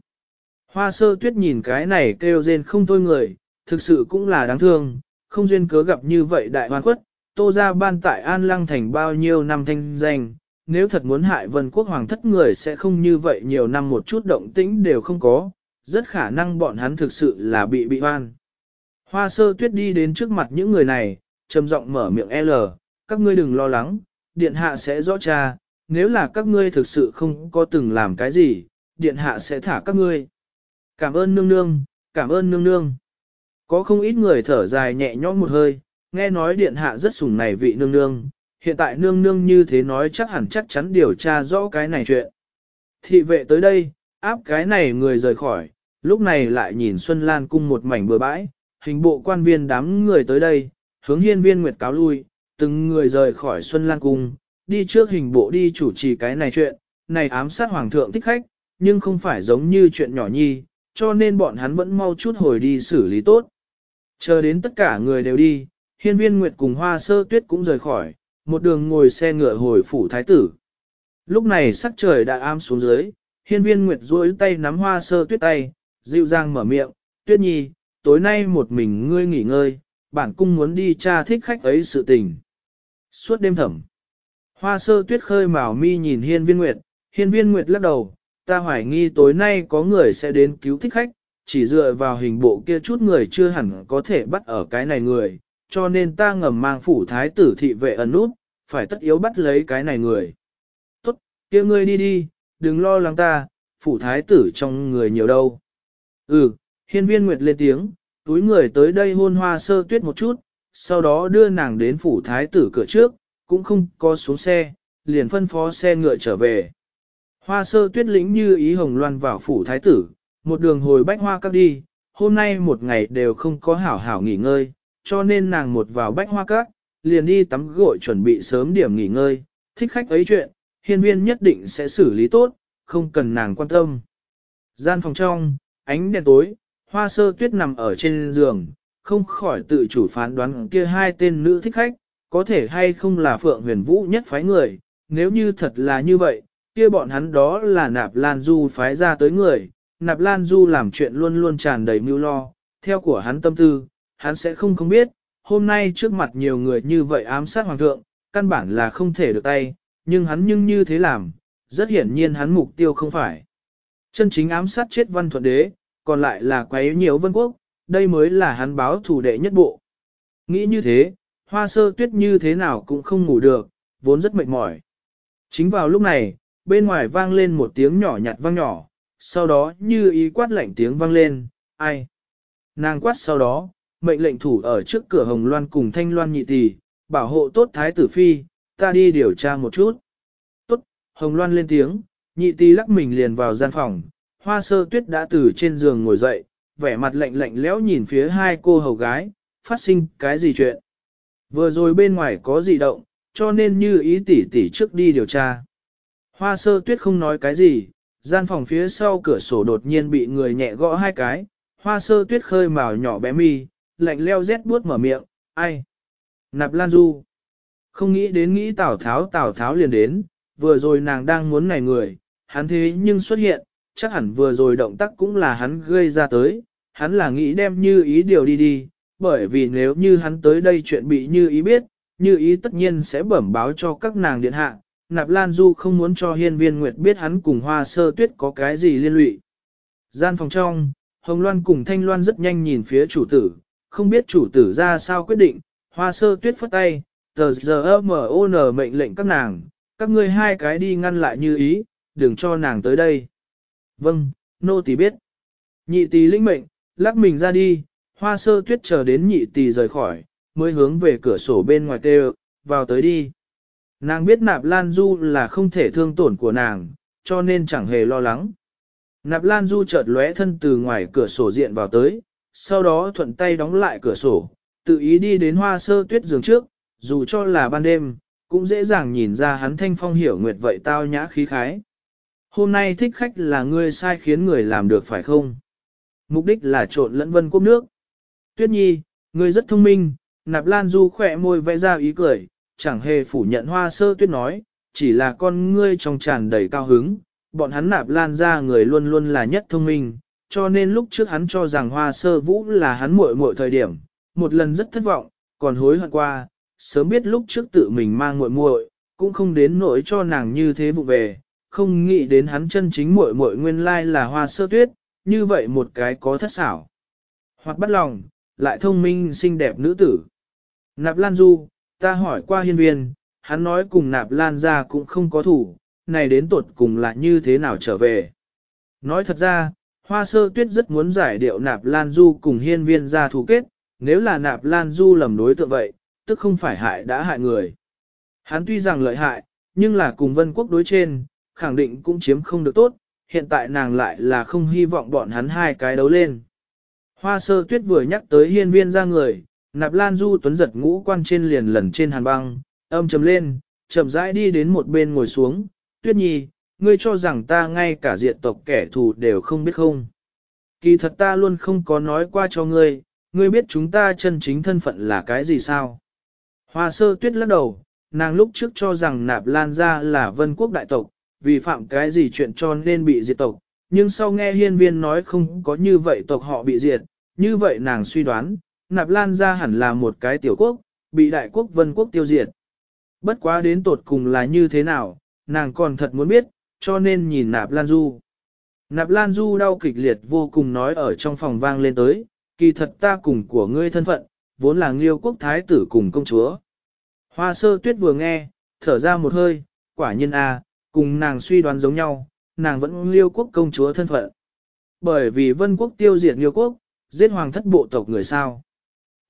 Speaker 1: Hoa sơ tuyết nhìn cái này kêu rên không thôi người, thực sự cũng là đáng thương, không duyên cớ gặp như vậy đại hoan quất tô ra ban tại An Lăng thành bao nhiêu năm thanh danh, nếu thật muốn hại vân quốc hoàng thất người sẽ không như vậy nhiều năm một chút động tĩnh đều không có, rất khả năng bọn hắn thực sự là bị bị hoan. Hoa sơ tuyết đi đến trước mặt những người này, trầm giọng mở miệng L, các ngươi đừng lo lắng, điện hạ sẽ rõ cha, nếu là các ngươi thực sự không có từng làm cái gì, điện hạ sẽ thả các ngươi. Cảm ơn nương nương, cảm ơn nương nương. Có không ít người thở dài nhẹ nhõm một hơi, nghe nói điện hạ rất sủng này vị nương nương, hiện tại nương nương như thế nói chắc hẳn chắc chắn điều tra rõ cái này chuyện. Thị vệ tới đây, áp cái này người rời khỏi, lúc này lại nhìn Xuân Lan cung một mảnh bừa bãi, hình bộ quan viên đám người tới đây, hướng hiên viên nguyệt cáo lui, từng người rời khỏi Xuân Lan cung, đi trước hình bộ đi chủ trì cái này chuyện, này ám sát hoàng thượng thích khách, nhưng không phải giống như chuyện nhỏ nhi, cho nên bọn hắn vẫn mau chút hồi đi xử lý tốt. Chờ đến tất cả người đều đi, hiên viên nguyệt cùng hoa sơ tuyết cũng rời khỏi, một đường ngồi xe ngựa hồi phủ thái tử. Lúc này sắc trời đã am xuống dưới, hiên viên nguyệt duỗi tay nắm hoa sơ tuyết tay, dịu dàng mở miệng, tuyết nhi, tối nay một mình ngươi nghỉ ngơi, bản cung muốn đi tra thích khách ấy sự tình. Suốt đêm thẩm, hoa sơ tuyết khơi màu mi nhìn hiên viên nguyệt, hiên viên nguyệt lắc đầu, ta hoài nghi tối nay có người sẽ đến cứu thích khách, chỉ dựa vào hình bộ kia chút người chưa hẳn có thể bắt ở cái này người, cho nên ta ngầm mang phủ thái tử thị vệ ẩn nút, phải tất yếu bắt lấy cái này người. Tốt, kia ngươi đi đi, đừng lo lắng ta, phủ thái tử trong người nhiều đâu. Ừ, hiên viên nguyệt lên tiếng, túi người tới đây hôn hoa sơ tuyết một chút, sau đó đưa nàng đến phủ thái tử cửa trước, cũng không có xuống xe, liền phân phó xe ngựa trở về. Hoa sơ tuyết lĩnh như ý hồng loan vào phủ thái tử, một đường hồi bách hoa các đi, hôm nay một ngày đều không có hảo hảo nghỉ ngơi, cho nên nàng một vào bách hoa các, liền đi tắm gội chuẩn bị sớm điểm nghỉ ngơi, thích khách ấy chuyện, hiên viên nhất định sẽ xử lý tốt, không cần nàng quan tâm. Gian phòng trong, ánh đèn tối, hoa sơ tuyết nằm ở trên giường, không khỏi tự chủ phán đoán kia hai tên nữ thích khách, có thể hay không là phượng huyền vũ nhất phái người, nếu như thật là như vậy, kia bọn hắn đó là nạp lan du phái ra tới người, nạp lan du làm chuyện luôn luôn tràn đầy mưu lo, theo của hắn tâm tư, hắn sẽ không không biết, hôm nay trước mặt nhiều người như vậy ám sát hoàng thượng, căn bản là không thể được tay, nhưng hắn nhưng như thế làm, rất hiển nhiên hắn mục tiêu không phải. Chân chính ám sát chết văn thuận đế, còn lại là quấy nhiều vân quốc, đây mới là hắn báo thủ đệ nhất bộ. Nghĩ như thế, hoa sơ tuyết như thế nào cũng không ngủ được, vốn rất mệt mỏi. Chính vào lúc này, bên ngoài vang lên một tiếng nhỏ nhặt vang nhỏ, sau đó như ý quát lạnh tiếng vang lên, ai? Nàng quát sau đó, mệnh lệnh thủ ở trước cửa hồng loan cùng thanh loan nhị tỷ, bảo hộ tốt thái tử phi, ta đi điều tra một chút. Tốt, hồng loan lên tiếng, nhị tỷ lắc mình liền vào gian phòng, hoa sơ tuyết đã từ trên giường ngồi dậy, vẻ mặt lạnh lạnh lẽo nhìn phía hai cô hầu gái, phát sinh cái gì chuyện. Vừa rồi bên ngoài có gì động, cho nên như ý tỷ tỷ trước đi điều tra. Hoa sơ tuyết không nói cái gì, gian phòng phía sau cửa sổ đột nhiên bị người nhẹ gõ hai cái, hoa sơ tuyết khơi màu nhỏ bé mi, lạnh leo rét buốt mở miệng, ai? Nạp Lan Du. Không nghĩ đến nghĩ Tào Tháo Tào Tháo liền đến, vừa rồi nàng đang muốn này người, hắn thế nhưng xuất hiện, chắc hẳn vừa rồi động tác cũng là hắn gây ra tới, hắn là nghĩ đem như ý điều đi đi, bởi vì nếu như hắn tới đây chuyện bị như ý biết, như ý tất nhiên sẽ bẩm báo cho các nàng điện hạ, Nạp Lan Du không muốn cho hiên viên nguyệt biết hắn cùng hoa sơ tuyết có cái gì liên lụy. Gian phòng trong, Hồng Loan cùng Thanh Loan rất nhanh nhìn phía chủ tử, không biết chủ tử ra sao quyết định, hoa sơ tuyết phất tay, tờ giờ M.O.N mệnh lệnh các nàng, các ngươi hai cái đi ngăn lại như ý, đừng cho nàng tới đây. Vâng, nô tỳ biết. Nhị tỳ linh mệnh, lắc mình ra đi, hoa sơ tuyết chờ đến nhị tỳ rời khỏi, mới hướng về cửa sổ bên ngoài kêu, vào tới đi. Nàng biết nạp lan du là không thể thương tổn của nàng, cho nên chẳng hề lo lắng. Nạp lan du chợt lóe thân từ ngoài cửa sổ diện vào tới, sau đó thuận tay đóng lại cửa sổ, tự ý đi đến hoa sơ tuyết giường trước, dù cho là ban đêm, cũng dễ dàng nhìn ra hắn thanh phong hiểu nguyệt vậy tao nhã khí khái. Hôm nay thích khách là ngươi sai khiến người làm được phải không? Mục đích là trộn lẫn vân quốc nước. Tuyết nhi, ngươi rất thông minh, nạp lan du khỏe môi vẽ ra ý cười, chẳng hề phủ nhận hoa sơ tuyết nói, chỉ là con ngươi trong tràn đầy cao hứng, bọn hắn nạp lan ra người luôn luôn là nhất thông minh, cho nên lúc trước hắn cho rằng hoa sơ vũ là hắn muội muội thời điểm, một lần rất thất vọng, còn hối hận qua, sớm biết lúc trước tự mình mang muội muội, cũng không đến nỗi cho nàng như thế vụ về, không nghĩ đến hắn chân chính muội muội nguyên lai là hoa sơ tuyết, như vậy một cái có thất xảo. Hoặc bắt lòng, lại thông minh xinh đẹp nữ tử. Nạp Lan Du, ta hỏi qua hiên viên, hắn nói cùng nạp lan ra cũng không có thủ, này đến tuột cùng là như thế nào trở về. Nói thật ra, hoa sơ tuyết rất muốn giải điệu nạp lan du cùng hiên viên ra thù kết, nếu là nạp lan du lầm đối tượng vậy, tức không phải hại đã hại người. Hắn tuy rằng lợi hại, nhưng là cùng vân quốc đối trên, khẳng định cũng chiếm không được tốt, hiện tại nàng lại là không hy vọng bọn hắn hai cái đấu lên. Hoa sơ tuyết vừa nhắc tới hiên viên ra người, Nạp Lan Du Tuấn giật ngũ quan trên liền lần trên hàn băng, âm trầm lên, chậm rãi đi đến một bên ngồi xuống, tuyết nhi, ngươi cho rằng ta ngay cả diện tộc kẻ thù đều không biết không. Kỳ thật ta luôn không có nói qua cho ngươi, ngươi biết chúng ta chân chính thân phận là cái gì sao? Hoa sơ tuyết lắc đầu, nàng lúc trước cho rằng nạp lan ra là vân quốc đại tộc, vì phạm cái gì chuyện cho nên bị diệt tộc, nhưng sau nghe hiên viên nói không có như vậy tộc họ bị diệt, như vậy nàng suy đoán, nạp lan ra hẳn là một cái tiểu quốc, bị đại quốc vân quốc tiêu diệt. Bất quá đến tột cùng là như thế nào, nàng còn thật muốn biết, cho nên nhìn nạp lan du. Nạp lan du đau kịch liệt vô cùng nói ở trong phòng vang lên tới, kỳ thật ta cùng của ngươi thân phận, vốn là nghiêu quốc thái tử cùng công chúa. Hoa sơ tuyết vừa nghe, thở ra một hơi, quả nhiên a, à, cùng nàng suy đoán giống nhau, nàng vẫn liêu quốc công chúa thân phận. Bởi vì vân quốc tiêu diệt liêu quốc, giết hoàng thất bộ tộc người sao.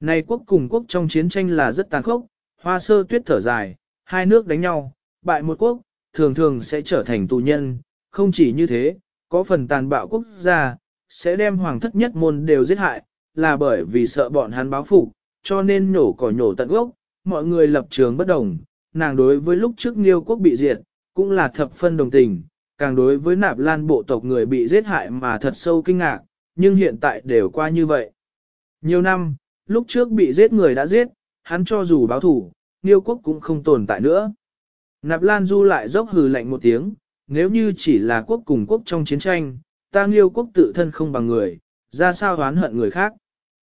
Speaker 1: Này quốc cùng quốc trong chiến tranh là rất tàn khốc, hoa sơ tuyết thở dài, hai nước đánh nhau, bại một quốc, thường thường sẽ trở thành tù nhân, không chỉ như thế, có phần tàn bạo quốc gia, sẽ đem hoàng thất nhất môn đều giết hại, là bởi vì sợ bọn hắn báo phục, cho nên nhổ cỏ nhổ tận gốc, mọi người lập trường bất đồng, nàng đối với lúc trước Nghiêu quốc bị diệt, cũng là thập phân đồng tình, càng đối với nạp lan bộ tộc người bị giết hại mà thật sâu kinh ngạc, nhưng hiện tại đều qua như vậy. Nhiều năm, lúc trước bị giết người đã giết, hắn cho dù báo thủ, Nghiêu quốc cũng không tồn tại nữa. Nạp Lan Du lại dốc hừ lạnh một tiếng, nếu như chỉ là quốc cùng quốc trong chiến tranh, ta Nghiêu quốc tự thân không bằng người, ra sao oán hận người khác.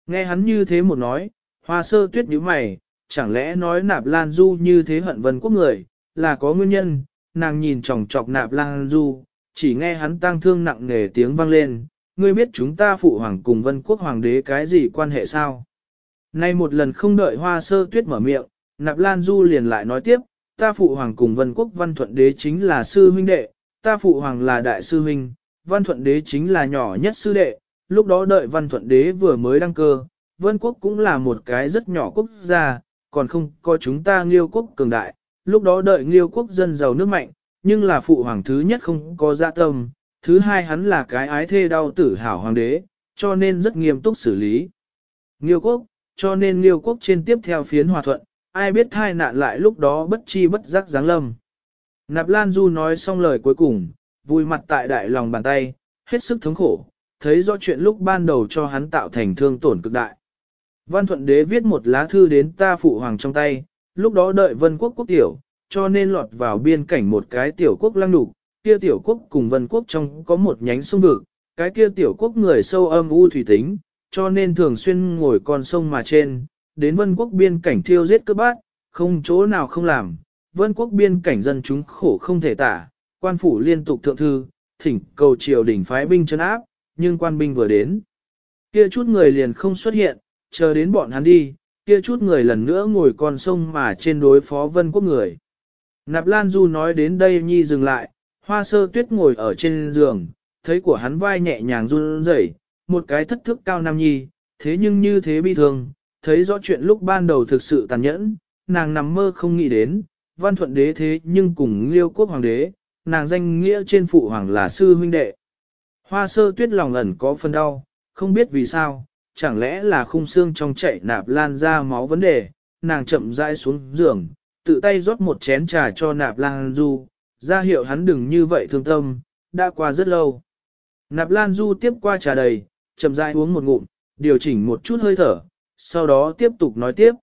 Speaker 1: Nghe hắn như thế một nói, hoa sơ tuyết nhíu mày, chẳng lẽ nói nạp lan du như thế hận vân quốc người, là có nguyên nhân, nàng nhìn chòng chọc nạp lan du, chỉ nghe hắn tang thương nặng nề tiếng vang lên, ngươi biết chúng ta phụ hoàng cùng vân quốc hoàng đế cái gì quan hệ sao? Nay một lần không đợi hoa sơ tuyết mở miệng, nạp lan du liền lại nói tiếp, ta phụ hoàng cùng vân quốc văn thuận đế chính là sư huynh đệ, ta phụ hoàng là đại sư huynh, văn thuận đế chính là nhỏ nhất sư đệ, lúc đó đợi văn thuận đế vừa mới đăng cơ, vân quốc cũng là một cái rất nhỏ quốc gia, còn không có chúng ta nghiêu quốc cường đại, lúc đó đợi nghiêu quốc dân giàu nước mạnh, nhưng là phụ hoàng thứ nhất không có dạ tâm, thứ hai hắn là cái ái thê đau tử hảo hoàng đế, cho nên rất nghiêm túc xử lý. Nghiêu quốc, cho nên nghiêu quốc trên tiếp theo phiến hòa thuận, ai biết thai nạn lại lúc đó bất chi bất giác giáng lâm. Nạp Lan Du nói xong lời cuối cùng, vui mặt tại đại lòng bàn tay, hết sức thống khổ, thấy rõ chuyện lúc ban đầu cho hắn tạo thành thương tổn cực đại. Văn Thuận Đế viết một lá thư đến ta phụ hoàng trong tay, lúc đó đợi vân quốc quốc tiểu, cho nên lọt vào biên cảnh một cái tiểu quốc lăng đục, kia tiểu quốc cùng vân quốc trong có một nhánh sông vực, cái kia tiểu quốc người sâu âm u thủy tính, cho nên thường xuyên ngồi con sông mà trên, đến vân quốc biên cảnh thiêu giết cướp bát, không chỗ nào không làm, vân quốc biên cảnh dân chúng khổ không thể tả, quan phủ liên tục thượng thư, thỉnh cầu triều đình phái binh chân áp, nhưng quan binh vừa đến. Kia chút người liền không xuất hiện, chờ đến bọn hắn đi, kia chút người lần nữa ngồi con sông mà trên đối phó vân quốc người. Nạp Lan Du nói đến đây nhi dừng lại, hoa sơ tuyết ngồi ở trên giường, thấy của hắn vai nhẹ nhàng run rẩy, một cái thất thức cao nam nhi, thế nhưng như thế bi thương, thấy rõ chuyện lúc ban đầu thực sự tàn nhẫn, nàng nằm mơ không nghĩ đến, văn thuận đế thế nhưng cùng liêu quốc hoàng đế, nàng danh nghĩa trên phụ hoàng là sư huynh đệ. Hoa sơ tuyết lòng ẩn có phần đau, không biết vì sao, chẳng lẽ là khung xương trong chạy nạp lan ra máu vấn đề, nàng chậm rãi xuống giường, tự tay rót một chén trà cho nạp lan du, ra hiệu hắn đừng như vậy thương tâm, đã qua rất lâu. Nạp lan du tiếp qua trà đầy, chậm rãi uống một ngụm, điều chỉnh một chút hơi thở, sau đó tiếp tục nói tiếp.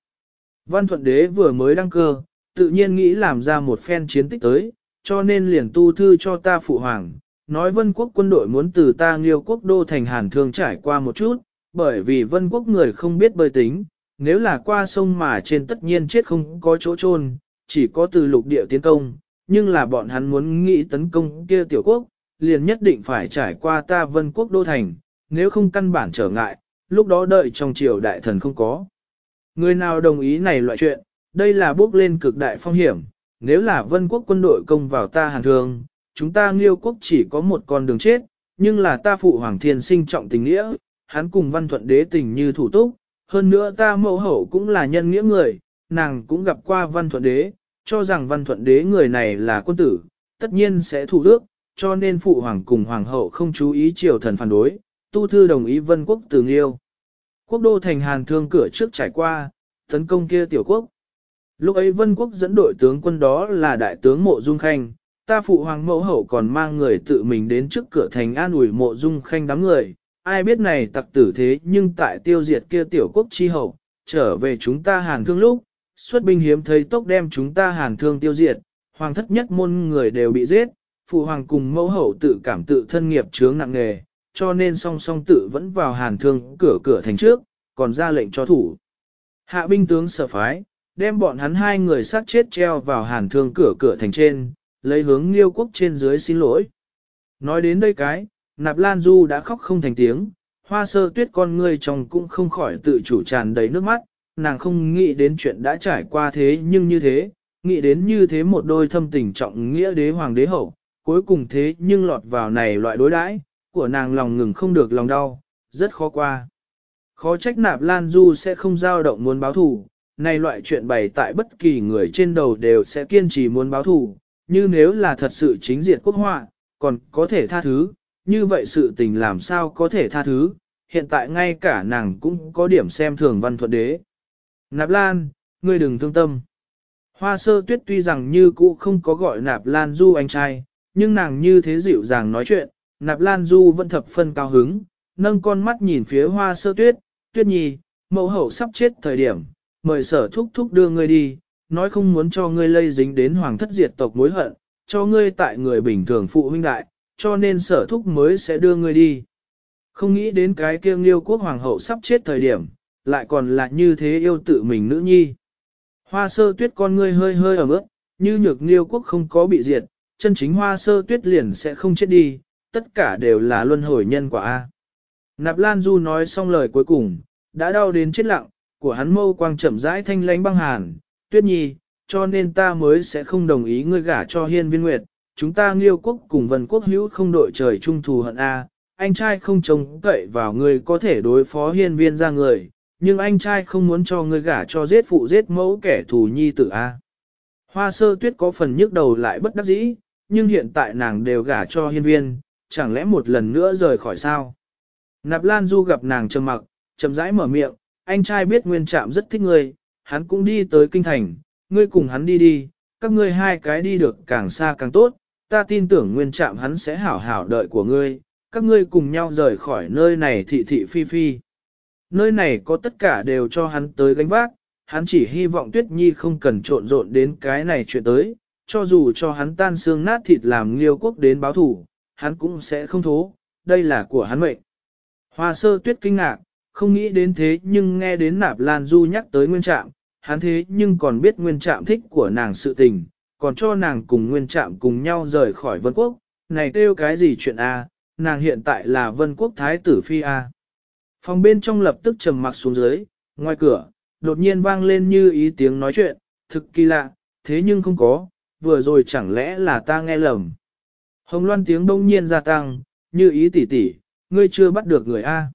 Speaker 1: Văn thuận đế vừa mới đăng cơ, tự nhiên nghĩ làm ra một phen chiến tích tới, cho nên liền tu thư cho ta phụ hoàng, nói vân quốc quân đội muốn từ ta nghiêu quốc đô thành hàn thương trải qua một chút, bởi vì vân quốc người không biết bơi tính, nếu là qua sông mà trên tất nhiên chết không có chỗ chôn, chỉ có từ lục địa tiến công, nhưng là bọn hắn muốn nghĩ tấn công kia tiểu quốc, liền nhất định phải trải qua ta vân quốc đô thành, nếu không căn bản trở ngại, lúc đó đợi trong triều đại thần không có. Người nào đồng ý này loại chuyện, đây là bước lên cực đại phong hiểm, nếu là vân quốc quân đội công vào ta hàn thường, chúng ta nghiêu quốc chỉ có một con đường chết, nhưng là ta phụ hoàng thiên sinh trọng tình nghĩa, hắn cùng văn thuận đế tình như thủ túc, hơn nữa ta mẫu hậu cũng là nhân nghĩa người, nàng cũng gặp qua văn thuận đế, cho rằng văn thuận đế người này là quân tử, tất nhiên sẽ thủ đức, cho nên phụ hoàng cùng hoàng hậu không chú ý triều thần phản đối, tu thư đồng ý vân quốc từ yêu. Quốc đô thành hàn thương cửa trước trải qua, tấn công kia tiểu quốc. Lúc ấy vân quốc dẫn đội tướng quân đó là đại tướng mộ dung khanh, ta phụ hoàng mẫu hậu còn mang người tự mình đến trước cửa thành an ủi mộ dung khanh đám người, ai biết này tặc tử thế nhưng tại tiêu diệt kia tiểu quốc chi hậu, trở về chúng ta hàn thương lúc, xuất binh hiếm thấy tốc đem chúng ta hàn thương tiêu diệt, hoàng thất nhất môn người đều bị giết, phụ hoàng cùng mẫu hậu tự cảm tự thân nghiệp chướng nặng nghề, cho nên song song tự vẫn vào hàn thương cửa cửa thành trước, còn ra lệnh cho thủ. Hạ binh tướng sở phái, đem bọn hắn hai người sát chết treo vào hàn thương cửa cửa thành trên, lấy hướng liêu quốc trên dưới xin lỗi. Nói đến đây cái, nạp lan du đã khóc không thành tiếng, hoa sơ tuyết con ngươi trong cũng không khỏi tự chủ tràn đầy nước mắt, nàng không nghĩ đến chuyện đã trải qua thế nhưng như thế, nghĩ đến như thế một đôi thâm tình trọng nghĩa đế hoàng đế hậu, cuối cùng thế nhưng lọt vào này loại đối đãi của nàng lòng ngừng không được lòng đau, rất khó qua. Khó trách nạp Lan Du sẽ không dao động muốn báo thù, này loại chuyện bày tại bất kỳ người trên đầu đều sẽ kiên trì muốn báo thù, như nếu là thật sự chính diệt quốc họa, còn có thể tha thứ, như vậy sự tình làm sao có thể tha thứ, hiện tại ngay cả nàng cũng có điểm xem thường văn thuận đế. Nạp Lan, ngươi đừng thương tâm. Hoa sơ tuyết tuy rằng như cũ không có gọi Nạp Lan Du anh trai, nhưng nàng như thế dịu dàng nói chuyện, Nạp Lan Du vẫn thập phân cao hứng, nâng con mắt nhìn phía hoa sơ tuyết, tuyết nhi, mẫu hậu sắp chết thời điểm, mời sở thúc thúc đưa ngươi đi, nói không muốn cho ngươi lây dính đến hoàng thất diệt tộc mối hận, cho ngươi tại người bình thường phụ huynh đại, cho nên sở thúc mới sẽ đưa ngươi đi. Không nghĩ đến cái kiêng liêu quốc hoàng hậu sắp chết thời điểm, lại còn là như thế yêu tự mình nữ nhi. Hoa sơ tuyết con ngươi hơi hơi ở mức, như nhược liêu quốc không có bị diệt, chân chính hoa sơ tuyết liền sẽ không chết đi, tất cả đều là luân hồi nhân quả A. Nạp Lan Du nói xong lời cuối cùng, đã đau đến chết lặng, của hắn mâu quang chậm rãi thanh lánh băng hàn, tuyết nhi, cho nên ta mới sẽ không đồng ý ngươi gả cho hiên viên nguyệt, chúng ta nghiêu quốc cùng vân quốc hữu không đội trời trung thù hận A, anh trai không trông cậy vào ngươi có thể đối phó hiên viên ra người, nhưng anh trai không muốn cho ngươi gả cho giết phụ giết mẫu kẻ thù nhi tử A. Hoa sơ tuyết có phần nhức đầu lại bất đắc dĩ, nhưng hiện tại nàng đều gả cho hiên viên, chẳng lẽ một lần nữa rời khỏi sao? Nạp Lan Du gặp nàng trầm mặc, chậm rãi mở miệng, anh trai biết nguyên trạm rất thích ngươi, hắn cũng đi tới kinh thành, ngươi cùng hắn đi đi, các ngươi hai cái đi được càng xa càng tốt, ta tin tưởng nguyên trạm hắn sẽ hảo hảo đợi của ngươi, các ngươi cùng nhau rời khỏi nơi này thị thị phi phi. Nơi này có tất cả đều cho hắn tới gánh vác, hắn chỉ hy vọng Tuyết Nhi không cần trộn rộn đến cái này chuyện tới, cho dù cho hắn tan xương nát thịt làm liêu quốc đến báo thủ, hắn cũng sẽ không thố, đây là của hắn mệnh. Hoa sơ tuyết kinh ngạc, không nghĩ đến thế nhưng nghe đến nạp lan du nhắc tới nguyên trạm, hắn thế nhưng còn biết nguyên trạm thích của nàng sự tình, còn cho nàng cùng nguyên trạm cùng nhau rời khỏi vân quốc, này kêu cái gì chuyện A, nàng hiện tại là vân quốc thái tử phi A. Phòng bên trong lập tức trầm mặc xuống dưới, ngoài cửa, đột nhiên vang lên như ý tiếng nói chuyện, thực kỳ lạ, thế nhưng không có, vừa rồi chẳng lẽ là ta nghe lầm. Hồng Loan tiếng đông nhiên gia tăng, như ý tỷ tỷ, ngươi chưa bắt được người A.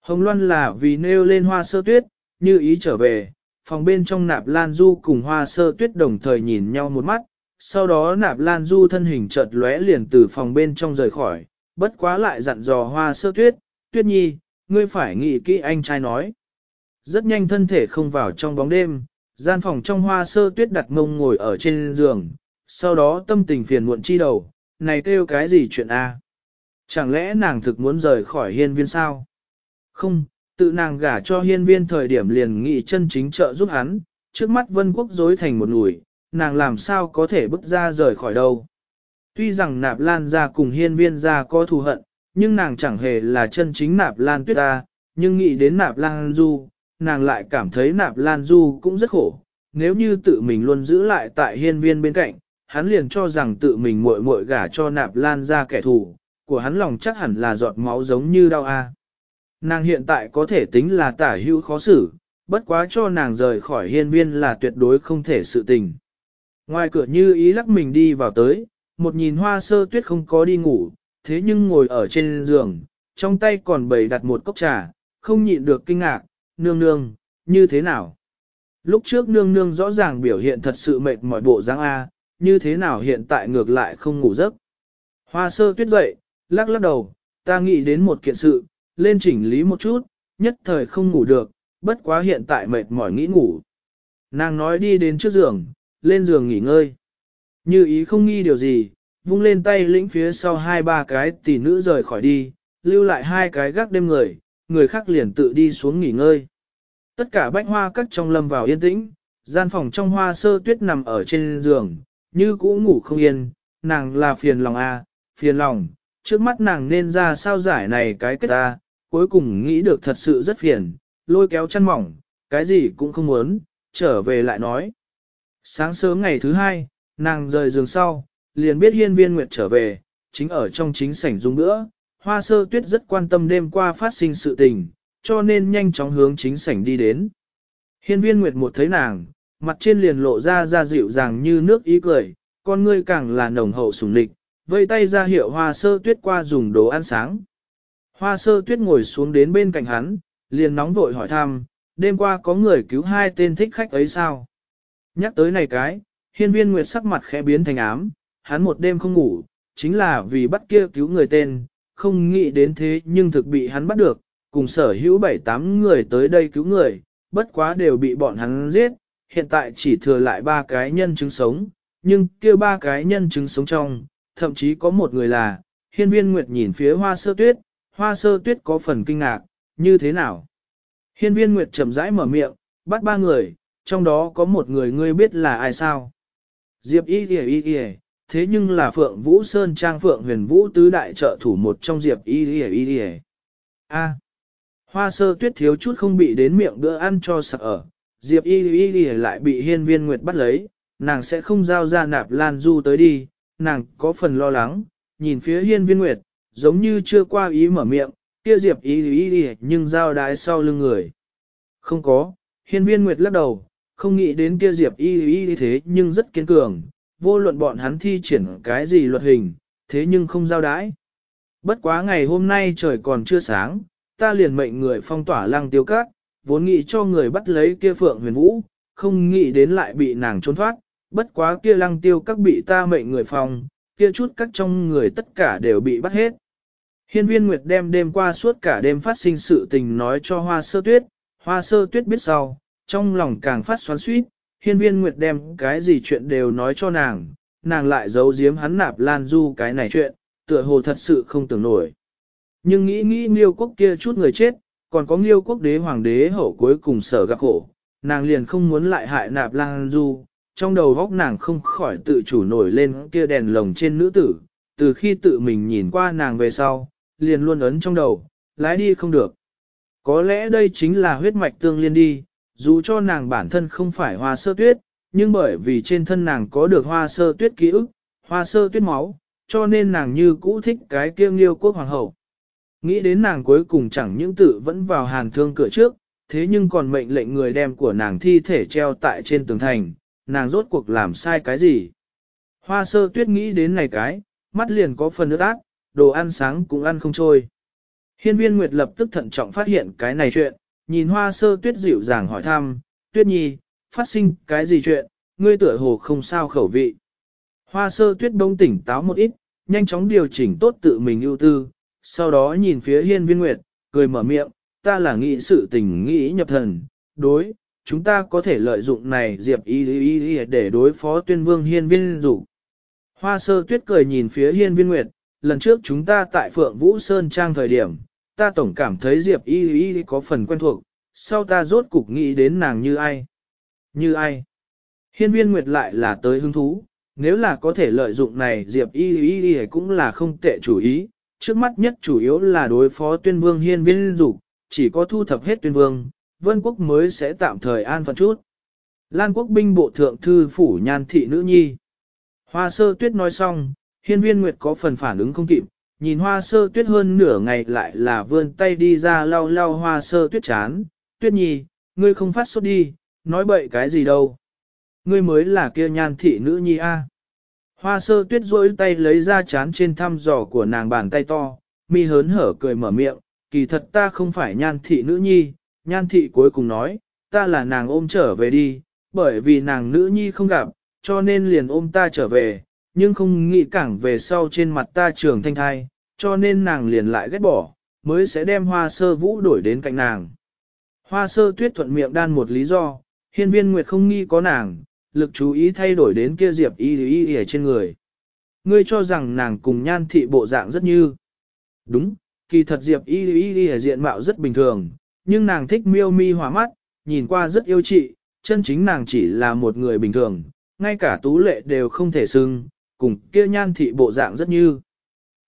Speaker 1: Hồng Loan là vì nêu lên hoa sơ tuyết, như ý trở về, phòng bên trong nạp lan du cùng hoa sơ tuyết đồng thời nhìn nhau một mắt, sau đó nạp lan du thân hình chợt lóe liền từ phòng bên trong rời khỏi, bất quá lại dặn dò hoa sơ tuyết, tuyết nhi, ngươi phải nghĩ kỹ anh trai nói. Rất nhanh thân thể không vào trong bóng đêm, gian phòng trong hoa sơ tuyết đặt mông ngồi ở trên giường, sau đó tâm tình phiền muộn chi đầu, này kêu cái gì chuyện a? Chẳng lẽ nàng thực muốn rời khỏi hiên viên sao? Không, tự nàng gả cho hiên viên thời điểm liền nghị chân chính trợ giúp hắn, trước mắt vân quốc dối thành một nùi, nàng làm sao có thể bước ra rời khỏi đâu. Tuy rằng nạp lan ra cùng hiên viên ra có thù hận, nhưng nàng chẳng hề là chân chính nạp lan tuyết ta, nhưng nghĩ đến nạp lan du, nàng lại cảm thấy nạp lan du cũng rất khổ. Nếu như tự mình luôn giữ lại tại hiên viên bên cạnh, hắn liền cho rằng tự mình muội muội gả cho nạp lan ra kẻ thù, của hắn lòng chắc hẳn là giọt máu giống như đau a. Nàng hiện tại có thể tính là tả hữu khó xử, bất quá cho nàng rời khỏi hiên viên là tuyệt đối không thể sự tình. Ngoài cửa như ý lắc mình đi vào tới, một nhìn hoa sơ tuyết không có đi ngủ, thế nhưng ngồi ở trên giường, trong tay còn bày đặt một cốc trà, không nhịn được kinh ngạc, nương nương, như thế nào? Lúc trước nương nương rõ ràng biểu hiện thật sự mệt mỏi bộ dáng A, như thế nào hiện tại ngược lại không ngủ giấc? Hoa sơ tuyết dậy, lắc lắc đầu, ta nghĩ đến một kiện sự, lên chỉnh lý một chút, nhất thời không ngủ được, bất quá hiện tại mệt mỏi nghĩ ngủ. Nàng nói đi đến trước giường, lên giường nghỉ ngơi. Như ý không nghi điều gì, vung lên tay lĩnh phía sau hai ba cái tỷ nữ rời khỏi đi, lưu lại hai cái gác đêm người, người khác liền tự đi xuống nghỉ ngơi. Tất cả bách hoa cắt trong lâm vào yên tĩnh, gian phòng trong hoa sơ tuyết nằm ở trên giường, như cũ ngủ không yên, nàng là phiền lòng a, phiền lòng, trước mắt nàng nên ra sao giải này cái kết ta, cuối cùng nghĩ được thật sự rất phiền, lôi kéo chăn mỏng, cái gì cũng không muốn, trở về lại nói. Sáng sớm ngày thứ hai, nàng rời giường sau, liền biết hiên viên nguyệt trở về, chính ở trong chính sảnh dung nữa, hoa sơ tuyết rất quan tâm đêm qua phát sinh sự tình, cho nên nhanh chóng hướng chính sảnh đi đến. Hiên viên nguyệt một thấy nàng, mặt trên liền lộ ra ra dịu dàng như nước ý cười, con ngươi càng là nồng hậu sùng lịch, vây tay ra hiệu hoa sơ tuyết qua dùng đồ ăn sáng. Hoa sơ tuyết ngồi xuống đến bên cạnh hắn, liền nóng vội hỏi thăm, đêm qua có người cứu hai tên thích khách ấy sao? Nhắc tới này cái, hiên viên nguyệt sắc mặt khẽ biến thành ám, hắn một đêm không ngủ, chính là vì bắt kia cứu người tên, không nghĩ đến thế nhưng thực bị hắn bắt được, cùng sở hữu bảy tám người tới đây cứu người, bất quá đều bị bọn hắn giết, hiện tại chỉ thừa lại ba cái nhân chứng sống, nhưng kia ba cái nhân chứng sống trong, thậm chí có một người là, hiên viên nguyệt nhìn phía hoa sơ tuyết, hoa sơ tuyết có phần kinh ngạc, như thế nào? Hiên viên nguyệt chậm rãi mở miệng, bắt ba người, trong đó có một người ngươi biết là ai sao? Diệp y kìa y kìa, thế nhưng là Phượng Vũ Sơn Trang Phượng huyền Vũ tứ đại trợ thủ một trong Diệp y kìa y kìa. A. Hoa sơ tuyết thiếu chút không bị đến miệng bữa ăn cho sặc ở, Diệp y y y lại bị hiên viên nguyệt bắt lấy, nàng sẽ không giao ra nạp lan du tới đi, nàng có phần lo lắng, nhìn phía hiên viên nguyệt, giống như chưa qua ý mở miệng, kia diệp y y y nhưng giao đái sau lưng người. Không có, hiên viên nguyệt lắc đầu, không nghĩ đến kia diệp y y y thế nhưng rất kiên cường, vô luận bọn hắn thi triển cái gì luật hình, thế nhưng không giao đái. Bất quá ngày hôm nay trời còn chưa sáng, ta liền mệnh người phong tỏa lăng tiêu cát, vốn nghĩ cho người bắt lấy kia phượng huyền vũ, không nghĩ đến lại bị nàng trốn thoát, bất quá kia lăng tiêu các bị ta mệnh người phòng, kia chút các trong người tất cả đều bị bắt hết. Hiên viên Nguyệt đem đêm qua suốt cả đêm phát sinh sự tình nói cho hoa sơ tuyết, hoa sơ tuyết biết sau, trong lòng càng phát xoắn suýt, hiên viên Nguyệt đem cái gì chuyện đều nói cho nàng, nàng lại giấu giếm hắn nạp lan du cái này chuyện, tựa hồ thật sự không tưởng nổi. Nhưng nghĩ nghĩ nghiêu quốc kia chút người chết, còn có nghiêu quốc đế hoàng đế hậu cuối cùng sở gặp khổ, nàng liền không muốn lại hại nạp lang du, trong đầu góc nàng không khỏi tự chủ nổi lên kia đèn lồng trên nữ tử, từ khi tự mình nhìn qua nàng về sau, liền luôn ấn trong đầu, lái đi không được. Có lẽ đây chính là huyết mạch tương liên đi, dù cho nàng bản thân không phải hoa sơ tuyết, nhưng bởi vì trên thân nàng có được hoa sơ tuyết ký ức, hoa sơ tuyết máu, cho nên nàng như cũ thích cái kiêng liêu quốc hoàng hậu. Nghĩ đến nàng cuối cùng chẳng những tự vẫn vào hàn thương cửa trước, thế nhưng còn mệnh lệnh người đem của nàng thi thể treo tại trên tường thành, nàng rốt cuộc làm sai cái gì. Hoa sơ tuyết nghĩ đến này cái, mắt liền có phần ướt át, đồ ăn sáng cũng ăn không trôi. Hiên viên Nguyệt lập tức thận trọng phát hiện cái này chuyện, nhìn hoa sơ tuyết dịu dàng hỏi thăm, tuyết nhi, phát sinh cái gì chuyện, ngươi tựa hồ không sao khẩu vị. Hoa sơ tuyết bông tỉnh táo một ít, nhanh chóng điều chỉnh tốt tự mình ưu tư, sau đó nhìn phía hiên viên Nguyệt, cười mở miệng, ta là nghĩ sự tình nghĩ nhập thần, đối, chúng ta có thể lợi dụng này diệp y y y để đối phó tuyên vương hiên viên Dụ. Hoa sơ tuyết cười nhìn phía hiên viên nguyệt, lần trước chúng ta tại Phượng Vũ Sơn Trang thời điểm, ta tổng cảm thấy diệp y y có phần quen thuộc, sau ta rốt cục nghĩ đến nàng như ai. Như ai? Hiên viên nguyệt lại là tới hứng thú, nếu là có thể lợi dụng này diệp y y y cũng là không tệ chủ ý, trước mắt nhất chủ yếu là đối phó tuyên vương hiên viên rủ, chỉ có thu thập hết tuyên vương, vân quốc mới sẽ tạm thời an phận chút. Lan quốc binh bộ thượng thư phủ nhan thị nữ nhi. Hoa sơ tuyết nói xong, hiên viên nguyệt có phần phản ứng không kịp, nhìn hoa sơ tuyết hơn nửa ngày lại là vươn tay đi ra lau lau hoa sơ tuyết chán. Tuyết nhi, ngươi không phát sốt đi, nói bậy cái gì đâu. Ngươi mới là kia nhan thị nữ nhi a. Hoa sơ tuyết rỗi tay lấy ra chán trên thăm dò của nàng bàn tay to, mi hớn hở cười mở miệng, kỳ thật ta không phải nhan thị nữ nhi, nhan thị cuối cùng nói, ta là nàng ôm trở về đi, bởi vì nàng nữ nhi không gặp, cho nên liền ôm ta trở về, nhưng không nghĩ cảng về sau trên mặt ta trường thanh thai, cho nên nàng liền lại ghét bỏ, mới sẽ đem hoa sơ vũ đổi đến cạnh nàng. Hoa sơ tuyết thuận miệng đan một lý do, hiên viên nguyệt không nghi có nàng, lực chú ý thay đổi đến kia diệp y y y ở trên người. Ngươi cho rằng nàng cùng nhan thị bộ dạng rất như. Đúng, kỳ thật diệp y y y ở diện mạo rất bình thường, nhưng nàng thích miêu mi hòa mắt, nhìn qua rất yêu chị, chân chính nàng chỉ là một người bình thường, ngay cả tú lệ đều không thể xưng, cùng kia nhan thị bộ dạng rất như.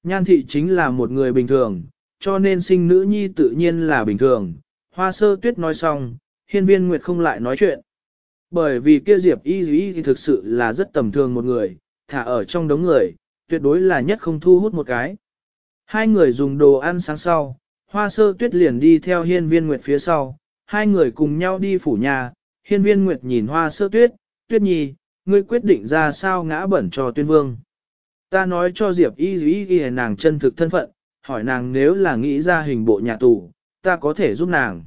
Speaker 1: Nhan thị chính là một người bình thường, cho nên sinh nữ nhi tự nhiên là bình thường. Hoa sơ tuyết nói xong, hiên viên nguyệt không lại nói chuyện. Bởi vì kia diệp y y thì thực sự là rất tầm thường một người, thả ở trong đống người, tuyệt đối là nhất không thu hút một cái. Hai người dùng đồ ăn sáng sau, hoa sơ tuyết liền đi theo hiên viên nguyệt phía sau, hai người cùng nhau đi phủ nhà, hiên viên nguyệt nhìn hoa sơ tuyết, tuyết nhi, ngươi quyết định ra sao ngã bẩn cho tuyên vương. Ta nói cho Diệp y y y nàng chân thực thân phận, hỏi nàng nếu là nghĩ ra hình bộ nhà tù, ta có thể giúp nàng.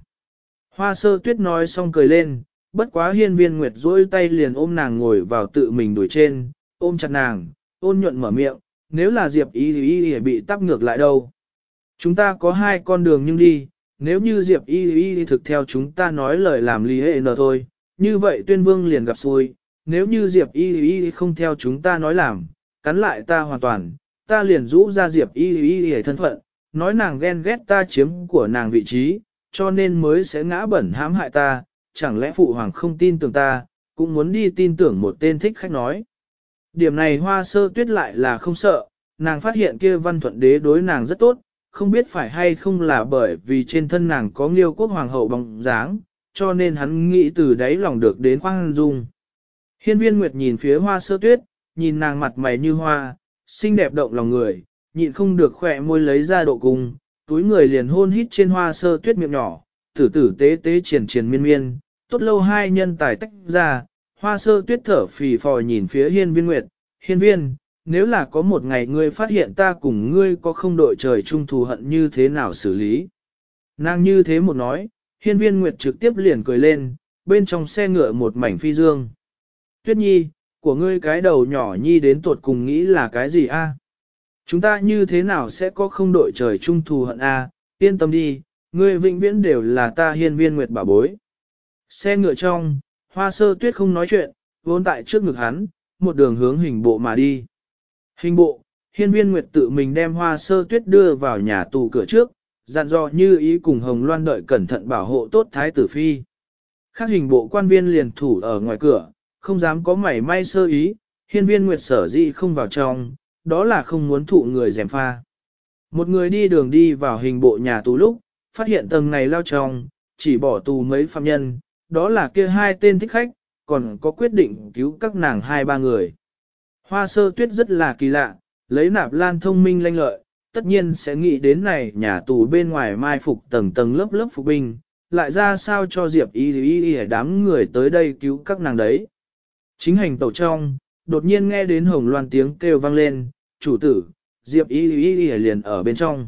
Speaker 1: Hoa sơ tuyết nói xong cười lên, bất quá hiên viên nguyệt duỗi tay liền ôm nàng ngồi vào tự mình đuổi trên, ôm chặt nàng, ôn nhuận mở miệng, nếu là Diệp y y y bị tắp ngược lại đâu. Chúng ta có hai con đường nhưng đi, nếu như Diệp y y thực theo chúng ta nói lời làm lý hệ nờ thôi, như vậy tuyên vương liền gặp xui, nếu như Diệp y y không theo chúng ta nói làm, cắn lại ta hoàn toàn, ta liền rũ ra Diệp y y y thân phận, nói nàng ghen ghét ta chiếm của nàng vị trí, cho nên mới sẽ ngã bẩn hãm hại ta, chẳng lẽ phụ hoàng không tin tưởng ta, cũng muốn đi tin tưởng một tên thích khách nói. Điểm này hoa sơ tuyết lại là không sợ, nàng phát hiện kia văn thuận đế đối nàng rất tốt, không biết phải hay không là bởi vì trên thân nàng có nghiêu quốc hoàng hậu bóng dáng, cho nên hắn nghĩ từ đấy lòng được đến khoang dung. Hiên viên Nguyệt nhìn phía hoa sơ tuyết, nhìn nàng mặt mày như hoa, xinh đẹp động lòng người, nhịn không được khỏe môi lấy ra độ cung, túi người liền hôn hít trên hoa sơ tuyết miệng nhỏ, tử tử tế tế triển triển miên miên, tốt lâu hai nhân tài tách ra, hoa sơ tuyết thở phì phò nhìn phía hiên viên nguyệt, hiên viên, nếu là có một ngày ngươi phát hiện ta cùng ngươi có không đội trời chung thù hận như thế nào xử lý. Nàng như thế một nói, hiên viên nguyệt trực tiếp liền cười lên, bên trong xe ngựa một mảnh phi dương. Tuyết nhi, của ngươi cái đầu nhỏ nhi đến tuột cùng nghĩ là cái gì a? Chúng ta như thế nào sẽ có không đội trời chung thù hận a? Yên tâm đi, ngươi vĩnh viễn đều là ta hiên viên nguyệt bảo bối. Xe ngựa trong, hoa sơ tuyết không nói chuyện, vốn tại trước ngực hắn, một đường hướng hình bộ mà đi. Hình bộ, hiên viên nguyệt tự mình đem hoa sơ tuyết đưa vào nhà tù cửa trước, dặn dò như ý cùng Hồng Loan đợi cẩn thận bảo hộ tốt thái tử phi. Khác hình bộ quan viên liền thủ ở ngoài cửa, không dám có mảy may sơ ý, hiên viên nguyệt sở dị không vào trong, đó là không muốn thụ người dèm pha. Một người đi đường đi vào hình bộ nhà tù lúc, phát hiện tầng này lao trong, chỉ bỏ tù mấy phạm nhân, đó là kia hai tên thích khách, còn có quyết định cứu các nàng hai ba người. Hoa sơ tuyết rất là kỳ lạ, lấy nạp lan thông minh lanh lợi, tất nhiên sẽ nghĩ đến này nhà tù bên ngoài mai phục tầng tầng lớp lớp phục binh, lại ra sao cho Diệp y y y đám người tới đây cứu các nàng đấy. Chính hành tẩu trong, đột nhiên nghe đến hồng loan tiếng kêu vang lên, chủ tử, Diệp y y y liền ở bên trong.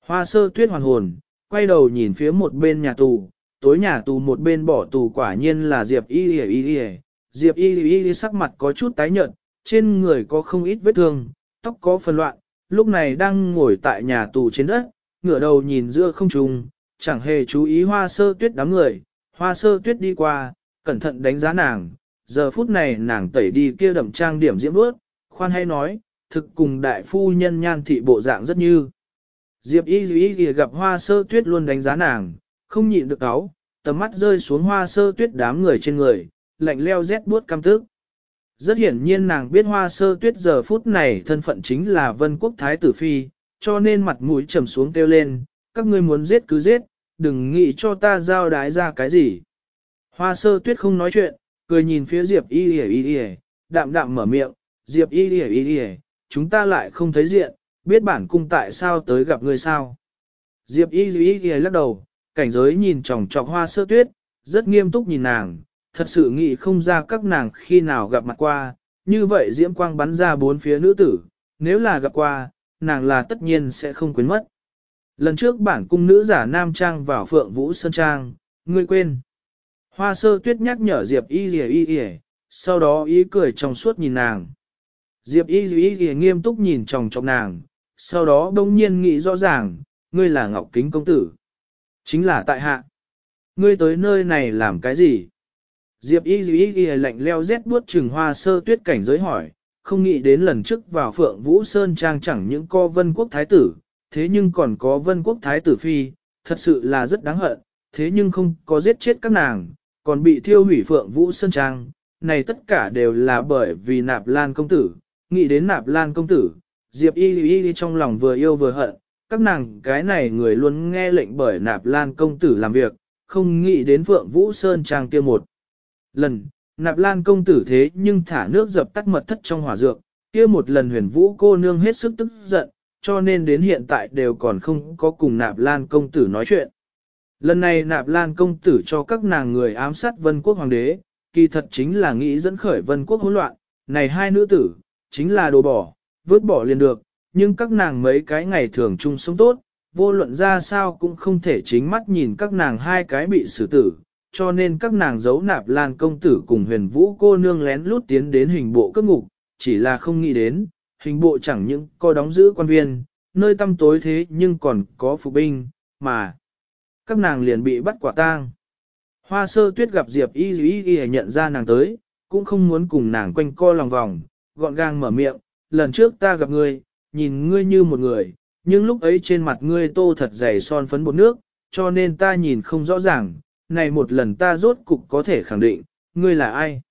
Speaker 1: Hoa sơ tuyết hoàn hồn, quay đầu nhìn phía một bên nhà tù, tối nhà tù một bên bỏ tù quả nhiên là Diệp y y y Diệp y y y sắc mặt có chút tái nhợt, trên người có không ít vết thương, tóc có phần loạn, lúc này đang ngồi tại nhà tù trên đất, ngửa đầu nhìn giữa không trung, chẳng hề chú ý hoa sơ tuyết đám người, hoa sơ tuyết đi qua, cẩn thận đánh giá nàng, giờ phút này nàng tẩy đi kia đậm trang điểm diễm bước, khoan hay nói, thực cùng đại phu nhân nhan thị bộ dạng rất như. Diệp y y y gặp hoa sơ tuyết luôn đánh giá nàng, không nhịn được áo, tầm mắt rơi xuống hoa sơ tuyết đám người trên người, lạnh leo rét buốt cam tức. Rất hiển nhiên nàng biết hoa sơ tuyết giờ phút này thân phận chính là vân quốc thái tử phi, cho nên mặt mũi trầm xuống kêu lên, các ngươi muốn giết cứ giết, đừng nghĩ cho ta giao đái ra cái gì. Hoa sơ tuyết không nói chuyện, cười nhìn phía Diệp y y y y, đạm đạm mở miệng, Diệp y y y y, chúng ta lại không thấy diện, biết bản cung tại sao tới gặp ngươi sao. Diệp y y y lắc đầu, cảnh giới nhìn chòng trọc hoa sơ tuyết, rất nghiêm túc nhìn nàng, thật sự nghĩ không ra các nàng khi nào gặp mặt qua, như vậy diễm quang bắn ra bốn phía nữ tử, nếu là gặp qua, nàng là tất nhiên sẽ không quên mất. Lần trước bản cung nữ giả nam trang vào phượng vũ sơn trang, ngươi quên. Hoa sơ tuyết nhắc nhở Diệp y y y y, sau đó ý cười trong suốt nhìn nàng. Diệp y y y nghiêm túc nhìn chòng chọc nàng, sau đó đông nhiên nghĩ rõ ràng, ngươi là Ngọc Kính công tử. Chính là tại hạ. Ngươi tới nơi này làm cái gì? Diệp y y y lạnh leo rét buốt trừng hoa sơ tuyết cảnh giới hỏi, không nghĩ đến lần trước vào phượng vũ sơn trang chẳng những co vân quốc thái tử, thế nhưng còn có vân quốc thái tử phi, thật sự là rất đáng hận, thế nhưng không có giết chết các nàng, còn bị thiêu hủy phượng vũ sơn trang, này tất cả đều là bởi vì nạp lan công tử, nghĩ đến nạp lan công tử, Diệp y y trong lòng vừa yêu vừa hận, các nàng cái này người luôn nghe lệnh bởi nạp lan công tử làm việc, không nghĩ đến Phượng Vũ Sơn Trang kia một. Lần, nạp lan công tử thế nhưng thả nước dập tắt mật thất trong hỏa dược, kia một lần huyền vũ cô nương hết sức tức giận, cho nên đến hiện tại đều còn không có cùng nạp lan công tử nói chuyện. Lần này nạp lan công tử cho các nàng người ám sát vân quốc hoàng đế, kỳ thật chính là nghĩ dẫn khởi vân quốc hỗn loạn, này hai nữ tử, chính là đồ bỏ, vứt bỏ liền được, nhưng các nàng mấy cái ngày thường chung sống tốt, vô luận ra sao cũng không thể chính mắt nhìn các nàng hai cái bị xử tử, cho nên các nàng giấu nạp lan công tử cùng huyền vũ cô nương lén lút tiến đến hình bộ cấp ngục, chỉ là không nghĩ đến, hình bộ chẳng những có đóng giữ quan viên, nơi tăm tối thế nhưng còn có phụ binh, mà các nàng liền bị bắt quả tang. Hoa sơ tuyết gặp Diệp y y y nhận ra nàng tới, cũng không muốn cùng nàng quanh co lòng vòng, gọn gàng mở miệng, lần trước ta gặp ngươi, nhìn ngươi như một người, nhưng lúc ấy trên mặt ngươi tô thật dày son phấn bột nước, cho nên ta nhìn không rõ ràng, này một lần ta rốt cục có thể khẳng định, ngươi là ai.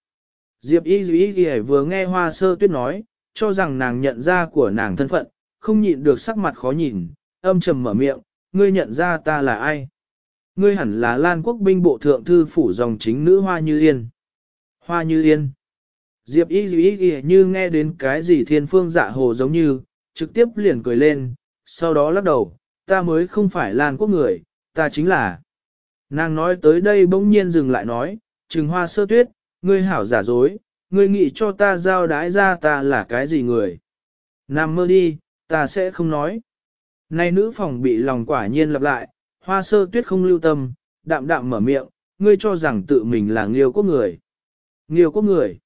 Speaker 1: Diệp y Dĩ y vừa nghe hoa sơ tuyết nói, cho rằng nàng nhận ra của nàng thân phận, không nhịn được sắc mặt khó nhìn, âm trầm mở miệng, ngươi nhận ra ta là ai. Ngươi hẳn là Lan quốc binh bộ thượng thư phủ dòng chính nữ Hoa Như Yên. Hoa Như Yên. Diệp y Dĩ y như nghe đến cái gì thiên phương dạ hồ giống như, trực tiếp liền cười lên, sau đó lắc đầu, ta mới không phải Lan quốc người, ta chính là. Nàng nói tới đây bỗng nhiên dừng lại nói, trừng hoa sơ tuyết, ngươi hảo giả dối, ngươi nghĩ cho ta giao đái ra ta là cái gì người. Nằm mơ đi, ta sẽ không nói. Nay nữ phòng bị lòng quả nhiên lặp lại, hoa sơ tuyết không lưu tâm, đạm đạm mở miệng, ngươi cho rằng tự mình là nghiêu quốc người. Nghiêu quốc người.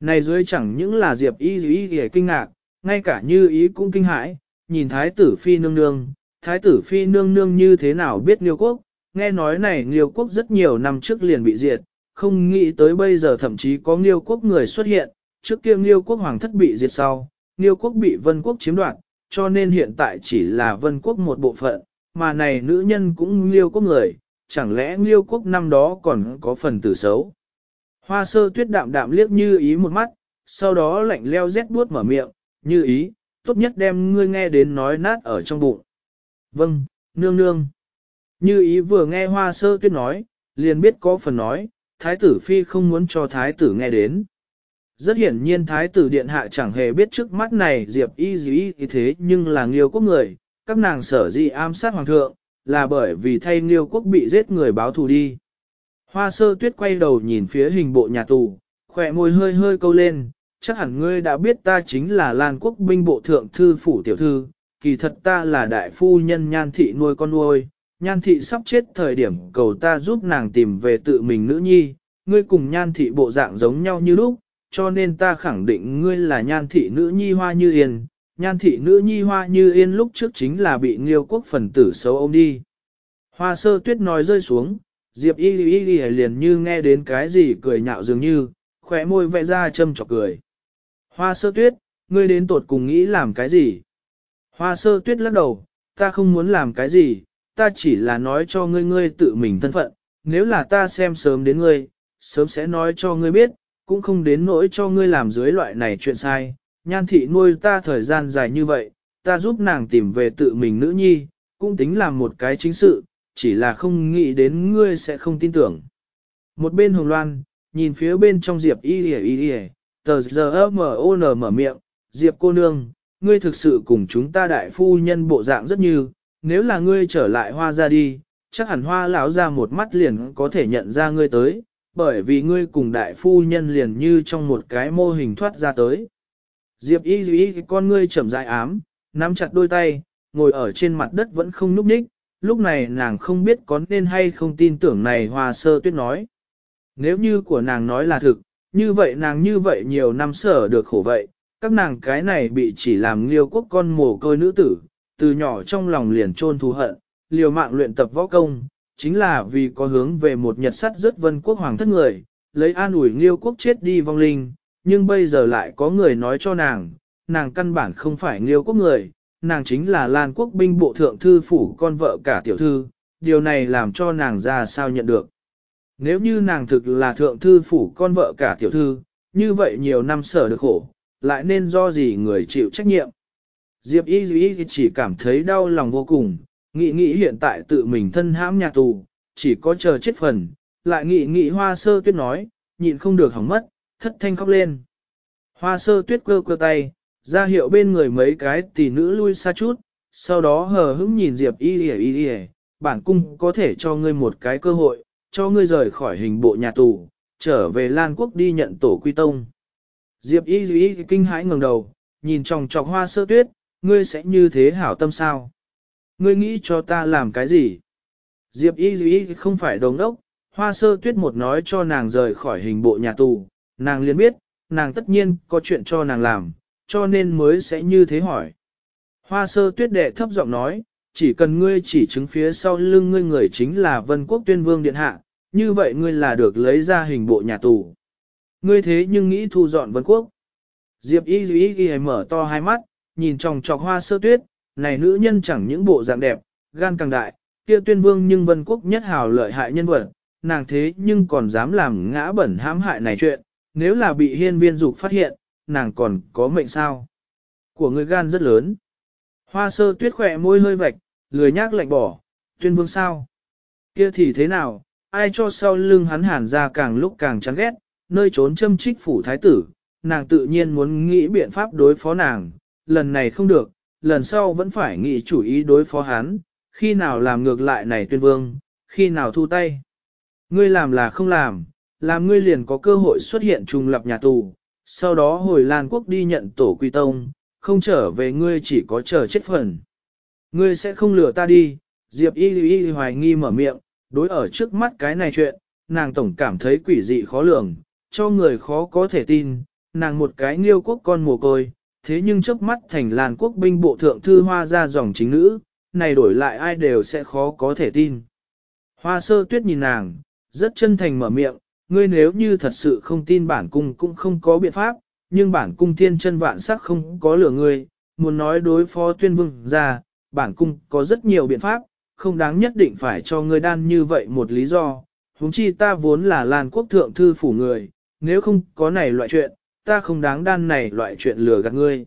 Speaker 1: Này dưới chẳng những là diệp y Dĩ kinh ngạc, ngay cả như ý cũng kinh hãi, nhìn thái tử phi nương nương, thái tử phi nương nương như thế nào biết nghiêu quốc, nghe nói này nghiêu quốc rất nhiều năm trước liền bị diệt, không nghĩ tới bây giờ thậm chí có nghiêu quốc người xuất hiện, trước kia nghiêu quốc hoàng thất bị diệt sau, nghiêu quốc bị vân quốc chiếm đoạt, cho nên hiện tại chỉ là vân quốc một bộ phận, mà này nữ nhân cũng nghiêu quốc người, chẳng lẽ nghiêu quốc năm đó còn có phần tử xấu. Hoa sơ tuyết đạm đạm liếc như ý một mắt, sau đó lạnh leo rét buốt mở miệng, như ý, tốt nhất đem ngươi nghe đến nói nát ở trong bụng. Vâng, nương nương. Như ý vừa nghe hoa sơ tuyết nói, liền biết có phần nói, thái tử phi không muốn cho thái tử nghe đến. Rất hiển nhiên thái tử điện hạ chẳng hề biết trước mắt này diệp y dĩ y thế nhưng là nghiêu quốc người, các nàng sở dị ám sát hoàng thượng, là bởi vì thay nghiêu quốc bị giết người báo thù đi. Hoa sơ tuyết quay đầu nhìn phía hình bộ nhà tù, khỏe môi hơi hơi câu lên, chắc hẳn ngươi đã biết ta chính là Lan quốc binh bộ thượng thư phủ tiểu thư, kỳ thật ta là đại phu nhân nhan thị nuôi con nuôi, nhan thị sắp chết thời điểm cầu ta giúp nàng tìm về tự mình nữ nhi, ngươi cùng nhan thị bộ dạng giống nhau như lúc, cho nên ta khẳng định ngươi là nhan thị nữ nhi hoa như yên, nhan thị nữ nhi hoa như yên lúc trước chính là bị nghiêu quốc phần tử xấu ôm đi. Hoa sơ tuyết nói rơi xuống, Diệp y y y liền như nghe đến cái gì cười nhạo dường như, khỏe môi vẽ ra châm chọc cười. Hoa sơ tuyết, ngươi đến tột cùng nghĩ làm cái gì? Hoa sơ tuyết lắc đầu, ta không muốn làm cái gì, ta chỉ là nói cho ngươi ngươi tự mình thân phận, nếu là ta xem sớm đến ngươi, sớm sẽ nói cho ngươi biết, cũng không đến nỗi cho ngươi làm dưới loại này chuyện sai. Nhan thị nuôi ta thời gian dài như vậy, ta giúp nàng tìm về tự mình nữ nhi, cũng tính làm một cái chính sự, chỉ là không nghĩ đến ngươi sẽ không tin tưởng. Một bên hồng loan, nhìn phía bên trong diệp y y y y, tờ giờ m o n mở miệng, diệp cô nương, ngươi thực sự cùng chúng ta đại phu nhân bộ dạng rất như, nếu là ngươi trở lại hoa ra đi, chắc hẳn hoa lão ra một mắt liền có thể nhận ra ngươi tới, bởi vì ngươi cùng đại phu nhân liền như trong một cái mô hình thoát ra tới. Diệp y y con ngươi chậm rãi ám, nắm chặt đôi tay, ngồi ở trên mặt đất vẫn không núp ních, lúc này nàng không biết có nên hay không tin tưởng này hoa sơ tuyết nói. Nếu như của nàng nói là thực, như vậy nàng như vậy nhiều năm sở được khổ vậy, các nàng cái này bị chỉ làm liêu quốc con mồ côi nữ tử, từ nhỏ trong lòng liền trôn thù hận, liều mạng luyện tập võ công, chính là vì có hướng về một nhật sắt rất vân quốc hoàng thất người, lấy an ủi liêu quốc chết đi vong linh, nhưng bây giờ lại có người nói cho nàng, nàng căn bản không phải liêu quốc người, nàng chính là Lan quốc binh bộ thượng thư phủ con vợ cả tiểu thư, điều này làm cho nàng ra sao nhận được. Nếu như nàng thực là thượng thư phủ con vợ cả tiểu thư, như vậy nhiều năm sở được khổ, lại nên do gì người chịu trách nhiệm. Diệp Y Y chỉ cảm thấy đau lòng vô cùng, nghĩ nghĩ hiện tại tự mình thân hãm nhà tù, chỉ có chờ chết phần, lại nghĩ nghĩ hoa sơ tuyết nói, nhịn không được hỏng mất, thất thanh khóc lên. Hoa sơ tuyết cơ cơ tay, ra hiệu bên người mấy cái tỷ nữ lui xa chút, sau đó hờ hững nhìn Diệp y y y y, bản cung có thể cho ngươi một cái cơ hội, cho ngươi rời khỏi hình bộ nhà tù, trở về Lan Quốc đi nhận tổ quy tông. Diệp y y kinh hãi ngẩng đầu, nhìn trong trọc hoa sơ tuyết, ngươi sẽ như thế hảo tâm sao? Ngươi nghĩ cho ta làm cái gì? Diệp y y không phải đồng đốc, hoa sơ tuyết một nói cho nàng rời khỏi hình bộ nhà tù, nàng liền biết, nàng tất nhiên có chuyện cho nàng làm, cho nên mới sẽ như thế hỏi. Hoa sơ tuyết đệ thấp giọng nói, chỉ cần ngươi chỉ chứng phía sau lưng ngươi người chính là vân quốc tuyên vương điện hạ, như vậy ngươi là được lấy ra hình bộ nhà tù. Ngươi thế nhưng nghĩ thu dọn vân quốc. Diệp y y ghi mở to hai mắt, nhìn trong trọc hoa sơ tuyết, này nữ nhân chẳng những bộ dạng đẹp, gan càng đại, kia tuyên vương nhưng vân quốc nhất hào lợi hại nhân vật, nàng thế nhưng còn dám làm ngã bẩn hãm hại này chuyện, nếu là bị hiên viên dục phát hiện, nàng còn có mệnh sao. Của người gan rất lớn. Hoa sơ tuyết khỏe môi hơi vạch, lười nhác lạnh bỏ, tuyên vương sao? Kia thì thế nào, ai cho sau lưng hắn hàn ra càng lúc càng chán ghét, nơi trốn châm trích phủ thái tử, nàng tự nhiên muốn nghĩ biện pháp đối phó nàng, lần này không được, lần sau vẫn phải nghĩ chủ ý đối phó hắn, khi nào làm ngược lại này tuyên vương, khi nào thu tay. Ngươi làm là không làm, làm ngươi liền có cơ hội xuất hiện trùng lập nhà tù, sau đó hồi Lan Quốc đi nhận tổ quy tông, không trở về ngươi chỉ có chờ chết phần. Ngươi sẽ không lừa ta đi, Diệp Y Y hoài nghi mở miệng, đối ở trước mắt cái này chuyện, nàng tổng cảm thấy quỷ dị khó lường, cho người khó có thể tin, nàng một cái nghiêu quốc con mồ côi, thế nhưng trước mắt thành làn Quốc binh bộ thượng thư hoa ra dòng chính nữ, này đổi lại ai đều sẽ khó có thể tin. Hoa sơ tuyết nhìn nàng, rất chân thành mở miệng, ngươi nếu như thật sự không tin bản cung cũng không có biện pháp, nhưng bản cung thiên chân vạn sắc không có lửa ngươi, muốn nói đối phó tuyên vương ra, bản cung có rất nhiều biện pháp, không đáng nhất định phải cho ngươi đan như vậy một lý do, huống chi ta vốn là Lan quốc thượng thư phủ người, nếu không có này loại chuyện, ta không đáng đan này loại chuyện lừa gạt ngươi.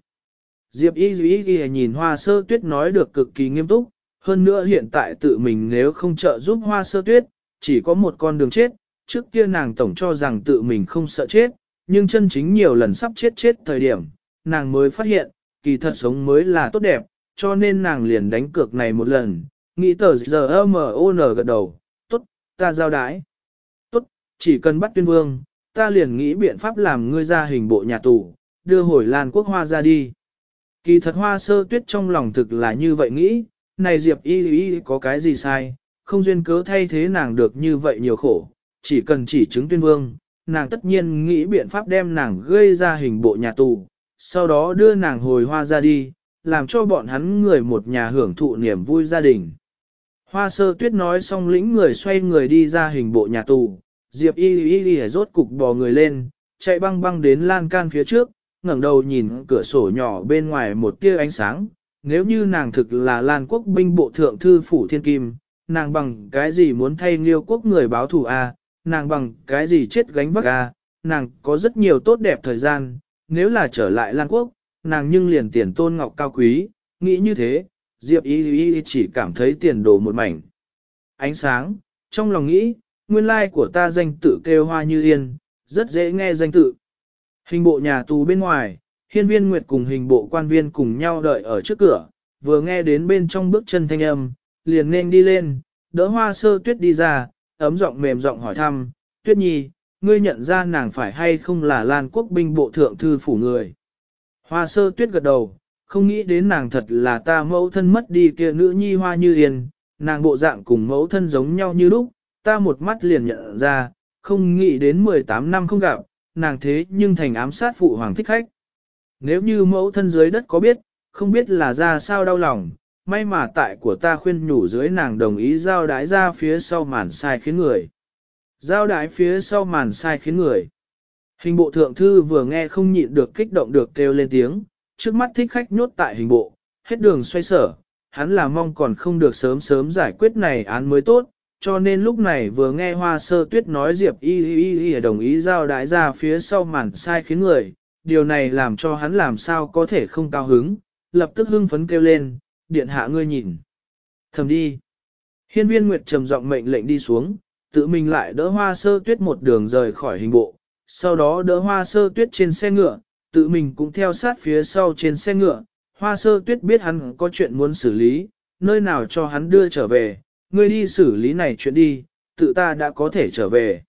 Speaker 1: Diệp y Dĩ y nhìn hoa sơ tuyết nói được cực kỳ nghiêm túc, hơn nữa hiện tại tự mình nếu không trợ giúp hoa sơ tuyết, chỉ có một con đường chết, trước kia nàng tổng cho rằng tự mình không sợ chết, nhưng chân chính nhiều lần sắp chết chết thời điểm, nàng mới phát hiện, kỳ thật sống mới là tốt đẹp, cho nên nàng liền đánh cược này một lần, nghĩ tờ giờ M.O.N. gật đầu, tốt, ta giao đái. Tốt, chỉ cần bắt tuyên vương, ta liền nghĩ biện pháp làm ngươi ra hình bộ nhà tù, đưa hồi Lan Quốc Hoa ra đi. Kỳ thật hoa sơ tuyết trong lòng thực là như vậy nghĩ, này Diệp y y có cái gì sai, không duyên cớ thay thế nàng được như vậy nhiều khổ, chỉ cần chỉ chứng tuyên vương, nàng tất nhiên nghĩ biện pháp đem nàng gây ra hình bộ nhà tù, sau đó đưa nàng hồi hoa ra đi, làm cho bọn hắn người một nhà hưởng thụ niềm vui gia đình. Hoa sơ tuyết nói xong lĩnh người xoay người đi ra hình bộ nhà tù, Diệp y y y rốt cục bò người lên, chạy băng băng đến lan can phía trước, ngẩng đầu nhìn cửa sổ nhỏ bên ngoài một tia ánh sáng. Nếu như nàng thực là Lan quốc binh bộ thượng thư phủ thiên kim, nàng bằng cái gì muốn thay liêu quốc người báo thù a? À? nàng bằng cái gì chết gánh vác a? À? nàng có rất nhiều tốt đẹp thời gian, nếu là trở lại Lan quốc, nàng nhưng liền tiền tôn ngọc cao quý, nghĩ như thế, Diệp y y chỉ cảm thấy tiền đồ một mảnh. Ánh sáng, trong lòng nghĩ, nguyên lai của ta danh tự kêu hoa như yên, rất dễ nghe danh tự. Hình bộ nhà tù bên ngoài, hiên viên nguyệt cùng hình bộ quan viên cùng nhau đợi ở trước cửa, vừa nghe đến bên trong bước chân thanh âm, liền nên đi lên, đỡ hoa sơ tuyết đi ra, ấm giọng mềm giọng hỏi thăm, tuyết nhi, ngươi nhận ra nàng phải hay không là Lan quốc binh bộ thượng thư phủ người. Hoa sơ tuyết gật đầu, không nghĩ đến nàng thật là ta mẫu thân mất đi kia nữ nhi hoa như yên, nàng bộ dạng cùng mẫu thân giống nhau như lúc, ta một mắt liền nhận ra, không nghĩ đến 18 năm không gặp, nàng thế nhưng thành ám sát phụ hoàng thích khách. Nếu như mẫu thân dưới đất có biết, không biết là ra sao đau lòng, may mà tại của ta khuyên nhủ dưới nàng đồng ý giao đái ra phía sau màn sai khiến người. Giao đái phía sau màn sai khiến người. Hình bộ thượng thư vừa nghe không nhịn được kích động được kêu lên tiếng, trước mắt thích khách nhốt tại hình bộ, hết đường xoay sở, hắn là mong còn không được sớm sớm giải quyết này án mới tốt, cho nên lúc này vừa nghe hoa sơ tuyết nói Diệp y y y đồng ý giao đái ra phía sau màn sai khiến người, điều này làm cho hắn làm sao có thể không cao hứng, lập tức hưng phấn kêu lên, điện hạ ngươi nhìn. Thầm đi. Hiên viên Nguyệt trầm giọng mệnh lệnh đi xuống, tự mình lại đỡ hoa sơ tuyết một đường rời khỏi hình bộ, sau đó đỡ hoa sơ tuyết trên xe ngựa, tự mình cũng theo sát phía sau trên xe ngựa, hoa sơ tuyết biết hắn có chuyện muốn xử lý, nơi nào cho hắn đưa trở về, ngươi đi xử lý này chuyện đi, tự ta đã có thể trở về.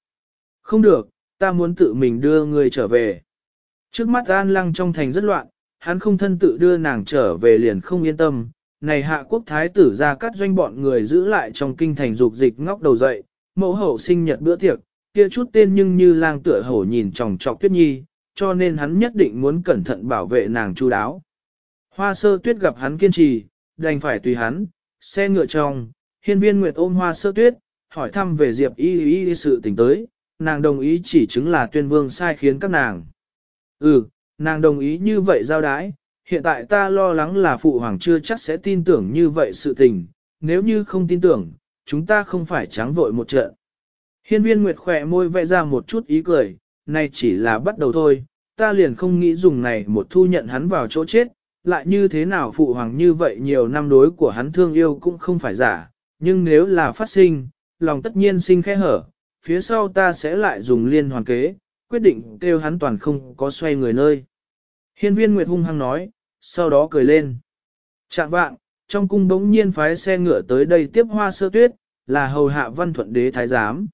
Speaker 1: Không được, ta muốn tự mình đưa ngươi trở về. Trước mắt An Lăng trong thành rất loạn, hắn không thân tự đưa nàng trở về liền không yên tâm. Này hạ quốc thái tử ra cắt doanh bọn người giữ lại trong kinh thành dục dịch ngóc đầu dậy, mẫu hậu sinh nhật bữa tiệc, kia chút tên nhưng như lang tựa hổ nhìn tròng trọc tuyết nhi, cho nên hắn nhất định muốn cẩn thận bảo vệ nàng chu đáo. Hoa sơ tuyết gặp hắn kiên trì, đành phải tùy hắn, xe ngựa trong, hiên viên nguyệt ôm hoa sơ tuyết, hỏi thăm về Diệp y y sự tình tới, nàng đồng ý chỉ chứng là tuyên vương sai khiến các nàng. Ừ, nàng đồng ý như vậy giao đái, hiện tại ta lo lắng là phụ hoàng chưa chắc sẽ tin tưởng như vậy sự tình, nếu như không tin tưởng, chúng ta không phải trắng vội một trận. Hiên viên Nguyệt khỏe môi vẽ ra một chút ý cười, này chỉ là bắt đầu thôi, ta liền không nghĩ dùng này một thu nhận hắn vào chỗ chết, lại như thế nào phụ hoàng như vậy nhiều năm đối của hắn thương yêu cũng không phải giả, nhưng nếu là phát sinh, lòng tất nhiên sinh khẽ hở, phía sau ta sẽ lại dùng liên hoàn kế, quyết định kêu hắn toàn không có xoay người nơi. Hiên viên Nguyệt hung hăng nói, sau đó cười lên. Chạm vạng, trong cung bỗng nhiên phái xe ngựa tới đây tiếp hoa sơ tuyết, là hầu hạ văn thuận đế thái giám.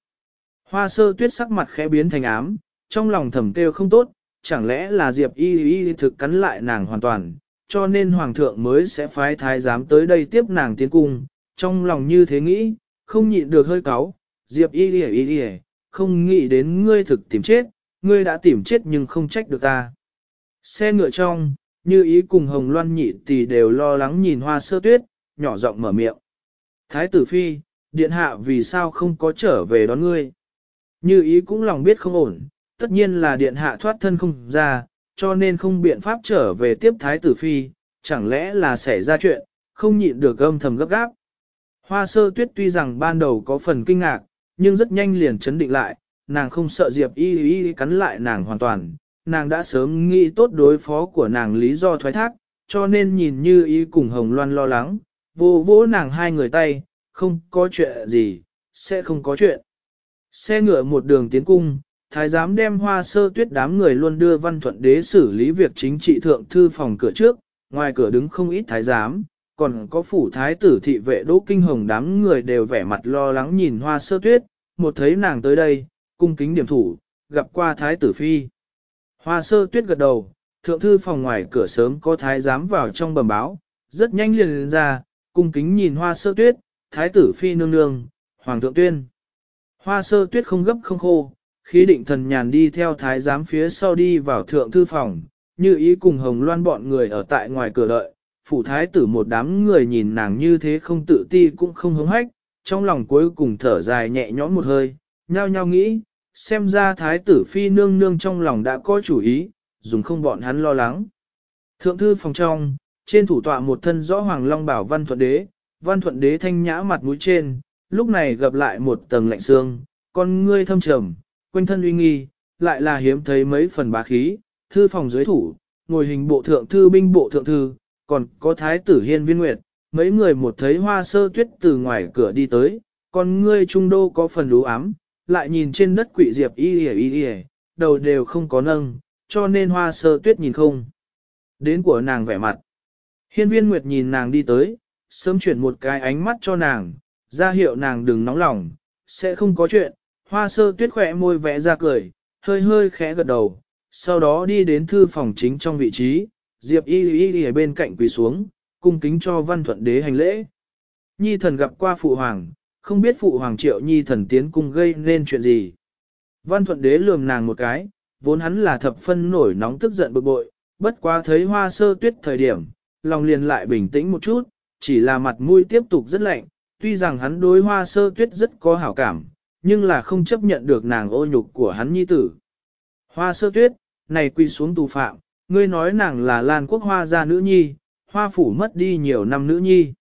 Speaker 1: Hoa sơ tuyết sắc mặt khẽ biến thành ám, trong lòng thầm kêu không tốt, chẳng lẽ là Diệp y y thực cắn lại nàng hoàn toàn, cho nên hoàng thượng mới sẽ phái thái giám tới đây tiếp nàng tiến cung, trong lòng như thế nghĩ, không nhịn được hơi cáu, Diệp y y y y, không nghĩ đến ngươi thực tìm chết, ngươi đã tìm chết nhưng không trách được ta. Xe ngựa trong, như ý cùng Hồng Loan nhị tỷ đều lo lắng nhìn hoa sơ tuyết, nhỏ giọng mở miệng. Thái tử phi, điện hạ vì sao không có trở về đón ngươi? Như ý cũng lòng biết không ổn, tất nhiên là điện hạ thoát thân không ra, cho nên không biện pháp trở về tiếp thái tử phi, chẳng lẽ là xảy ra chuyện, không nhịn được âm thầm gấp gáp. Hoa sơ tuyết tuy rằng ban đầu có phần kinh ngạc, nhưng rất nhanh liền chấn định lại, nàng không sợ Diệp y y cắn lại nàng hoàn toàn, nàng đã sớm nghĩ tốt đối phó của nàng lý do thoái thác, cho nên nhìn như y cùng Hồng Loan lo lắng, vô vỗ nàng hai người tay, không có chuyện gì, sẽ không có chuyện. Xe ngựa một đường tiến cung, thái giám đem hoa sơ tuyết đám người luôn đưa văn thuận đế xử lý việc chính trị thượng thư phòng cửa trước, ngoài cửa đứng không ít thái giám, còn có phủ thái tử thị vệ đỗ kinh hồng đám người đều vẻ mặt lo lắng nhìn hoa sơ tuyết, một thấy nàng tới đây, cung kính điểm thủ, gặp qua thái tử phi. Hoa sơ tuyết gật đầu, thượng thư phòng ngoài cửa sớm có thái giám vào trong bẩm báo, rất nhanh liền lên ra, cung kính nhìn hoa sơ tuyết, thái tử phi nương nương, hoàng thượng tuyên. Hoa sơ tuyết không gấp không khô, khí định thần nhàn đi theo thái giám phía sau đi vào thượng thư phòng, như ý cùng hồng loan bọn người ở tại ngoài cửa đợi, phủ thái tử một đám người nhìn nàng như thế không tự ti cũng không hứng hách, trong lòng cuối cùng thở dài nhẹ nhõm một hơi, nhao nhao nghĩ, xem ra thái tử phi nương nương trong lòng đã có chủ ý, dùng không bọn hắn lo lắng. Thượng thư phòng trong, trên thủ tọa một thân rõ hoàng long bảo văn thuận đế, văn thuận đế thanh nhã mặt mũi trên, lúc này gặp lại một tầng lạnh xương, con ngươi thâm trầm, quanh thân uy nghi, lại là hiếm thấy mấy phần bá khí, thư phòng dưới thủ, ngồi hình bộ thượng thư binh bộ thượng thư, còn có thái tử hiên viên nguyệt, mấy người một thấy hoa sơ tuyết từ ngoài cửa đi tới, còn ngươi trung đô có phần lú ám, lại nhìn trên đất quỷ diệp y y y y, đầu đều không có nâng, cho nên hoa sơ tuyết nhìn không. Đến của nàng vẻ mặt. Hiên viên nguyệt nhìn nàng đi tới, sớm chuyển một cái ánh mắt cho nàng, ra hiệu nàng đừng nóng lòng, sẽ không có chuyện. Hoa sơ tuyết khỏe môi vẽ ra cười, hơi hơi khẽ gật đầu, sau đó đi đến thư phòng chính trong vị trí, diệp y y y ở bên cạnh quỳ xuống, cung kính cho văn thuận đế hành lễ. Nhi thần gặp qua phụ hoàng, không biết phụ hoàng triệu nhi thần tiến cung gây nên chuyện gì. Văn thuận đế lườm nàng một cái, vốn hắn là thập phân nổi nóng tức giận bực bội, bất quá thấy hoa sơ tuyết thời điểm, lòng liền lại bình tĩnh một chút, chỉ là mặt mũi tiếp tục rất lạnh, tuy rằng hắn đối hoa sơ tuyết rất có hảo cảm, nhưng là không chấp nhận được nàng ô nhục của hắn nhi tử. Hoa sơ tuyết, này quy xuống tù phạm, ngươi nói nàng là Lan quốc hoa gia nữ nhi, hoa phủ mất đi nhiều năm nữ nhi.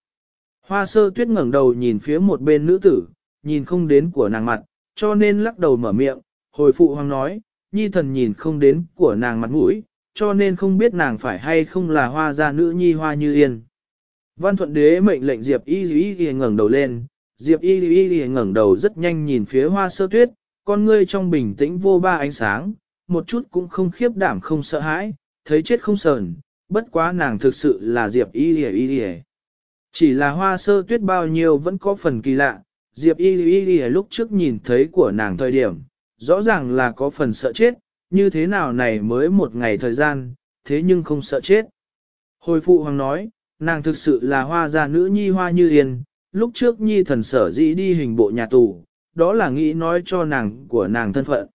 Speaker 1: Hoa sơ tuyết ngẩng đầu nhìn phía một bên nữ tử, nhìn không đến của nàng mặt, cho nên lắc đầu mở miệng, hồi phụ hoàng nói, nhi thần nhìn không đến của nàng mặt mũi, cho nên không biết nàng phải hay không là hoa gia nữ nhi hoa như yên. Văn thuận đế mệnh lệnh Diệp y y y ngẩng đầu lên, Diệp y y y ngẩng đầu rất nhanh nhìn phía hoa sơ tuyết, con ngươi trong bình tĩnh vô ba ánh sáng, một chút cũng không khiếp đảm không sợ hãi, thấy chết không sờn, bất quá nàng thực sự là Diệp y y y y. Chỉ là hoa sơ tuyết bao nhiêu vẫn có phần kỳ lạ, Diệp y y y lúc trước nhìn thấy của nàng thời điểm, rõ ràng là có phần sợ chết, như thế nào này mới một ngày thời gian, thế nhưng không sợ chết. Hồi phụ hoàng nói, nàng thực sự là hoa gia nữ nhi hoa như yên, lúc trước nhi thần sở dĩ đi hình bộ nhà tù, đó là nghĩ nói cho nàng của nàng thân phận.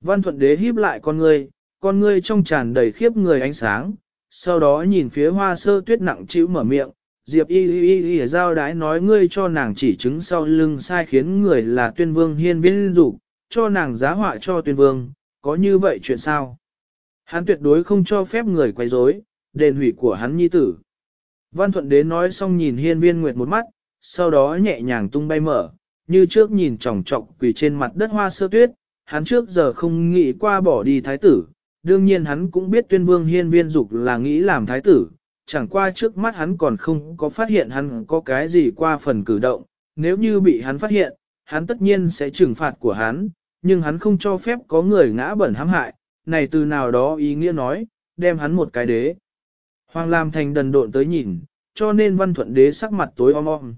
Speaker 1: Văn thuận đế híp lại con ngươi, con ngươi trong tràn đầy khiếp người ánh sáng, sau đó nhìn phía hoa sơ tuyết nặng chịu mở miệng, Diệp y y y y giao đái nói ngươi cho nàng chỉ chứng sau lưng sai khiến người là tuyên vương hiên viên dục cho nàng giá họa cho tuyên vương, có như vậy chuyện sao? Hắn tuyệt đối không cho phép người quấy rối, đền hủy của hắn nhi tử. Văn thuận đế nói xong nhìn hiên viên nguyệt một mắt, sau đó nhẹ nhàng tung bay mở, như trước nhìn chòng chọc quỳ trên mặt đất hoa sơ tuyết, hắn trước giờ không nghĩ qua bỏ đi thái tử, đương nhiên hắn cũng biết tuyên vương hiên viên dục là nghĩ làm thái tử, chẳng qua trước mắt hắn còn không có phát hiện hắn có cái gì qua phần cử động, nếu như bị hắn phát hiện, hắn tất nhiên sẽ trừng phạt của hắn, nhưng hắn không cho phép có người ngã bẩn hãm hại, này từ nào đó ý nghĩa nói, đem hắn một cái đế. Hoàng Lam Thành đần độn tới nhìn, cho nên văn thuận đế sắc mặt tối om om.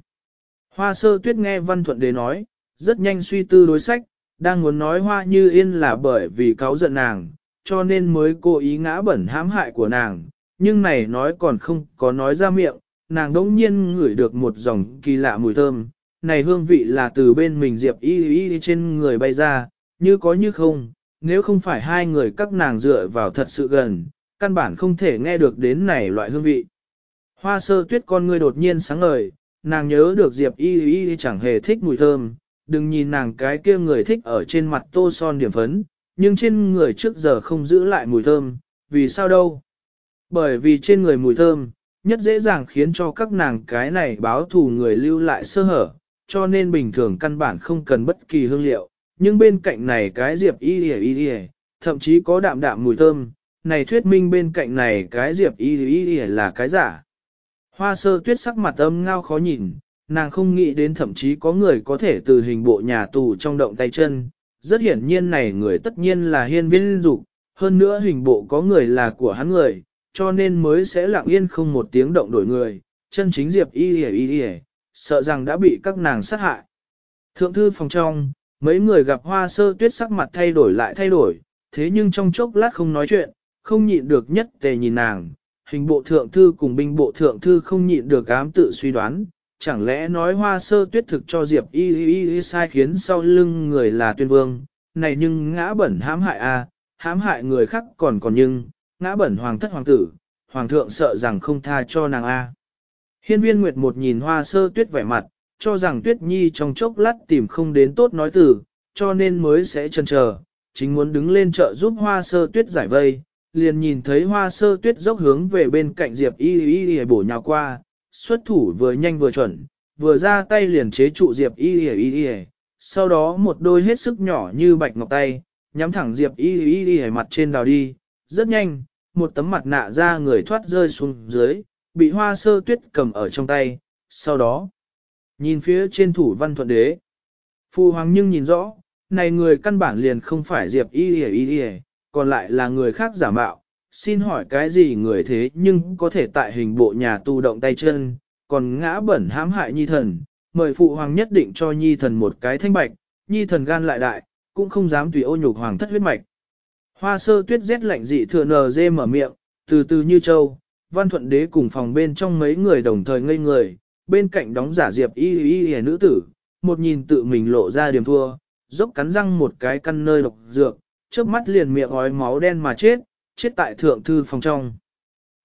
Speaker 1: Hoa sơ tuyết nghe văn thuận đế nói, rất nhanh suy tư đối sách, đang muốn nói hoa như yên là bởi vì cáo giận nàng, cho nên mới cố ý ngã bẩn hãm hại của nàng, nhưng này nói còn không có nói ra miệng, nàng đỗng nhiên ngửi được một dòng kỳ lạ mùi thơm, này hương vị là từ bên mình diệp y y trên người bay ra, như có như không, nếu không phải hai người các nàng dựa vào thật sự gần, căn bản không thể nghe được đến này loại hương vị. Hoa sơ tuyết con ngươi đột nhiên sáng ngời, nàng nhớ được Diệp y y chẳng hề thích mùi thơm, đừng nhìn nàng cái kia người thích ở trên mặt tô son điểm phấn, nhưng trên người trước giờ không giữ lại mùi thơm, vì sao đâu? Bởi vì trên người mùi thơm, nhất dễ dàng khiến cho các nàng cái này báo thù người lưu lại sơ hở, cho nên bình thường căn bản không cần bất kỳ hương liệu, nhưng bên cạnh này cái diệp y y y y, thậm chí có đạm đạm mùi thơm, này thuyết minh bên cạnh này cái diệp y y y là cái giả. Hoa sơ tuyết sắc mặt âm ngao khó nhìn, nàng không nghĩ đến thậm chí có người có thể từ hình bộ nhà tù trong động tay chân, rất hiển nhiên này người tất nhiên là hiên viên dục hơn nữa hình bộ có người là của hắn người, cho nên mới sẽ lặng yên không một tiếng động đổi người, chân chính diệp y y y y, sợ rằng đã bị các nàng sát hại. Thượng thư phòng trong, mấy người gặp hoa sơ tuyết sắc mặt thay đổi lại thay đổi, thế nhưng trong chốc lát không nói chuyện, không nhịn được nhất tề nhìn nàng, hình bộ thượng thư cùng binh bộ thượng thư không nhịn được ám tự suy đoán, chẳng lẽ nói hoa sơ tuyết thực cho Diệp y y y sai khiến sau lưng người là tuyên vương, này nhưng ngã bẩn hãm hại a, hãm hại người khác còn còn nhưng, ngã bẩn hoàng thất hoàng tử, hoàng thượng sợ rằng không tha cho nàng a. Hiên viên Nguyệt một nhìn hoa sơ tuyết vẻ mặt, cho rằng tuyết nhi trong chốc lát tìm không đến tốt nói từ, cho nên mới sẽ chần chờ, chính muốn đứng lên trợ giúp hoa sơ tuyết giải vây, liền nhìn thấy hoa sơ tuyết dốc hướng về bên cạnh diệp y y y bổ nhào qua, xuất thủ vừa nhanh vừa chuẩn, vừa ra tay liền chế trụ diệp y y y sau đó một đôi hết sức nhỏ như bạch ngọc tay, nhắm thẳng diệp y y y mặt trên đào đi, rất nhanh, một tấm mặt nạ ra người thoát rơi xuống dưới, bị hoa sơ tuyết cầm ở trong tay, sau đó, nhìn phía trên thủ văn thuận đế. Phu hoàng nhưng nhìn rõ, này người căn bản liền không phải Diệp y y y còn lại là người khác giả mạo. Xin hỏi cái gì người thế nhưng có thể tại hình bộ nhà tu động tay chân, còn ngã bẩn hãm hại nhi thần, mời phụ hoàng nhất định cho nhi thần một cái thanh bạch, nhi thần gan lại đại, cũng không dám tùy ô nhục hoàng thất huyết mạch. Hoa sơ tuyết rét lạnh dị thừa nờ dê mở miệng, từ từ như châu, văn thuận đế cùng phòng bên trong mấy người đồng thời ngây người, bên cạnh đóng giả diệp y y y nữ tử, một nhìn tự mình lộ ra điểm thua, dốc cắn răng một cái căn nơi độc dược, trước mắt liền miệng ói máu đen mà chết, chết tại thượng thư phòng trong.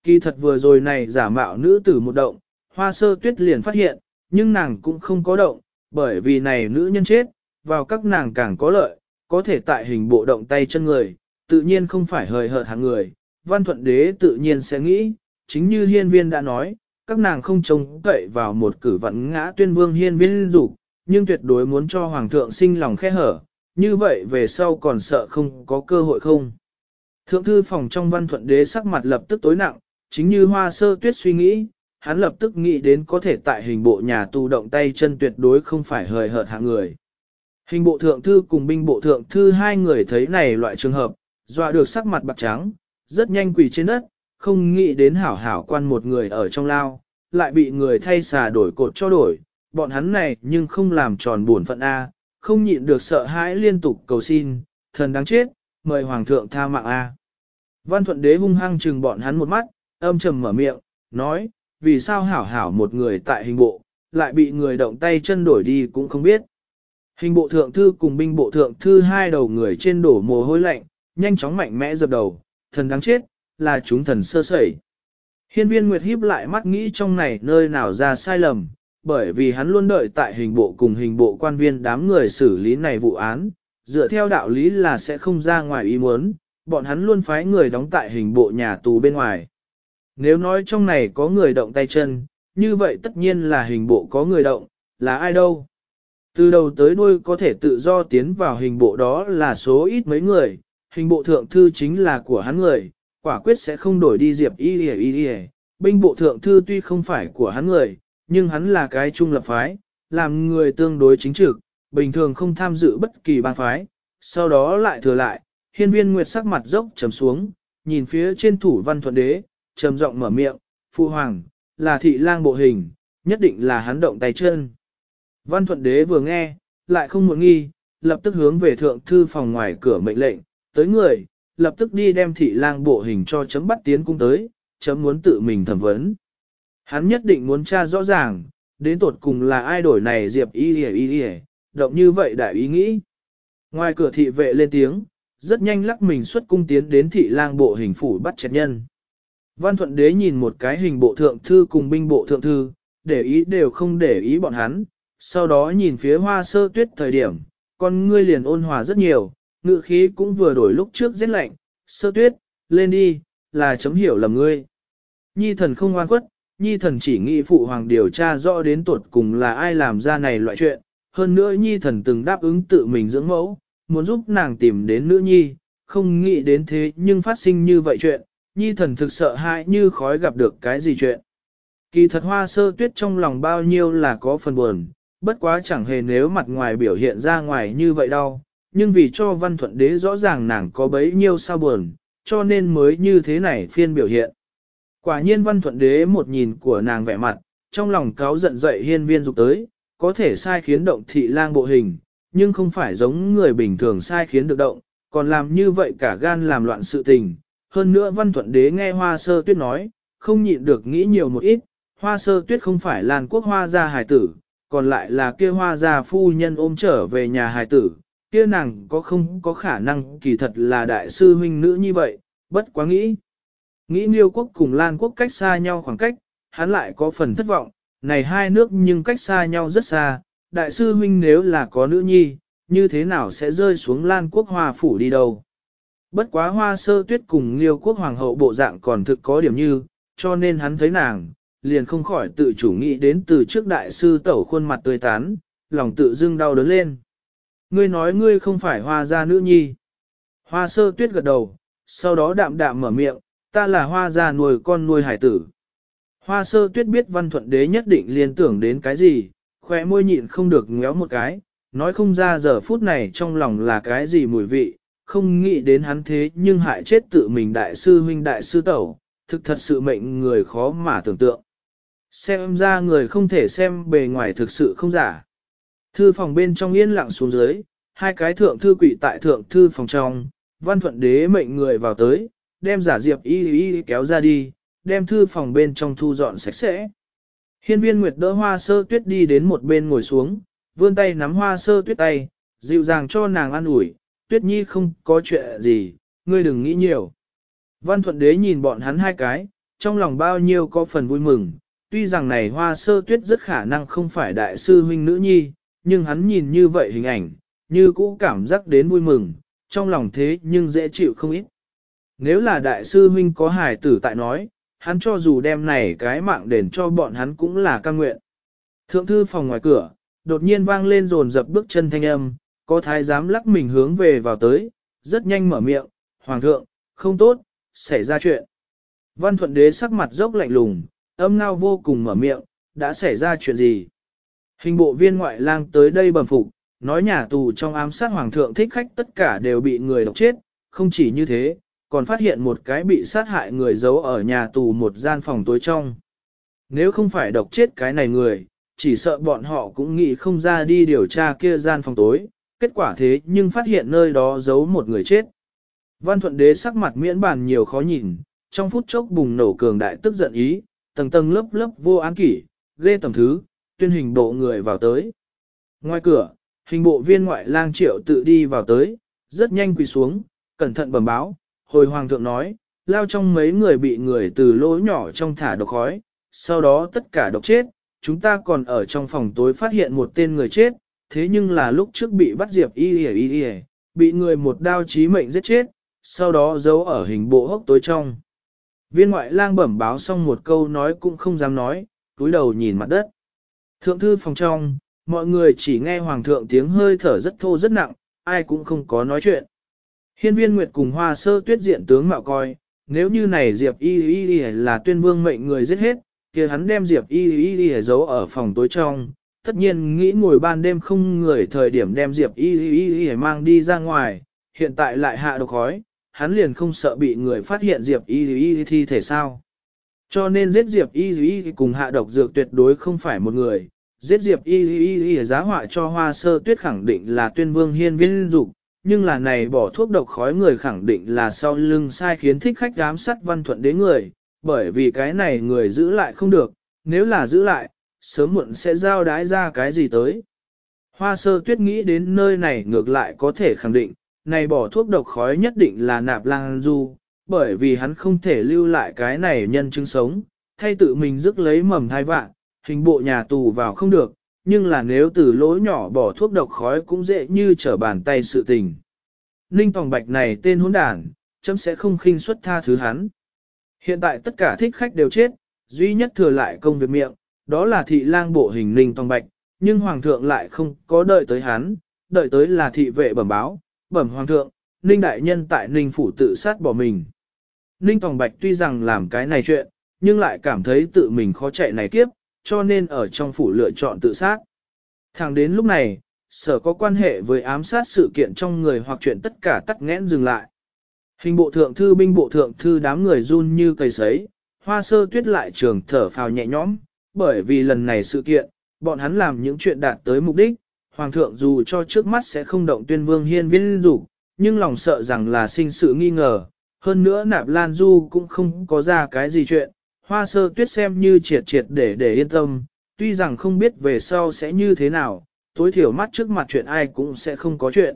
Speaker 1: Kỳ thật vừa rồi này giả mạo nữ tử một động, hoa sơ tuyết liền phát hiện, nhưng nàng cũng không có động, bởi vì này nữ nhân chết, vào các nàng càng có lợi, có thể tại hình bộ động tay chân người, tự nhiên không phải hời hợt hàng người. Văn thuận đế tự nhiên sẽ nghĩ, chính như hiên viên đã nói, các nàng không trông cậy vào một cử vận ngã tuyên vương hiên viên dục nhưng tuyệt đối muốn cho hoàng thượng sinh lòng khe hở, như vậy về sau còn sợ không có cơ hội không. Thượng thư phòng trong văn thuận đế sắc mặt lập tức tối nặng, chính như hoa sơ tuyết suy nghĩ, hắn lập tức nghĩ đến có thể tại hình bộ nhà tù động tay chân tuyệt đối không phải hời hợt hạng người. Hình bộ thượng thư cùng binh bộ thượng thư hai người thấy này loại trường hợp, dọa được sắc mặt bạc trắng, rất nhanh quỳ trên đất, không nghĩ đến hảo hảo quan một người ở trong lao, lại bị người thay xà đổi cột cho đổi, bọn hắn này nhưng không làm tròn buồn phận A, không nhịn được sợ hãi liên tục cầu xin, thần đáng chết, mời hoàng thượng tha mạng A. Văn thuận đế hung hăng trừng bọn hắn một mắt, âm trầm mở miệng, nói, vì sao hảo hảo một người tại hình bộ, lại bị người động tay chân đổi đi cũng không biết. Hình bộ thượng thư cùng binh bộ thượng thư hai đầu người trên đổ mồ hôi lạnh, nhanh chóng mạnh mẽ dập đầu, thần đáng chết, là chúng thần sơ sẩy. Hiên viên Nguyệt híp lại mắt nghĩ trong này nơi nào ra sai lầm, bởi vì hắn luôn đợi tại hình bộ cùng hình bộ quan viên đám người xử lý này vụ án, dựa theo đạo lý là sẽ không ra ngoài ý muốn, bọn hắn luôn phái người đóng tại hình bộ nhà tù bên ngoài. Nếu nói trong này có người động tay chân, như vậy tất nhiên là hình bộ có người động, là ai đâu? Từ đầu tới đuôi có thể tự do tiến vào hình bộ đó là số ít mấy người, hình bộ thượng thư chính là của hắn người, quả quyết sẽ không đổi đi diệp y y y y. Binh bộ thượng thư tuy không phải của hắn người, nhưng hắn là cái trung lập phái, làm người tương đối chính trực, bình thường không tham dự bất kỳ bang phái, sau đó lại thừa lại, hiên viên nguyệt sắc mặt dốc trầm xuống, nhìn phía trên thủ văn thuận đế, trầm giọng mở miệng, phụ hoàng, là thị lang bộ hình, nhất định là hắn động tay chân. Văn thuận đế vừa nghe, lại không muốn nghi, lập tức hướng về thượng thư phòng ngoài cửa mệnh lệnh, tới người, lập tức đi đem thị lang bộ hình cho chấm bắt tiến cung tới, chấm muốn tự mình thẩm vấn. Hắn nhất định muốn tra rõ ràng, đến tột cùng là ai đổi này diệp y y y y, động như vậy đại ý nghĩ. Ngoài cửa thị vệ lên tiếng, rất nhanh lắc mình xuất cung tiến đến thị lang bộ hình phủ bắt chẹt nhân. Văn thuận đế nhìn một cái hình bộ thượng thư cùng binh bộ thượng thư, để ý đều không để ý bọn hắn, sau đó nhìn phía hoa sơ tuyết thời điểm, con ngươi liền ôn hòa rất nhiều, ngự khí cũng vừa đổi lúc trước rét lạnh, sơ tuyết, lên đi, là chấm hiểu lầm ngươi. Nhi thần không oan quất, nhi thần chỉ nghĩ phụ hoàng điều tra rõ đến tuột cùng là ai làm ra này loại chuyện, hơn nữa nhi thần từng đáp ứng tự mình dưỡng mẫu, muốn giúp nàng tìm đến nữ nhi, không nghĩ đến thế nhưng phát sinh như vậy chuyện, nhi thần thực sợ hãi như khói gặp được cái gì chuyện. Kỳ thật hoa sơ tuyết trong lòng bao nhiêu là có phần buồn, bất quá chẳng hề nếu mặt ngoài biểu hiện ra ngoài như vậy đâu, nhưng vì cho văn thuận đế rõ ràng nàng có bấy nhiêu sao buồn, cho nên mới như thế này phiên biểu hiện. Quả nhiên văn thuận đế một nhìn của nàng vẻ mặt, trong lòng cáo giận dậy hiên viên dục tới, có thể sai khiến động thị lang bộ hình, nhưng không phải giống người bình thường sai khiến được động, còn làm như vậy cả gan làm loạn sự tình. Hơn nữa văn thuận đế nghe hoa sơ tuyết nói, không nhịn được nghĩ nhiều một ít, hoa sơ tuyết không phải làn quốc hoa gia hài tử, còn lại là kia hoa gia phu nhân ôm trở về nhà hài tử, kia nàng có không có khả năng kỳ thật là đại sư huynh nữ như vậy, bất quá nghĩ. Nghĩ Niêu quốc cùng Lan quốc cách xa nhau khoảng cách, hắn lại có phần thất vọng, này hai nước nhưng cách xa nhau rất xa, đại sư huynh nếu là có nữ nhi, như thế nào sẽ rơi xuống Lan quốc hoa phủ đi đâu. Bất quá hoa sơ tuyết cùng Niêu quốc hoàng hậu bộ dạng còn thực có điểm như, cho nên hắn thấy nàng, liền không khỏi tự chủ nghĩ đến từ trước đại sư tẩu khuôn mặt tươi tán, lòng tự dưng đau đớn lên. Ngươi nói ngươi không phải hoa gia nữ nhi. Hoa sơ tuyết gật đầu, sau đó đạm đạm mở miệng, ta là hoa gia nuôi con nuôi hải tử. Hoa sơ tuyết biết văn thuận đế nhất định liên tưởng đến cái gì, khỏe môi nhịn không được ngéo một cái, nói không ra giờ phút này trong lòng là cái gì mùi vị, không nghĩ đến hắn thế nhưng hại chết tự mình đại sư huynh đại sư tẩu, thực thật sự mệnh người khó mà tưởng tượng. Xem ra người không thể xem bề ngoài thực sự không giả. Thư phòng bên trong yên lặng xuống dưới, hai cái thượng thư quỷ tại thượng thư phòng trong, văn thuận đế mệnh người vào tới, đem giả diệp y y kéo ra đi, đem thư phòng bên trong thu dọn sạch sẽ. Hiên viên Nguyệt đỡ hoa sơ tuyết đi đến một bên ngồi xuống, vươn tay nắm hoa sơ tuyết tay, dịu dàng cho nàng an ủi, tuyết nhi không có chuyện gì, ngươi đừng nghĩ nhiều. Văn thuận đế nhìn bọn hắn hai cái, trong lòng bao nhiêu có phần vui mừng, tuy rằng này hoa sơ tuyết rất khả năng không phải đại sư huynh nữ nhi, nhưng hắn nhìn như vậy hình ảnh, như cũ cảm giác đến vui mừng, trong lòng thế nhưng dễ chịu không ít. Nếu là đại sư huynh có hài tử tại nói, hắn cho dù đem này cái mạng đền cho bọn hắn cũng là căn nguyện. Thượng thư phòng ngoài cửa, đột nhiên vang lên rồn dập bước chân thanh âm, có thái giám lắc mình hướng về vào tới, rất nhanh mở miệng, hoàng thượng, không tốt, xảy ra chuyện. Văn thuận đế sắc mặt dốc lạnh lùng, âm ngao vô cùng mở miệng, đã xảy ra chuyện gì? Hình bộ viên ngoại lang tới đây bẩm phục, nói nhà tù trong ám sát hoàng thượng thích khách tất cả đều bị người độc chết, không chỉ như thế, còn phát hiện một cái bị sát hại người giấu ở nhà tù một gian phòng tối trong. Nếu không phải độc chết cái này người, chỉ sợ bọn họ cũng nghĩ không ra đi điều tra kia gian phòng tối, kết quả thế nhưng phát hiện nơi đó giấu một người chết. Văn thuận đế sắc mặt miễn bàn nhiều khó nhìn, trong phút chốc bùng nổ cường đại tức giận ý, tầng tầng lớp lớp vô án kỷ, ghê tầm thứ, tuyên hình bộ người vào tới. Ngoài cửa, hình bộ viên ngoại lang triệu tự đi vào tới, rất nhanh quỳ xuống, cẩn thận bẩm báo, hồi hoàng thượng nói, lao trong mấy người bị người từ lỗ nhỏ trong thả độc khói, sau đó tất cả độc chết, chúng ta còn ở trong phòng tối phát hiện một tên người chết, thế nhưng là lúc trước bị bắt diệp y y y y, bị người một đao chí mệnh giết chết, sau đó giấu ở hình bộ hốc tối trong. Viên ngoại lang bẩm báo xong một câu nói cũng không dám nói, túi đầu nhìn mặt đất. Thượng thư phòng trong, mọi người chỉ nghe hoàng thượng tiếng hơi thở rất thô rất nặng, ai cũng không có nói chuyện. Hiên viên Nguyệt cùng hoa sơ tuyết diện tướng mạo coi, nếu như này Diệp Y Y Y là tuyên vương mệnh người giết hết, kia hắn đem Diệp Y Y Y giấu ở phòng tối trong, tất nhiên nghĩ ngồi ban đêm không người thời điểm đem Diệp Y Y Y mang đi ra ngoài, hiện tại lại hạ độc khói, hắn liền không sợ bị người phát hiện Diệp Y Y thi thể sao. Cho nên giết Diệp Y Y cùng hạ độc dược tuyệt đối không phải một người, giết Diệp Y Y Y giá họa cho hoa sơ tuyết khẳng định là tuyên vương hiên viên dục nhưng là này bỏ thuốc độc khói người khẳng định là sau lưng sai khiến thích khách giám sát văn thuận đế người, bởi vì cái này người giữ lại không được, nếu là giữ lại, sớm muộn sẽ giao đái ra cái gì tới. Hoa sơ tuyết nghĩ đến nơi này ngược lại có thể khẳng định, này bỏ thuốc độc khói nhất định là nạp lang du, bởi vì hắn không thể lưu lại cái này nhân chứng sống, thay tự mình rước lấy mầm thai vạn, hình bộ nhà tù vào không được, nhưng là nếu từ lỗ nhỏ bỏ thuốc độc khói cũng dễ như trở bàn tay sự tình. Ninh Tòng Bạch này tên hỗn đản, chấm sẽ không khinh suất tha thứ hắn. Hiện tại tất cả thích khách đều chết, duy nhất thừa lại công việc miệng, đó là thị lang bộ hình Ninh Tòng Bạch, nhưng Hoàng thượng lại không có đợi tới hắn, đợi tới là thị vệ bẩm báo, bẩm Hoàng thượng, Ninh Đại Nhân tại Ninh Phủ tự sát bỏ mình. Ninh Tòng Bạch tuy rằng làm cái này chuyện, nhưng lại cảm thấy tự mình khó chạy này kiếp, cho nên ở trong phủ lựa chọn tự sát. Thẳng đến lúc này, sở có quan hệ với ám sát sự kiện trong người hoặc chuyện tất cả tắc nghẽn dừng lại. Hình bộ thượng thư binh bộ thượng thư đám người run như cây sấy, hoa sơ tuyết lại trường thở phào nhẹ nhõm, bởi vì lần này sự kiện, bọn hắn làm những chuyện đạt tới mục đích, hoàng thượng dù cho trước mắt sẽ không động tuyên vương hiên viên dục nhưng lòng sợ rằng là sinh sự nghi ngờ, hơn nữa nạp lan du cũng không có ra cái gì chuyện, hoa sơ tuyết xem như triệt triệt để để yên tâm, tuy rằng không biết về sau sẽ như thế nào, tối thiểu mắt trước mặt chuyện ai cũng sẽ không có chuyện.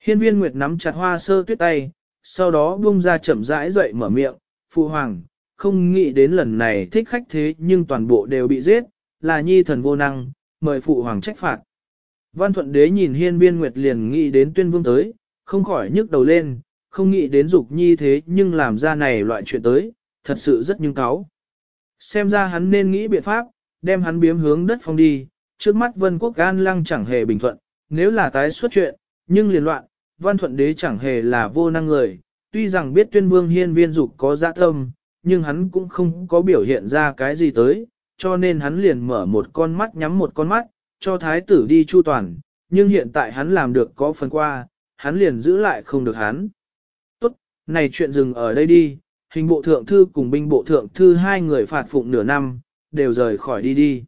Speaker 1: Hiên viên Nguyệt nắm chặt hoa sơ tuyết tay, sau đó buông ra chậm rãi dậy mở miệng, phụ hoàng, không nghĩ đến lần này thích khách thế nhưng toàn bộ đều bị giết, là nhi thần vô năng, mời phụ hoàng trách phạt. Văn thuận đế nhìn hiên viên Nguyệt liền nghĩ đến tuyên vương tới, không khỏi nhức đầu lên, không nghĩ đến dục nhi thế nhưng làm ra này loại chuyện tới, thật sự rất nhưng cáo. Xem ra hắn nên nghĩ biện pháp, đem hắn biếm hướng đất phong đi, trước mắt vân quốc gan lăng chẳng hề bình thuận, nếu là tái xuất chuyện, nhưng liền loạn, văn thuận đế chẳng hề là vô năng người, tuy rằng biết tuyên vương hiên viên dục có dạ tâm, nhưng hắn cũng không có biểu hiện ra cái gì tới, cho nên hắn liền mở một con mắt nhắm một con mắt, cho thái tử đi chu toàn, nhưng hiện tại hắn làm được có phần qua, hắn liền giữ lại không được hắn. Tốt, này chuyện dừng ở đây đi, hình bộ thượng thư cùng binh bộ thượng thư hai người phạt phụng nửa năm, đều rời khỏi đi đi.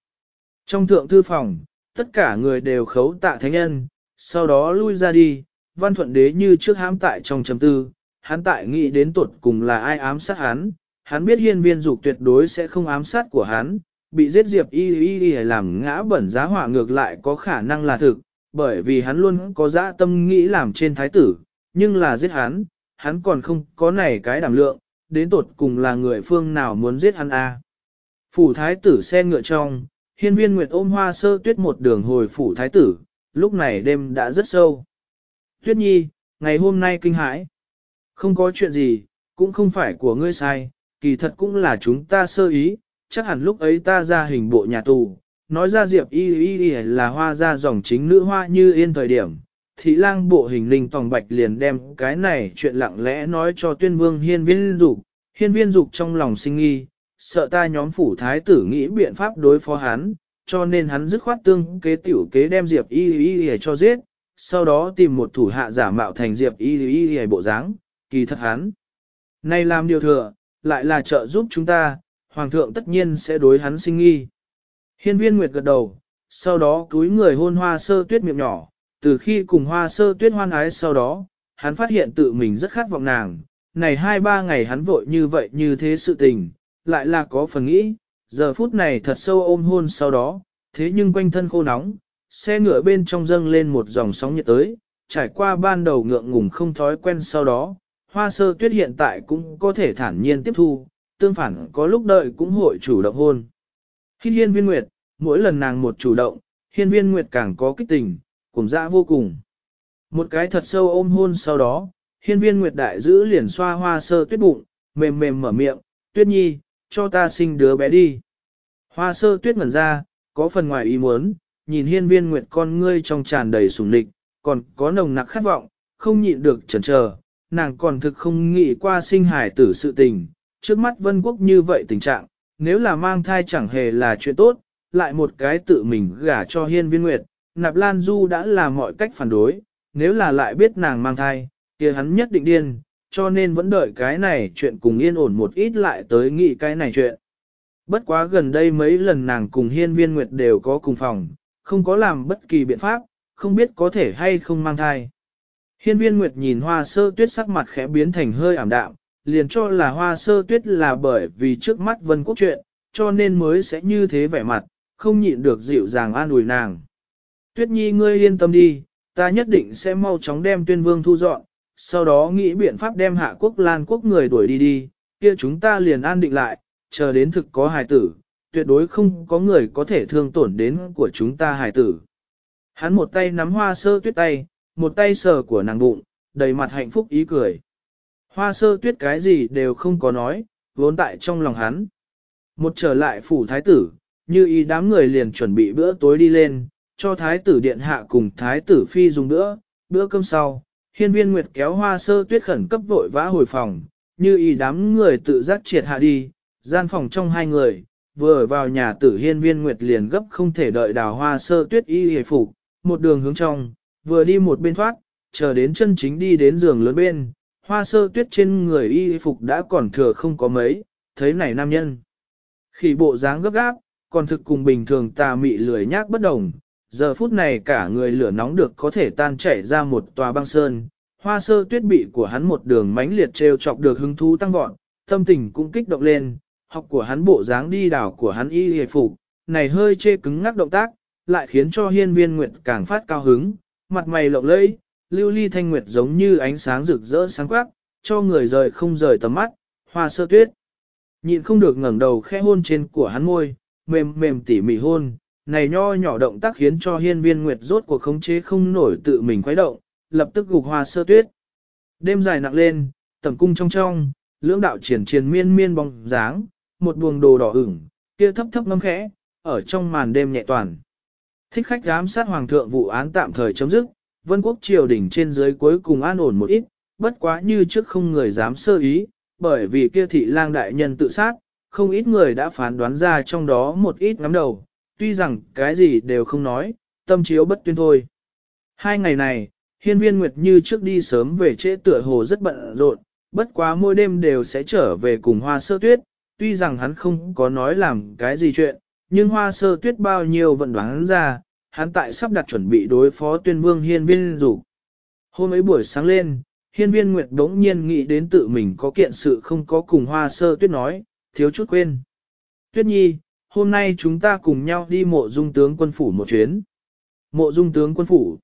Speaker 1: Trong thượng thư phòng, tất cả người đều khấu tạ thánh nhân, sau đó lui ra đi, văn thuận đế như trước hãm tại trong chấm tư, hắn tại nghĩ đến tuột cùng là ai ám sát hắn, hắn biết hiên viên dục tuyệt đối sẽ không ám sát của hắn, bị giết diệp y y y làm ngã bẩn giá hỏa ngược lại có khả năng là thực, bởi vì hắn luôn có dã tâm nghĩ làm trên thái tử, nhưng là giết hắn, hắn còn không có này cái đảm lượng, đến tột cùng là người phương nào muốn giết hắn a. Phủ thái tử xe ngựa trong, hiên viên nguyệt ôm hoa sơ tuyết một đường hồi phủ thái tử, lúc này đêm đã rất sâu. Tuyết nhi, ngày hôm nay kinh hãi. Không có chuyện gì, cũng không phải của ngươi sai, kỳ thật cũng là chúng ta sơ ý, chắc hẳn lúc ấy ta ra hình bộ nhà tù, nói ra diệp y y y là hoa ra dòng chính nữ hoa như yên thời điểm, thị lang bộ hình linh tòng bạch liền đem cái này chuyện lặng lẽ nói cho tuyên vương hiên viên dục, hiên viên dục trong lòng sinh nghi, sợ ta nhóm phủ thái tử nghĩ biện pháp đối phó hắn, cho nên hắn dứt khoát tương kế tiểu kế đem Diệp y y y cho giết, sau đó tìm một thủ hạ giả mạo thành Diệp y y y bộ dáng, kỳ thật hắn. Này làm điều thừa, lại là trợ giúp chúng ta, hoàng thượng tất nhiên sẽ đối hắn sinh nghi. Hiên viên Nguyệt gật đầu, sau đó túi người hôn hoa sơ tuyết miệng nhỏ, từ khi cùng hoa sơ tuyết hoan ái sau đó, hắn phát hiện tự mình rất khát vọng nàng, này hai ba ngày hắn vội như vậy như thế sự tình, lại là có phần nghĩ, giờ phút này thật sâu ôm hôn sau đó, thế nhưng quanh thân khô nóng, xe ngựa bên trong dâng lên một dòng sóng nhiệt tới, trải qua ban đầu ngượng ngùng không thói quen sau đó, hoa sơ tuyết hiện tại cũng có thể thản nhiên tiếp thu, tương phản có lúc đợi cũng hội chủ động hôn. Hiên hiên viên nguyệt, mỗi lần nàng một chủ động, hiên viên nguyệt càng có kích tình, cùng dã vô cùng. Một cái thật sâu ôm hôn sau đó, hiên viên nguyệt đại giữ liền xoa hoa sơ tuyết bụng, mềm mềm mở miệng, tuyết nhi, cho ta sinh đứa bé đi. Hoa sơ tuyết ngẩn ra, có phần ngoài ý muốn, nhìn hiên viên nguyệt con ngươi trong tràn đầy sùng địch, còn có nồng nặc khát vọng, không nhịn được chần chờ, nàng còn thực không nghĩ qua sinh hải tử sự tình, trước mắt vân quốc như vậy tình trạng, nếu là mang thai chẳng hề là chuyện tốt, lại một cái tự mình gả cho hiên viên nguyệt, nạp lan du đã làm mọi cách phản đối, nếu là lại biết nàng mang thai, kia hắn nhất định điên, cho nên vẫn đợi cái này chuyện cùng yên ổn một ít lại tới nghĩ cái này chuyện. Bất quá gần đây mấy lần nàng cùng hiên viên nguyệt đều có cùng phòng, không có làm bất kỳ biện pháp, không biết có thể hay không mang thai. Hiên viên nguyệt nhìn hoa sơ tuyết sắc mặt khẽ biến thành hơi ảm đạm, liền cho là hoa sơ tuyết là bởi vì trước mắt vân quốc chuyện, cho nên mới sẽ như thế vẻ mặt, không nhịn được dịu dàng an ủi nàng. Tuyết nhi ngươi yên tâm đi, ta nhất định sẽ mau chóng đem tuyên vương thu dọn, sau đó nghĩ biện pháp đem hạ quốc lan quốc người đuổi đi đi, kia chúng ta liền an định lại, chờ đến thực có hài tử, tuyệt đối không có người có thể thương tổn đến của chúng ta hài tử. Hắn một tay nắm hoa sơ tuyết tay, một tay sờ của nàng bụng, đầy mặt hạnh phúc ý cười. Hoa sơ tuyết cái gì đều không có nói, vốn tại trong lòng hắn. Một trở lại phủ thái tử, như ý đám người liền chuẩn bị bữa tối đi lên, cho thái tử điện hạ cùng thái tử phi dùng bữa, bữa cơm sau. Hiên viên Nguyệt kéo hoa sơ tuyết khẩn cấp vội vã hồi phòng, như ý đám người tự giác triệt hạ đi, gian phòng trong hai người, vừa vào nhà tử hiên viên Nguyệt liền gấp không thể đợi đào hoa sơ tuyết y hề phục, một đường hướng trong, vừa đi một bên thoát, chờ đến chân chính đi đến giường lớn bên, hoa sơ tuyết trên người y phục đã còn thừa không có mấy, thấy này nam nhân. Khi bộ dáng gấp gáp, còn thực cùng bình thường tà mị lười nhác bất đồng, giờ phút này cả người lửa nóng được có thể tan chảy ra một tòa băng sơn, hoa sơ tuyết bị của hắn một đường mãnh liệt trêu chọc được hứng thú tăng vọt, tâm tình cũng kích động lên, học của hắn bộ dáng đi đảo của hắn y hề phục, này hơi chê cứng ngắc động tác, lại khiến cho hiên viên nguyệt càng phát cao hứng, mặt mày lộng lẫy, lưu ly thanh nguyệt giống như ánh sáng rực rỡ sáng quắc, cho người rời không rời tầm mắt, hoa sơ tuyết. Nhịn không được ngẩng đầu khẽ hôn trên của hắn môi, mềm mềm tỉ mỉ hôn, này nho nhỏ động tác khiến cho hiên viên nguyệt rốt cuộc khống chế không nổi tự mình khuấy động, lập tức gục hoa sơ tuyết. Đêm dài nặng lên, tầm cung trong trong, lưỡng đạo triển triển miên miên bóng dáng, một buồng đồ đỏ ửng, kia thấp thấp ngâm khẽ, ở trong màn đêm nhẹ toàn. Thích khách giám sát hoàng thượng vụ án tạm thời chấm dứt, vân quốc triều đình trên dưới cuối cùng an ổn một ít, bất quá như trước không người dám sơ ý, bởi vì kia thị lang đại nhân tự sát, không ít người đã phán đoán ra trong đó một ít ngắm đầu, tuy rằng cái gì đều không nói, tâm chiếu bất tuyên thôi. Hai ngày này, hiên viên Nguyệt như trước đi sớm về trễ tựa hồ rất bận rộn, bất quá mỗi đêm đều sẽ trở về cùng hoa sơ tuyết, tuy rằng hắn không có nói làm cái gì chuyện, nhưng hoa sơ tuyết bao nhiêu vận đoán ra, hắn tại sắp đặt chuẩn bị đối phó tuyên vương hiên viên rủ. Hôm ấy buổi sáng lên, hiên viên Nguyệt đống nhiên nghĩ đến tự mình có kiện sự không có cùng hoa sơ tuyết nói, thiếu chút quên. Tuyết nhi, hôm nay chúng ta cùng nhau đi mộ dung tướng quân phủ một chuyến. Mộ dung tướng quân phủ.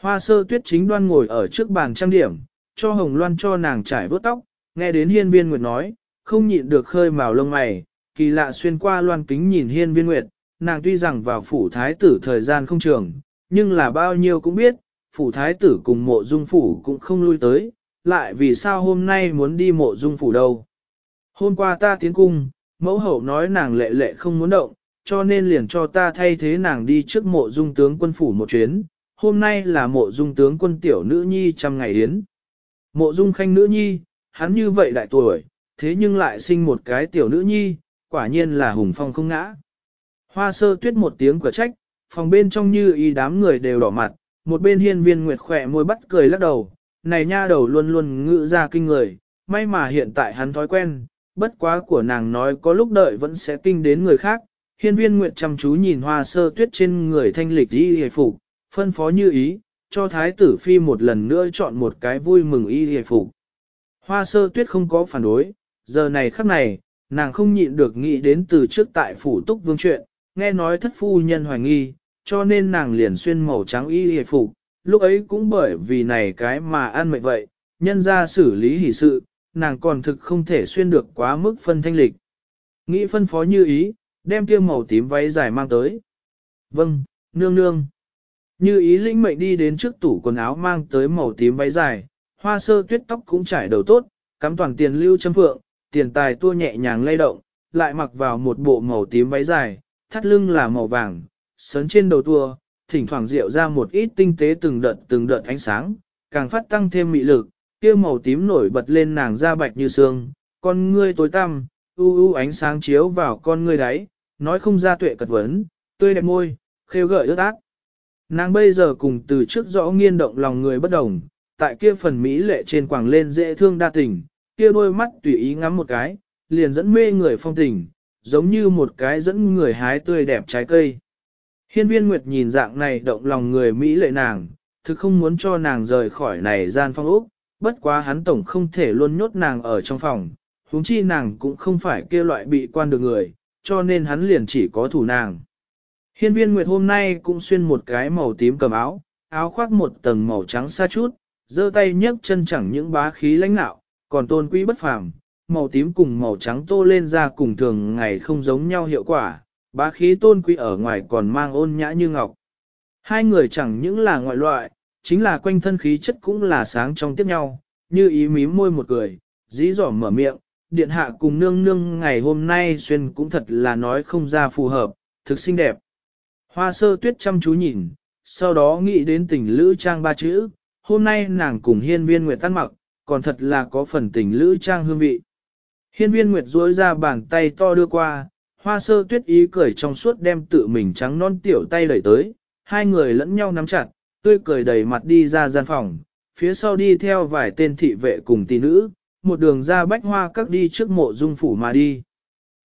Speaker 1: Hoa sơ tuyết chính đoan ngồi ở trước bàn trang điểm, cho hồng loan cho nàng trải vớt tóc, nghe đến hiên viên nguyệt nói, không nhịn được khơi màu lông mày, kỳ lạ xuyên qua loan kính nhìn hiên viên nguyệt, nàng tuy rằng vào phủ thái tử thời gian không trường, nhưng là bao nhiêu cũng biết, phủ thái tử cùng mộ dung phủ cũng không lui tới, lại vì sao hôm nay muốn đi mộ dung phủ đâu. Hôm qua ta tiến cung, mẫu hậu nói nàng lệ lệ không muốn động, cho nên liền cho ta thay thế nàng đi trước mộ dung tướng quân phủ một chuyến, hôm nay là mộ dung tướng quân tiểu nữ nhi trăm ngày yến. Mộ dung khanh nữ nhi, hắn như vậy đại tuổi, thế nhưng lại sinh một cái tiểu nữ nhi, quả nhiên là hùng phong không ngã. Hoa sơ tuyết một tiếng cửa trách, phòng bên trong như y đám người đều đỏ mặt, một bên hiên viên nguyệt khỏe môi bắt cười lắc đầu, này nha đầu luôn luôn ngự ra kinh người, may mà hiện tại hắn thói quen, bất quá của nàng nói có lúc đợi vẫn sẽ kinh đến người khác. Hiên viên nguyệt chăm chú nhìn hoa sơ tuyết trên người thanh lịch y hề phục, phân phó như ý, cho thái tử phi một lần nữa chọn một cái vui mừng y hề phục. Hoa sơ tuyết không có phản đối, giờ này khắc này, nàng không nhịn được nghĩ đến từ trước tại phủ túc vương chuyện, nghe nói thất phu nhân hoài nghi, cho nên nàng liền xuyên màu trắng y hề phục, lúc ấy cũng bởi vì này cái mà ăn mệnh vậy, nhân ra xử lý hỷ sự, nàng còn thực không thể xuyên được quá mức phân thanh lịch. Nghĩ phân phó như ý, đem kia màu tím váy dài mang tới. Vâng, nương nương. Như ý lĩnh mệnh đi đến trước tủ quần áo mang tới màu tím váy dài, hoa sơ tuyết tóc cũng trải đầu tốt, cắm toàn tiền lưu châm phượng, tiền tài tua nhẹ nhàng lay động, lại mặc vào một bộ màu tím váy dài, thắt lưng là màu vàng, sấn trên đầu tua, thỉnh thoảng rượu ra một ít tinh tế từng đợt từng đợt ánh sáng, càng phát tăng thêm mị lực, kia màu tím nổi bật lên nàng da bạch như xương, con ngươi tối tăm, u u ánh sáng chiếu vào con ngươi đáy, nói không ra tuệ cật vấn, tươi đẹp môi, khêu gợi ướt ác. Nàng bây giờ cùng từ trước rõ nghiên động lòng người bất đồng, tại kia phần mỹ lệ trên quảng lên dễ thương đa tình, kia đôi mắt tùy ý ngắm một cái, liền dẫn mê người phong tình, giống như một cái dẫn người hái tươi đẹp trái cây. Hiên viên Nguyệt nhìn dạng này động lòng người Mỹ lệ nàng, thực không muốn cho nàng rời khỏi này gian phong ốc, bất quá hắn tổng không thể luôn nhốt nàng ở trong phòng, huống chi nàng cũng không phải kia loại bị quan được người, cho nên hắn liền chỉ có thủ nàng. Hiên viên Nguyệt hôm nay cũng xuyên một cái màu tím cầm áo, áo khoác một tầng màu trắng xa chút, giơ tay nhấc chân chẳng những bá khí lãnh nạo, còn tôn quý bất phàm, màu tím cùng màu trắng tô lên ra cùng thường ngày không giống nhau hiệu quả, bá khí tôn quý ở ngoài còn mang ôn nhã như ngọc. Hai người chẳng những là ngoại loại, chính là quanh thân khí chất cũng là sáng trong tiếp nhau, như ý mím môi một cười, dí dỏm mở miệng, điện hạ cùng nương nương ngày hôm nay xuyên cũng thật là nói không ra phù hợp, thực xinh đẹp. Hoa sơ tuyết chăm chú nhìn, sau đó nghĩ đến tình lữ trang ba chữ, hôm nay nàng cùng hiên viên nguyệt tan mặc, còn thật là có phần tình lữ trang hương vị. Hiên viên nguyệt duỗi ra bàn tay to đưa qua, hoa sơ tuyết ý cười trong suốt đem tự mình trắng non tiểu tay đẩy tới, hai người lẫn nhau nắm chặt, tươi cười đầy mặt đi ra gian phòng, phía sau đi theo vài tên thị vệ cùng tỷ nữ, một đường ra bách hoa các đi trước mộ dung phủ mà đi.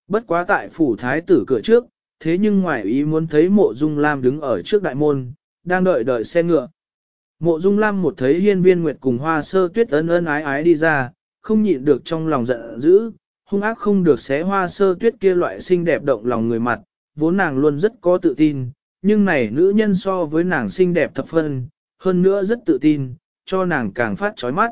Speaker 1: Bất quá tại phủ thái tử cửa trước, thế nhưng ngoài ý muốn thấy mộ dung lam đứng ở trước đại môn, đang đợi đợi xe ngựa. Mộ dung lam một thấy hiên viên nguyệt cùng hoa sơ tuyết ân ân ái ái đi ra, không nhịn được trong lòng giận dữ, hung ác không được xé hoa sơ tuyết kia loại xinh đẹp động lòng người mặt, vốn nàng luôn rất có tự tin, nhưng này nữ nhân so với nàng xinh đẹp thập phân, hơn nữa rất tự tin, cho nàng càng phát chói mắt.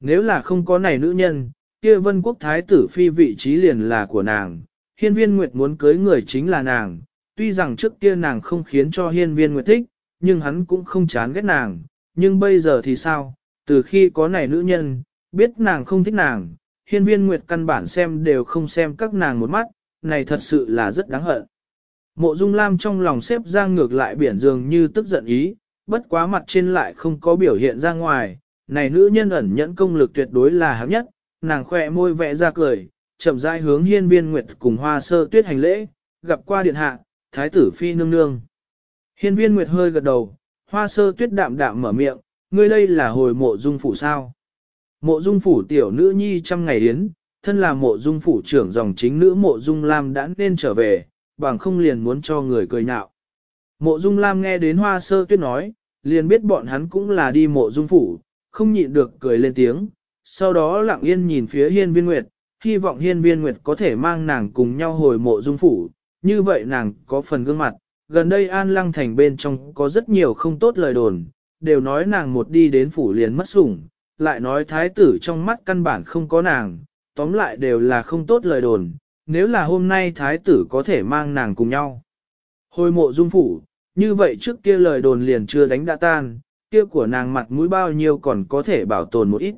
Speaker 1: Nếu là không có này nữ nhân, kia vân quốc thái tử phi vị trí liền là của nàng, hiên viên nguyệt muốn cưới người chính là nàng, tuy rằng trước kia nàng không khiến cho hiên viên nguyệt thích, nhưng hắn cũng không chán ghét nàng, nhưng bây giờ thì sao, từ khi có này nữ nhân, biết nàng không thích nàng, hiên viên nguyệt căn bản xem đều không xem các nàng một mắt, này thật sự là rất đáng hận. Mộ Dung Lam trong lòng xếp ra ngược lại biển dường như tức giận ý, bất quá mặt trên lại không có biểu hiện ra ngoài, này nữ nhân ẩn nhẫn công lực tuyệt đối là hấp nhất, nàng khỏe môi vẽ ra cười, chậm rãi hướng hiên viên nguyệt cùng hoa sơ tuyết hành lễ, gặp qua điện hạ, thái tử phi nương nương. Hiên viên nguyệt hơi gật đầu, hoa sơ tuyết đạm đạm mở miệng, ngươi đây là hồi mộ dung phủ sao. Mộ dung phủ tiểu nữ nhi trăm ngày đến, thân là mộ dung phủ trưởng dòng chính nữ mộ dung lam đã nên trở về, bằng không liền muốn cho người cười nhạo. Mộ dung lam nghe đến hoa sơ tuyết nói, liền biết bọn hắn cũng là đi mộ dung phủ, không nhịn được cười lên tiếng, sau đó lặng yên nhìn phía hiên viên nguyệt, hy vọng hiên viên nguyệt có thể mang nàng cùng nhau hồi mộ dung phủ, như vậy nàng có phần gương mặt, gần đây an lăng thành bên trong có rất nhiều không tốt lời đồn, đều nói nàng một đi đến phủ liền mất sủng, lại nói thái tử trong mắt căn bản không có nàng, tóm lại đều là không tốt lời đồn, nếu là hôm nay thái tử có thể mang nàng cùng nhau. Hồi mộ dung phủ, như vậy trước kia lời đồn liền chưa đánh đã tan, kia của nàng mặt mũi bao nhiêu còn có thể bảo tồn một ít.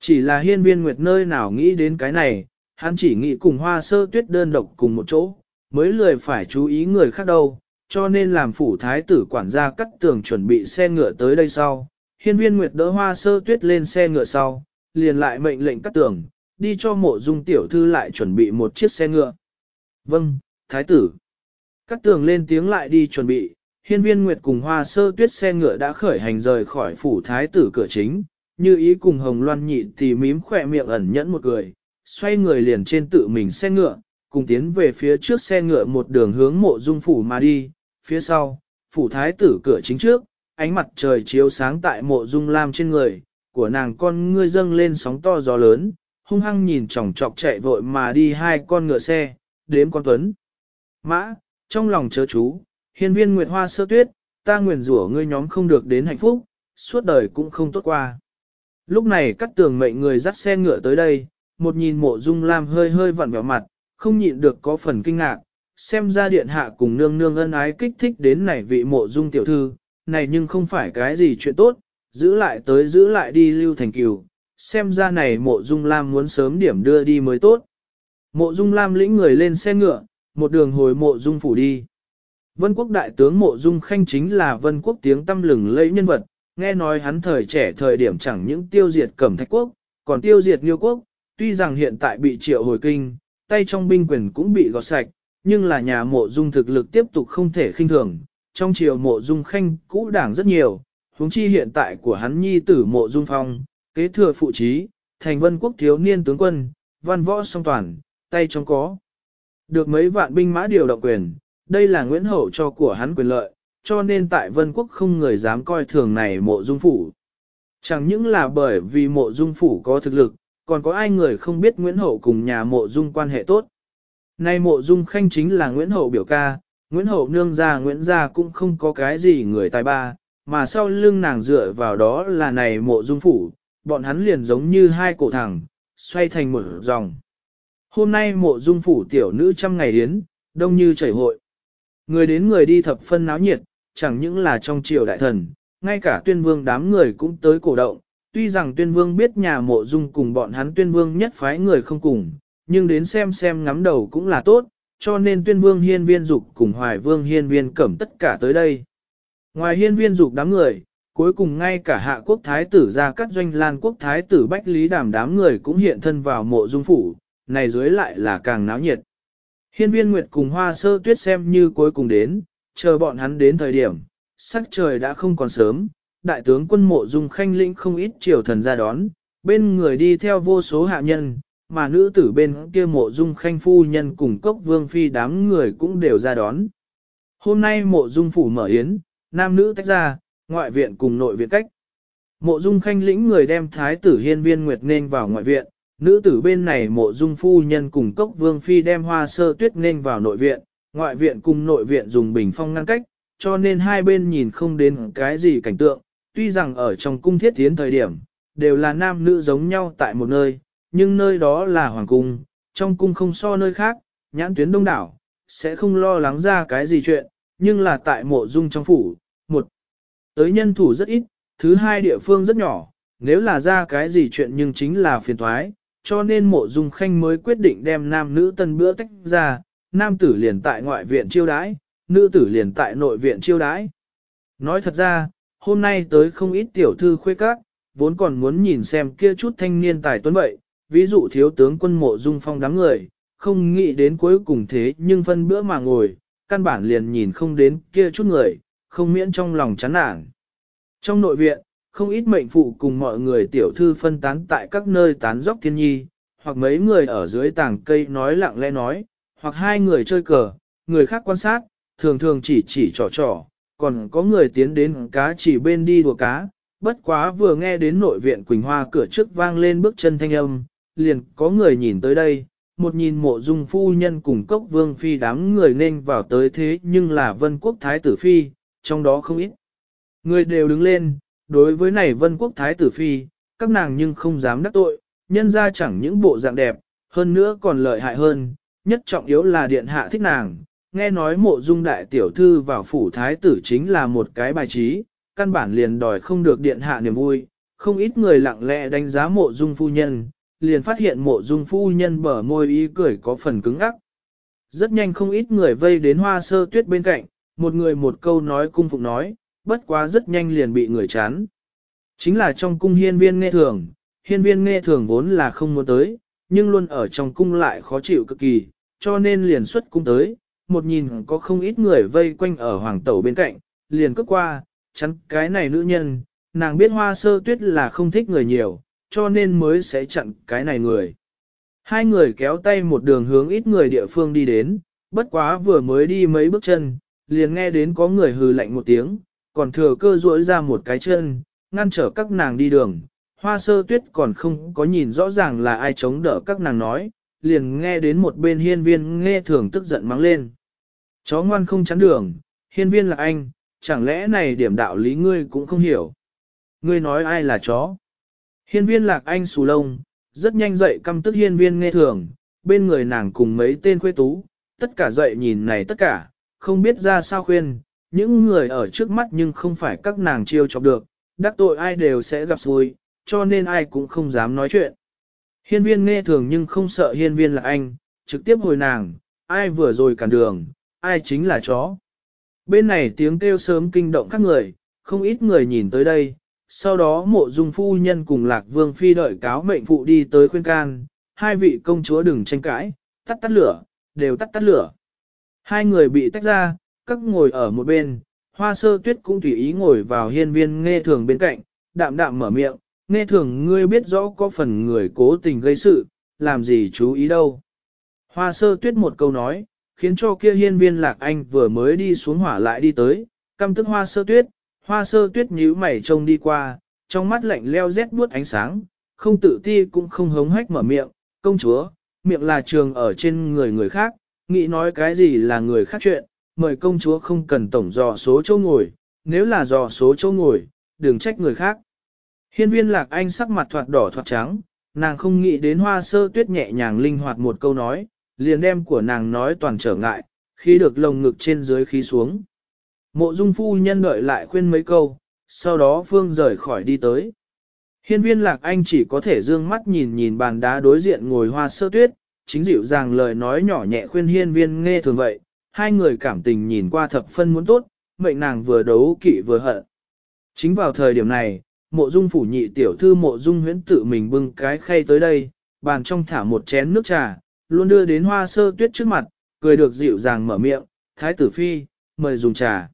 Speaker 1: Chỉ là hiên viên nguyệt nơi nào nghĩ đến cái này, hắn chỉ nghĩ cùng hoa sơ tuyết đơn độc cùng một chỗ, mới lười phải chú ý người khác đâu, cho nên làm phủ thái tử quản gia cắt tường chuẩn bị xe ngựa tới đây sau. Hiên viên Nguyệt đỡ hoa sơ tuyết lên xe ngựa sau, liền lại mệnh lệnh cắt tường, đi cho mộ dung tiểu thư lại chuẩn bị một chiếc xe ngựa. Vâng, thái tử. cát tường lên tiếng lại đi chuẩn bị, hiên viên Nguyệt cùng hoa sơ tuyết xe ngựa đã khởi hành rời khỏi phủ thái tử cửa chính, như ý cùng hồng loan nhị thì mím khỏe miệng ẩn nhẫn một người, xoay người liền trên tự mình xe ngựa, cùng tiến về phía trước xe ngựa một đường hướng mộ dung phủ mà đi, phía sau, phủ thái tử cửa chính trước, ánh mặt trời chiếu sáng tại mộ dung lam trên người, của nàng con ngươi dâng lên sóng to gió lớn, hung hăng nhìn chòng chọc chạy vội mà đi hai con ngựa xe, đếm con tuấn. Mã, trong lòng chớ chú, hiên viên nguyệt hoa sơ tuyết, ta nguyền rủa ngươi nhóm không được đến hạnh phúc, suốt đời cũng không tốt qua. Lúc này cắt tường mệnh người dắt xe ngựa tới đây, một nhìn mộ dung lam hơi hơi vặn vẹo mặt, không nhịn được có phần kinh ngạc, xem ra điện hạ cùng nương nương ân ái kích thích đến này vị mộ dung tiểu thư, này nhưng không phải cái gì chuyện tốt, giữ lại tới giữ lại đi lưu thành cửu, xem ra này mộ dung lam muốn sớm điểm đưa đi mới tốt. Mộ dung lam lĩnh người lên xe ngựa, một đường hồi mộ dung phủ đi. Vân quốc đại tướng mộ dung khanh chính là vân quốc tiếng tâm lừng lẫy nhân vật, nghe nói hắn thời trẻ thời điểm chẳng những tiêu diệt cẩm thạch quốc, còn tiêu diệt nghiêu quốc, tuy rằng hiện tại bị triệu hồi kinh, tay trong binh quyền cũng bị gọt sạch, nhưng là nhà mộ dung thực lực tiếp tục không thể khinh thường, trong triều mộ dung khanh cũ đảng rất nhiều, huống chi hiện tại của hắn nhi tử mộ dung phong, kế thừa phụ trí, thành vân quốc thiếu niên tướng quân, văn võ song toàn, tay trong có. Được mấy vạn binh mã điều động quyền, đây là Nguyễn Hậu cho của hắn quyền lợi, cho nên tại vân quốc không người dám coi thường này mộ dung phủ. Chẳng những là bởi vì mộ dung phủ có thực lực, còn có ai người không biết Nguyễn Hậu cùng nhà mộ dung quan hệ tốt. Nay mộ dung khanh chính là Nguyễn Hậu biểu ca, Nguyễn Hậu nương gia Nguyễn gia cũng không có cái gì người tài ba, mà sau lưng nàng dựa vào đó là này mộ dung phủ, bọn hắn liền giống như hai cổ thẳng, xoay thành một dòng. Hôm nay mộ dung phủ tiểu nữ trăm ngày đến, đông như chảy hội. Người đến người đi thập phân náo nhiệt, chẳng những là trong triều đại thần, ngay cả tuyên vương đám người cũng tới cổ động. Tuy rằng tuyên vương biết nhà mộ dung cùng bọn hắn tuyên vương nhất phái người không cùng, nhưng đến xem xem ngắm đầu cũng là tốt, cho nên tuyên vương hiên viên dục cùng hoài vương hiên viên cẩm tất cả tới đây. Ngoài hiên viên dục đám người, cuối cùng ngay cả hạ quốc thái tử ra các doanh lan quốc thái tử bách lý đàm đám người cũng hiện thân vào mộ dung phủ, này dưới lại là càng náo nhiệt. Hiên viên Nguyệt cùng hoa sơ tuyết xem như cuối cùng đến, chờ bọn hắn đến thời điểm, sắc trời đã không còn sớm, đại tướng quân mộ dung khanh lĩnh không ít triều thần ra đón, bên người đi theo vô số hạ nhân, mà nữ tử bên kia mộ dung khanh phu nhân cùng cốc vương phi đám người cũng đều ra đón. Hôm nay mộ dung phủ mở yến, nam nữ tách ra, ngoại viện cùng nội viện cách. Mộ dung khanh lĩnh người đem thái tử hiên viên nguyệt nên vào ngoại viện, nữ tử bên này mộ dung phu nhân cùng cốc vương phi đem hoa sơ tuyết nên vào nội viện, ngoại viện cùng nội viện dùng bình phong ngăn cách, cho nên hai bên nhìn không đến cái gì cảnh tượng, tuy rằng ở trong cung thiết tiến thời điểm, đều là nam nữ giống nhau tại một nơi, nhưng nơi đó là hoàng cung, trong cung không so nơi khác, nhãn tuyến đông đảo, sẽ không lo lắng ra cái gì chuyện, nhưng là tại mộ dung trong phủ, tới nhân thủ rất ít, thứ hai địa phương rất nhỏ, nếu là ra cái gì chuyện nhưng chính là phiền thoái, cho nên mộ dung khanh mới quyết định đem nam nữ tân bữa tách ra, nam tử liền tại ngoại viện chiêu đãi, nữ tử liền tại nội viện chiêu đãi. Nói thật ra, hôm nay tới không ít tiểu thư khuê các, vốn còn muốn nhìn xem kia chút thanh niên tài tuấn vậy, ví dụ thiếu tướng quân mộ dung phong đám người, không nghĩ đến cuối cùng thế nhưng phân bữa mà ngồi, căn bản liền nhìn không đến kia chút người, không miễn trong lòng chán nản. Trong nội viện, không ít mệnh phụ cùng mọi người tiểu thư phân tán tại các nơi tán dốc thiên nhi, hoặc mấy người ở dưới tảng cây nói lặng lẽ nói, hoặc hai người chơi cờ, người khác quan sát, thường thường chỉ chỉ trò trò, còn có người tiến đến cá chỉ bên đi đùa cá, bất quá vừa nghe đến nội viện Quỳnh Hoa cửa trước vang lên bước chân thanh âm, liền có người nhìn tới đây, một nhìn mộ dung phu nhân cùng cốc vương phi đám người nên vào tới thế nhưng là vân quốc thái tử phi, trong đó không ít. Người đều đứng lên, đối với này vân quốc thái tử phi, các nàng nhưng không dám đắc tội, nhân ra chẳng những bộ dạng đẹp, hơn nữa còn lợi hại hơn, nhất trọng yếu là điện hạ thích nàng. Nghe nói mộ dung đại tiểu thư vào phủ thái tử chính là một cái bài trí, căn bản liền đòi không được điện hạ niềm vui, không ít người lặng lẽ đánh giá mộ dung phu nhân, liền phát hiện mộ dung phu nhân bở môi ý cười có phần cứng ắc. Rất nhanh không ít người vây đến hoa sơ tuyết bên cạnh, một người một câu nói cung phụng nói, bất quá rất nhanh liền bị người chán. Chính là trong cung hiên viên nghe thường, hiên viên nghe thường vốn là không muốn tới, nhưng luôn ở trong cung lại khó chịu cực kỳ, cho nên liền xuất cung tới, một nhìn có không ít người vây quanh ở hoàng tẩu bên cạnh, liền cướp qua, chắn cái này nữ nhân, nàng biết hoa sơ tuyết là không thích người nhiều, cho nên mới sẽ chặn cái này người. Hai người kéo tay một đường hướng ít người địa phương đi đến, bất quá vừa mới đi mấy bước chân, liền nghe đến có người hừ lạnh một tiếng, còn thừa cơ duỗi ra một cái chân, ngăn trở các nàng đi đường. Hoa sơ tuyết còn không có nhìn rõ ràng là ai chống đỡ các nàng nói, liền nghe đến một bên hiên viên nghe thường tức giận mắng lên. Chó ngoan không chắn đường, hiên viên là anh, chẳng lẽ này điểm đạo lý ngươi cũng không hiểu. Ngươi nói ai là chó? Hiên viên lạc anh xù lông, rất nhanh dậy căm tức hiên viên nghe thường, bên người nàng cùng mấy tên khuê tú, tất cả dậy nhìn này tất cả, không biết ra sao khuyên, những người ở trước mắt nhưng không phải các nàng chiêu chọc được, đắc tội ai đều sẽ gặp xui, cho nên ai cũng không dám nói chuyện. Hiên viên nghe thường nhưng không sợ hiên viên là anh, trực tiếp hồi nàng, ai vừa rồi cản đường, ai chính là chó. Bên này tiếng kêu sớm kinh động các người, không ít người nhìn tới đây, sau đó mộ dung phu nhân cùng lạc vương phi đợi cáo mệnh phụ đi tới khuyên can, hai vị công chúa đừng tranh cãi, tắt tắt lửa, đều tắt tắt lửa. Hai người bị tách ra, các ngồi ở một bên, hoa sơ tuyết cũng tùy ý ngồi vào hiên viên nghe thường bên cạnh, đạm đạm mở miệng, nghe thường ngươi biết rõ có phần người cố tình gây sự, làm gì chú ý đâu. Hoa sơ tuyết một câu nói, khiến cho kia hiên viên lạc anh vừa mới đi xuống hỏa lại đi tới, căm tức hoa sơ tuyết, hoa sơ tuyết nhíu mày trông đi qua, trong mắt lạnh leo rét buốt ánh sáng, không tự ti cũng không hống hách mở miệng, công chúa, miệng là trường ở trên người người khác, nghĩ nói cái gì là người khác chuyện, mời công chúa không cần tổng dò số chỗ ngồi, nếu là dò số chỗ ngồi, đừng trách người khác. Hiên viên lạc anh sắc mặt thoạt đỏ thoạt trắng, nàng không nghĩ đến hoa sơ tuyết nhẹ nhàng linh hoạt một câu nói, liền đem của nàng nói toàn trở ngại, khi được lồng ngực trên dưới khí xuống. Mộ dung phu nhân đợi lại khuyên mấy câu, sau đó phương rời khỏi đi tới. Hiên viên lạc anh chỉ có thể dương mắt nhìn nhìn bàn đá đối diện ngồi hoa sơ tuyết, chính dịu dàng lời nói nhỏ nhẹ khuyên hiên viên nghe thường vậy, hai người cảm tình nhìn qua thập phân muốn tốt, mệnh nàng vừa đấu kỵ vừa hận. Chính vào thời điểm này, mộ dung phủ nhị tiểu thư mộ dung huyễn tự mình bưng cái khay tới đây, bàn trong thả một chén nước trà, luôn đưa đến hoa sơ tuyết trước mặt, cười được dịu dàng mở miệng, thái tử phi, mời dùng trà.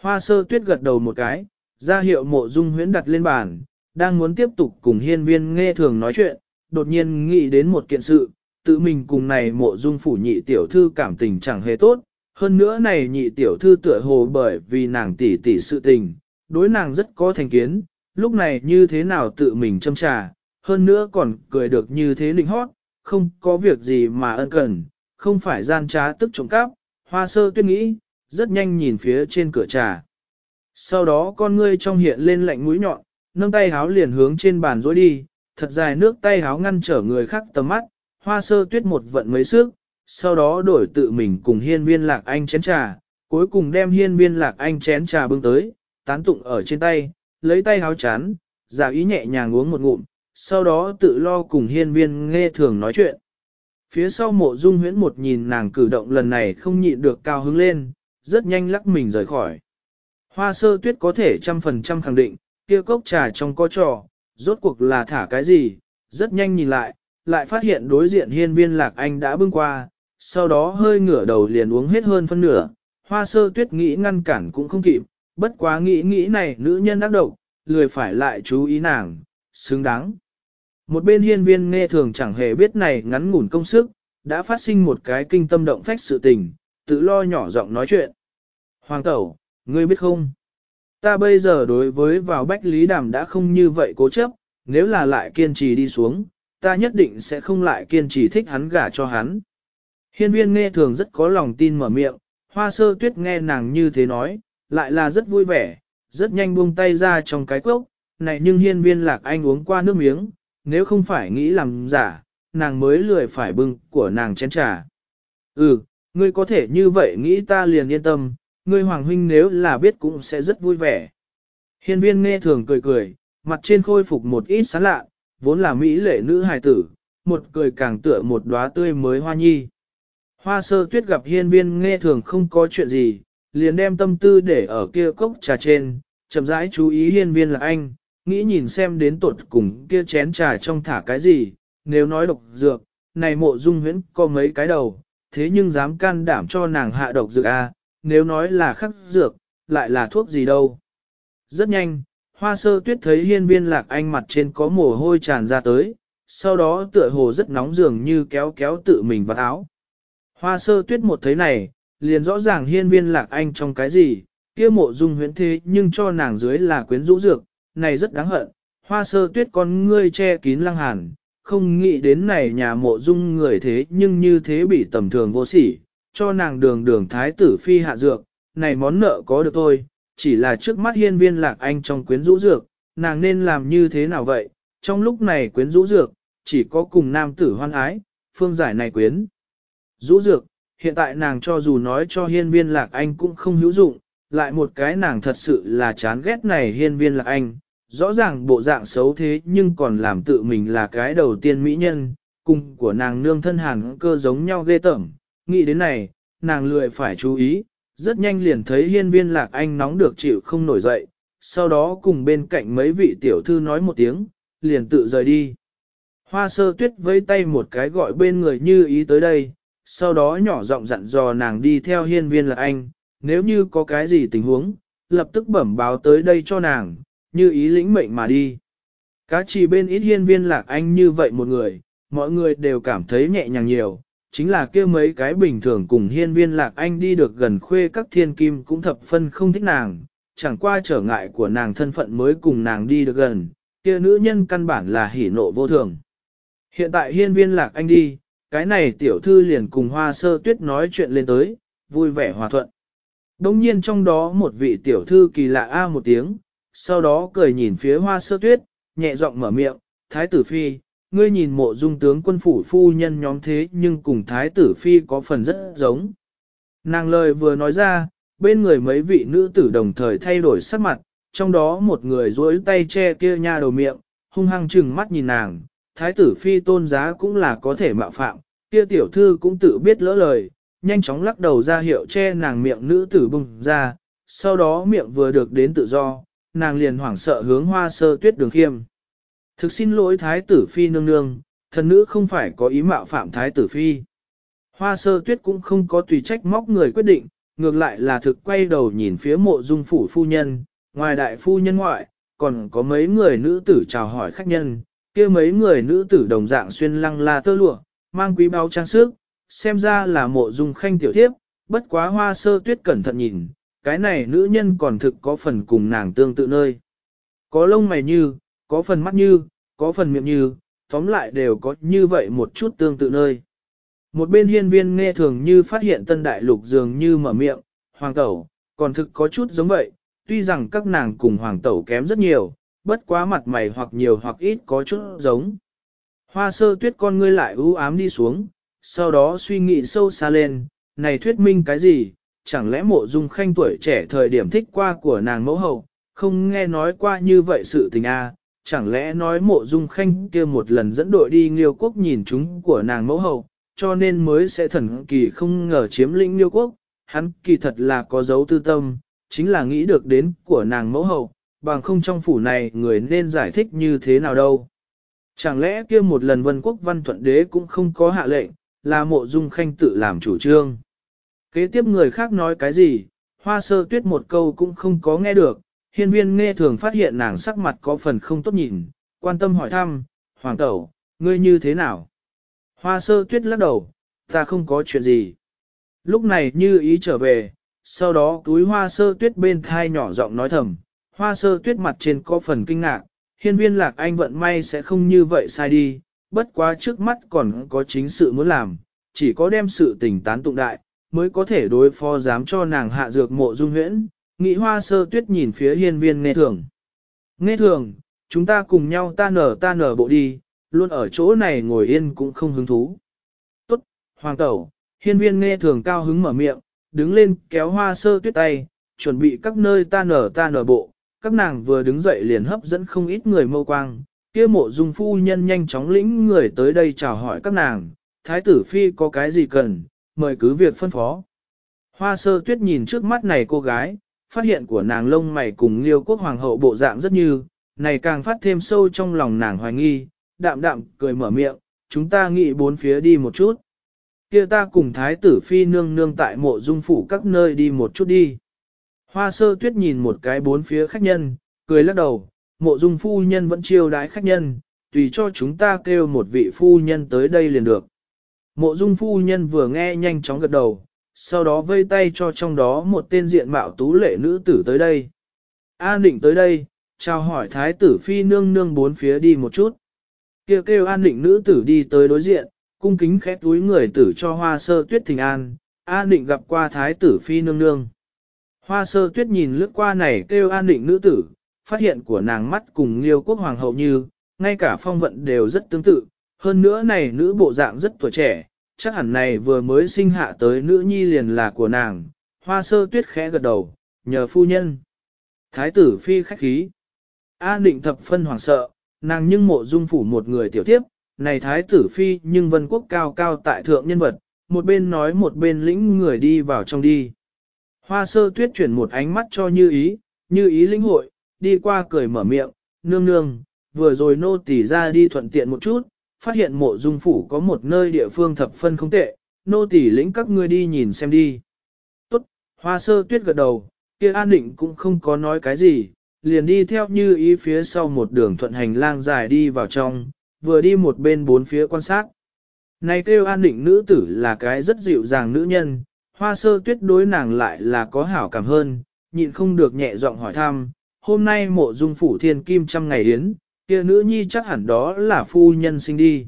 Speaker 1: Hoa sơ tuyết gật đầu một cái, ra hiệu mộ dung huyễn đặt lên bàn, đang muốn tiếp tục cùng hiên viên nghe thường nói chuyện, đột nhiên nghĩ đến một kiện sự, tự mình cùng này mộ dung phủ nhị tiểu thư cảm tình chẳng hề tốt, hơn nữa này nhị tiểu thư tựa hồ bởi vì nàng tỉ tỉ sự tình, đối nàng rất có thành kiến, lúc này như thế nào tự mình châm trà, hơn nữa còn cười được như thế linh hót, không có việc gì mà ân cần, không phải gian trá tức trộm cắp, hoa sơ tuyết nghĩ, rất nhanh nhìn phía trên cửa trà. Sau đó con ngươi trong hiện lên lạnh mũi nhọn, nâng tay háo liền hướng trên bàn dối đi, thật dài nước tay háo ngăn trở người khác tầm mắt, hoa sơ tuyết một vận mấy sức, sau đó đổi tự mình cùng hiên viên lạc anh chén trà, cuối cùng đem hiên viên lạc anh chén trà bưng tới, tán tụng ở trên tay, lấy tay háo chán, giả ý nhẹ nhàng uống một ngụm, sau đó tự lo cùng hiên viên nghe thường nói chuyện. Phía sau mộ dung huyễn một nhìn nàng cử động lần này không nhịn được cao hứng lên, rất nhanh lắc mình rời khỏi. Hoa sơ tuyết có thể trăm phần trăm khẳng định, kia cốc trà trong có trò, rốt cuộc là thả cái gì, rất nhanh nhìn lại, lại phát hiện đối diện hiên viên lạc anh đã bưng qua, sau đó hơi ngửa đầu liền uống hết hơn phân nửa, hoa sơ tuyết nghĩ ngăn cản cũng không kịp, bất quá nghĩ nghĩ này nữ nhân ác độc, lười phải lại chú ý nàng, xứng đáng. Một bên hiên viên nghe thường chẳng hề biết này ngắn ngủn công sức, đã phát sinh một cái kinh tâm động phách sự tình, tự lo nhỏ giọng nói chuyện. Hoàng tẩu, ngươi biết không? Ta bây giờ đối với vào bách lý đàm đã không như vậy cố chấp, nếu là lại kiên trì đi xuống, ta nhất định sẽ không lại kiên trì thích hắn gả cho hắn. Hiên viên nghe thường rất có lòng tin mở miệng, hoa sơ tuyết nghe nàng như thế nói, lại là rất vui vẻ, rất nhanh buông tay ra trong cái cốc, này nhưng hiên viên lạc anh uống qua nước miếng, nếu không phải nghĩ làm giả, nàng mới lười phải bưng của nàng chén trà. Ừ, ngươi có thể như vậy nghĩ ta liền yên tâm, ngươi hoàng huynh nếu là biết cũng sẽ rất vui vẻ. Hiên viên nghe thường cười cười, mặt trên khôi phục một ít sán lạ, vốn là mỹ lệ nữ hài tử, một cười càng tựa một đóa tươi mới hoa nhi. Hoa sơ tuyết gặp hiên viên nghe thường không có chuyện gì, liền đem tâm tư để ở kia cốc trà trên, chậm rãi chú ý hiên viên là anh, nghĩ nhìn xem đến tột cùng kia chén trà trong thả cái gì, nếu nói độc dược, này mộ dung huyễn có mấy cái đầu, thế nhưng dám can đảm cho nàng hạ độc dược à, nếu nói là khắc dược, lại là thuốc gì đâu. Rất nhanh, hoa sơ tuyết thấy hiên viên lạc anh mặt trên có mồ hôi tràn ra tới, sau đó tựa hồ rất nóng dường như kéo kéo tự mình vào áo. Hoa sơ tuyết một thấy này, liền rõ ràng hiên viên lạc anh trong cái gì, kia mộ dung huyễn thế nhưng cho nàng dưới là quyến rũ dược, này rất đáng hận, hoa sơ tuyết con ngươi che kín lăng hàn, không nghĩ đến này nhà mộ dung người thế nhưng như thế bị tầm thường vô sỉ, cho nàng đường đường thái tử phi hạ dược, này món nợ có được thôi, chỉ là trước mắt hiên viên lạc anh trong quyến rũ dược, nàng nên làm như thế nào vậy, trong lúc này quyến rũ dược, chỉ có cùng nam tử hoan ái, phương giải này quyến. Rũ dược, hiện tại nàng cho dù nói cho hiên viên lạc anh cũng không hữu dụng, lại một cái nàng thật sự là chán ghét này hiên viên lạc anh, rõ ràng bộ dạng xấu thế nhưng còn làm tự mình là cái đầu tiên mỹ nhân, cùng của nàng nương thân hàn cơ giống nhau ghê tởm, nghĩ đến này, nàng lười phải chú ý, rất nhanh liền thấy hiên viên lạc anh nóng được chịu không nổi dậy, sau đó cùng bên cạnh mấy vị tiểu thư nói một tiếng, liền tự rời đi. Hoa sơ tuyết với tay một cái gọi bên người như ý tới đây, sau đó nhỏ giọng dặn dò nàng đi theo hiên viên lạc anh, nếu như có cái gì tình huống, lập tức bẩm báo tới đây cho nàng, như ý lĩnh mệnh mà đi. Cá chỉ bên ít hiên viên lạc anh như vậy một người, mọi người đều cảm thấy nhẹ nhàng nhiều, chính là kia mấy cái bình thường cùng hiên viên lạc anh đi được gần khuê các thiên kim cũng thập phân không thích nàng, chẳng qua trở ngại của nàng thân phận mới cùng nàng đi được gần, kia nữ nhân căn bản là hỉ nộ vô thường. Hiện tại hiên viên lạc anh đi, cái này tiểu thư liền cùng hoa sơ tuyết nói chuyện lên tới, vui vẻ hòa thuận. Đông nhiên trong đó một vị tiểu thư kỳ lạ a một tiếng, sau đó cười nhìn phía hoa sơ tuyết, nhẹ giọng mở miệng, thái tử phi, ngươi nhìn mộ dung tướng quân phủ phu nhân nhóm thế nhưng cùng thái tử phi có phần rất giống. Nàng lời vừa nói ra, bên người mấy vị nữ tử đồng thời thay đổi sắc mặt, trong đó một người duỗi tay che kia nha đầu miệng, hung hăng chừng mắt nhìn nàng, thái tử phi tôn giá cũng là có thể mạo phạm, kia tiểu thư cũng tự biết lỡ lời, nhanh chóng lắc đầu ra hiệu che nàng miệng nữ tử bùng ra, sau đó miệng vừa được đến tự do, nàng liền hoảng sợ hướng hoa sơ tuyết đường khiêm. Thực xin lỗi thái tử phi nương nương, thần nữ không phải có ý mạo phạm thái tử phi. Hoa sơ tuyết cũng không có tùy trách móc người quyết định, ngược lại là thực quay đầu nhìn phía mộ dung phủ phu nhân, ngoài đại phu nhân ngoại, còn có mấy người nữ tử chào hỏi khách nhân, kia mấy người nữ tử đồng dạng xuyên lăng la tơ lụa, mang quý báo trang sức, xem ra là mộ dung khanh tiểu thiếp, bất quá hoa sơ tuyết cẩn thận nhìn, cái này nữ nhân còn thực có phần cùng nàng tương tự nơi. Có lông mày như, có phần mắt như, có phần miệng như, tóm lại đều có như vậy một chút tương tự nơi. Một bên hiên viên nghe thường như phát hiện tân đại lục dường như mở miệng, hoàng tẩu, còn thực có chút giống vậy, tuy rằng các nàng cùng hoàng tẩu kém rất nhiều, bất quá mặt mày hoặc nhiều hoặc ít có chút giống. Hoa sơ tuyết con ngươi lại ưu ám đi xuống, sau đó suy nghĩ sâu xa lên, này thuyết minh cái gì, chẳng lẽ mộ dung khanh tuổi trẻ thời điểm thích qua của nàng mẫu hậu, không nghe nói qua như vậy sự tình a à, chẳng lẽ nói mộ dung khanh kia một lần dẫn đội đi nghiêu quốc nhìn chúng của nàng mẫu hậu, cho nên mới sẽ thần kỳ không ngờ chiếm lĩnh nghiêu quốc, hắn kỳ thật là có dấu tư tâm, chính là nghĩ được đến của nàng mẫu hậu, bằng không trong phủ này người nên giải thích như thế nào đâu. Chẳng lẽ kia một lần vân quốc văn thuận đế cũng không có hạ lệnh, là mộ dung khanh tự làm chủ trương. Kế tiếp người khác nói cái gì, hoa sơ tuyết một câu cũng không có nghe được, hiên viên nghe thường phát hiện nàng sắc mặt có phần không tốt nhìn, quan tâm hỏi thăm, hoàng tẩu, ngươi như thế nào? Hoa sơ tuyết lắc đầu, ta không có chuyện gì. Lúc này như ý trở về, sau đó túi hoa sơ tuyết bên thai nhỏ giọng nói thầm, hoa sơ tuyết mặt trên có phần kinh ngạc, hiên viên lạc anh vận may sẽ không như vậy sai đi, bất quá trước mắt còn có chính sự muốn làm, chỉ có đem sự tình tán tụng đại, mới có thể đối phó dám cho nàng hạ dược mộ dung huyễn, nghĩ hoa sơ tuyết nhìn phía hiên viên nghe thường. Nghe thường, chúng ta cùng nhau ta nở ta nở bộ đi, luôn ở chỗ này ngồi yên cũng không hứng thú. Tốt, hoàng tẩu, hiên viên nghe thường cao hứng mở miệng, đứng lên kéo hoa sơ tuyết tay, chuẩn bị các nơi ta nở ta nở bộ, các nàng vừa đứng dậy liền hấp dẫn không ít người mâu quang, kia mộ dung phu nhân nhanh chóng lĩnh người tới đây chào hỏi các nàng, thái tử phi có cái gì cần, mời cứ việc phân phó. Hoa sơ tuyết nhìn trước mắt này cô gái, phát hiện của nàng lông mày cùng liêu quốc hoàng hậu bộ dạng rất như, này càng phát thêm sâu trong lòng nàng hoài nghi, đạm đạm cười mở miệng, chúng ta nghĩ bốn phía đi một chút. kia ta cùng thái tử phi nương nương tại mộ dung phủ các nơi đi một chút đi. Hoa sơ tuyết nhìn một cái bốn phía khách nhân, cười lắc đầu, mộ dung phu nhân vẫn chiêu đái khách nhân, tùy cho chúng ta kêu một vị phu nhân tới đây liền được. Mộ dung phu nhân vừa nghe nhanh chóng gật đầu, sau đó vây tay cho trong đó một tên diện mạo tú lệ nữ tử tới đây. An định tới đây, chào hỏi thái tử phi nương nương bốn phía đi một chút. Kêu kêu an định nữ tử đi tới đối diện, cung kính khét túi người tử cho hoa sơ tuyết thình an, an định gặp qua thái tử phi nương nương. Hoa sơ tuyết nhìn lướt qua này kêu an định nữ tử, phát hiện của nàng mắt cùng liêu quốc hoàng hậu như, ngay cả phong vận đều rất tương tự, hơn nữa này nữ bộ dạng rất tuổi trẻ, chắc hẳn này vừa mới sinh hạ tới nữ nhi liền là của nàng, hoa sơ tuyết khẽ gật đầu, nhờ phu nhân. Thái tử phi khách khí. A định thập phân hoàng sợ, nàng nhưng mộ dung phủ một người tiểu tiếp, này thái tử phi nhưng vân quốc cao cao tại thượng nhân vật, một bên nói một bên lĩnh người đi vào trong đi. Hoa sơ tuyết chuyển một ánh mắt cho như ý, như ý lĩnh hội, đi qua cười mở miệng, nương nương, vừa rồi nô tỉ ra đi thuận tiện một chút, phát hiện mộ dung phủ có một nơi địa phương thập phân không tệ, nô tỳ lĩnh các ngươi đi nhìn xem đi. Tốt, hoa sơ tuyết gật đầu, kia an định cũng không có nói cái gì, liền đi theo như ý phía sau một đường thuận hành lang dài đi vào trong, vừa đi một bên bốn phía quan sát. Này kêu an định nữ tử là cái rất dịu dàng nữ nhân, hoa sơ tuyết đối nàng lại là có hảo cảm hơn, nhịn không được nhẹ giọng hỏi thăm, hôm nay mộ dung phủ thiên kim trăm ngày yến kia nữ nhi chắc hẳn đó là phu nhân sinh đi.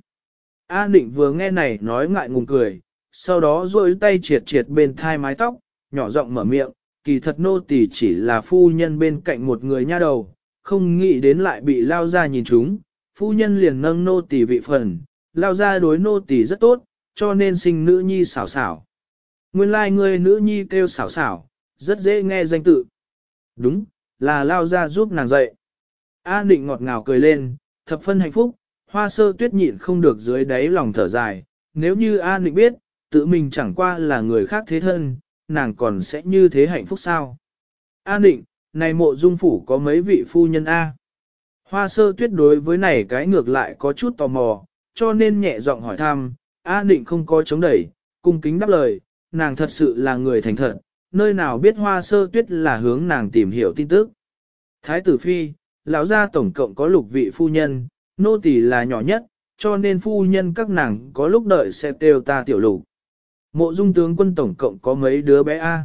Speaker 1: An định vừa nghe này nói ngại ngùng cười, sau đó duỗi tay triệt triệt bên thai mái tóc, nhỏ giọng mở miệng, kỳ thật nô tỳ chỉ là phu nhân bên cạnh một người nha đầu, không nghĩ đến lại bị lao ra nhìn chúng, phu nhân liền nâng nô tỳ vị phần, lao ra đối nô tỳ rất tốt, cho nên sinh nữ nhi xảo xảo. Nguyên lai like người nữ nhi kêu xảo xảo, rất dễ nghe danh tự. Đúng, là lao ra giúp nàng dậy. An định ngọt ngào cười lên, thập phân hạnh phúc, hoa sơ tuyết nhịn không được dưới đáy lòng thở dài, nếu như An định biết, tự mình chẳng qua là người khác thế thân, nàng còn sẽ như thế hạnh phúc sao? An định, này mộ dung phủ có mấy vị phu nhân A? Hoa sơ tuyết đối với này cái ngược lại có chút tò mò, cho nên nhẹ giọng hỏi thăm, An định không có chống đẩy, cung kính đáp lời, nàng thật sự là người thành thật, nơi nào biết hoa sơ tuyết là hướng nàng tìm hiểu tin tức. Thái tử phi, lão gia tổng cộng có lục vị phu nhân, nô tỳ là nhỏ nhất, cho nên phu nhân các nàng có lúc đợi sẽ kêu ta tiểu lục. Mộ dung tướng quân tổng cộng có mấy đứa bé A.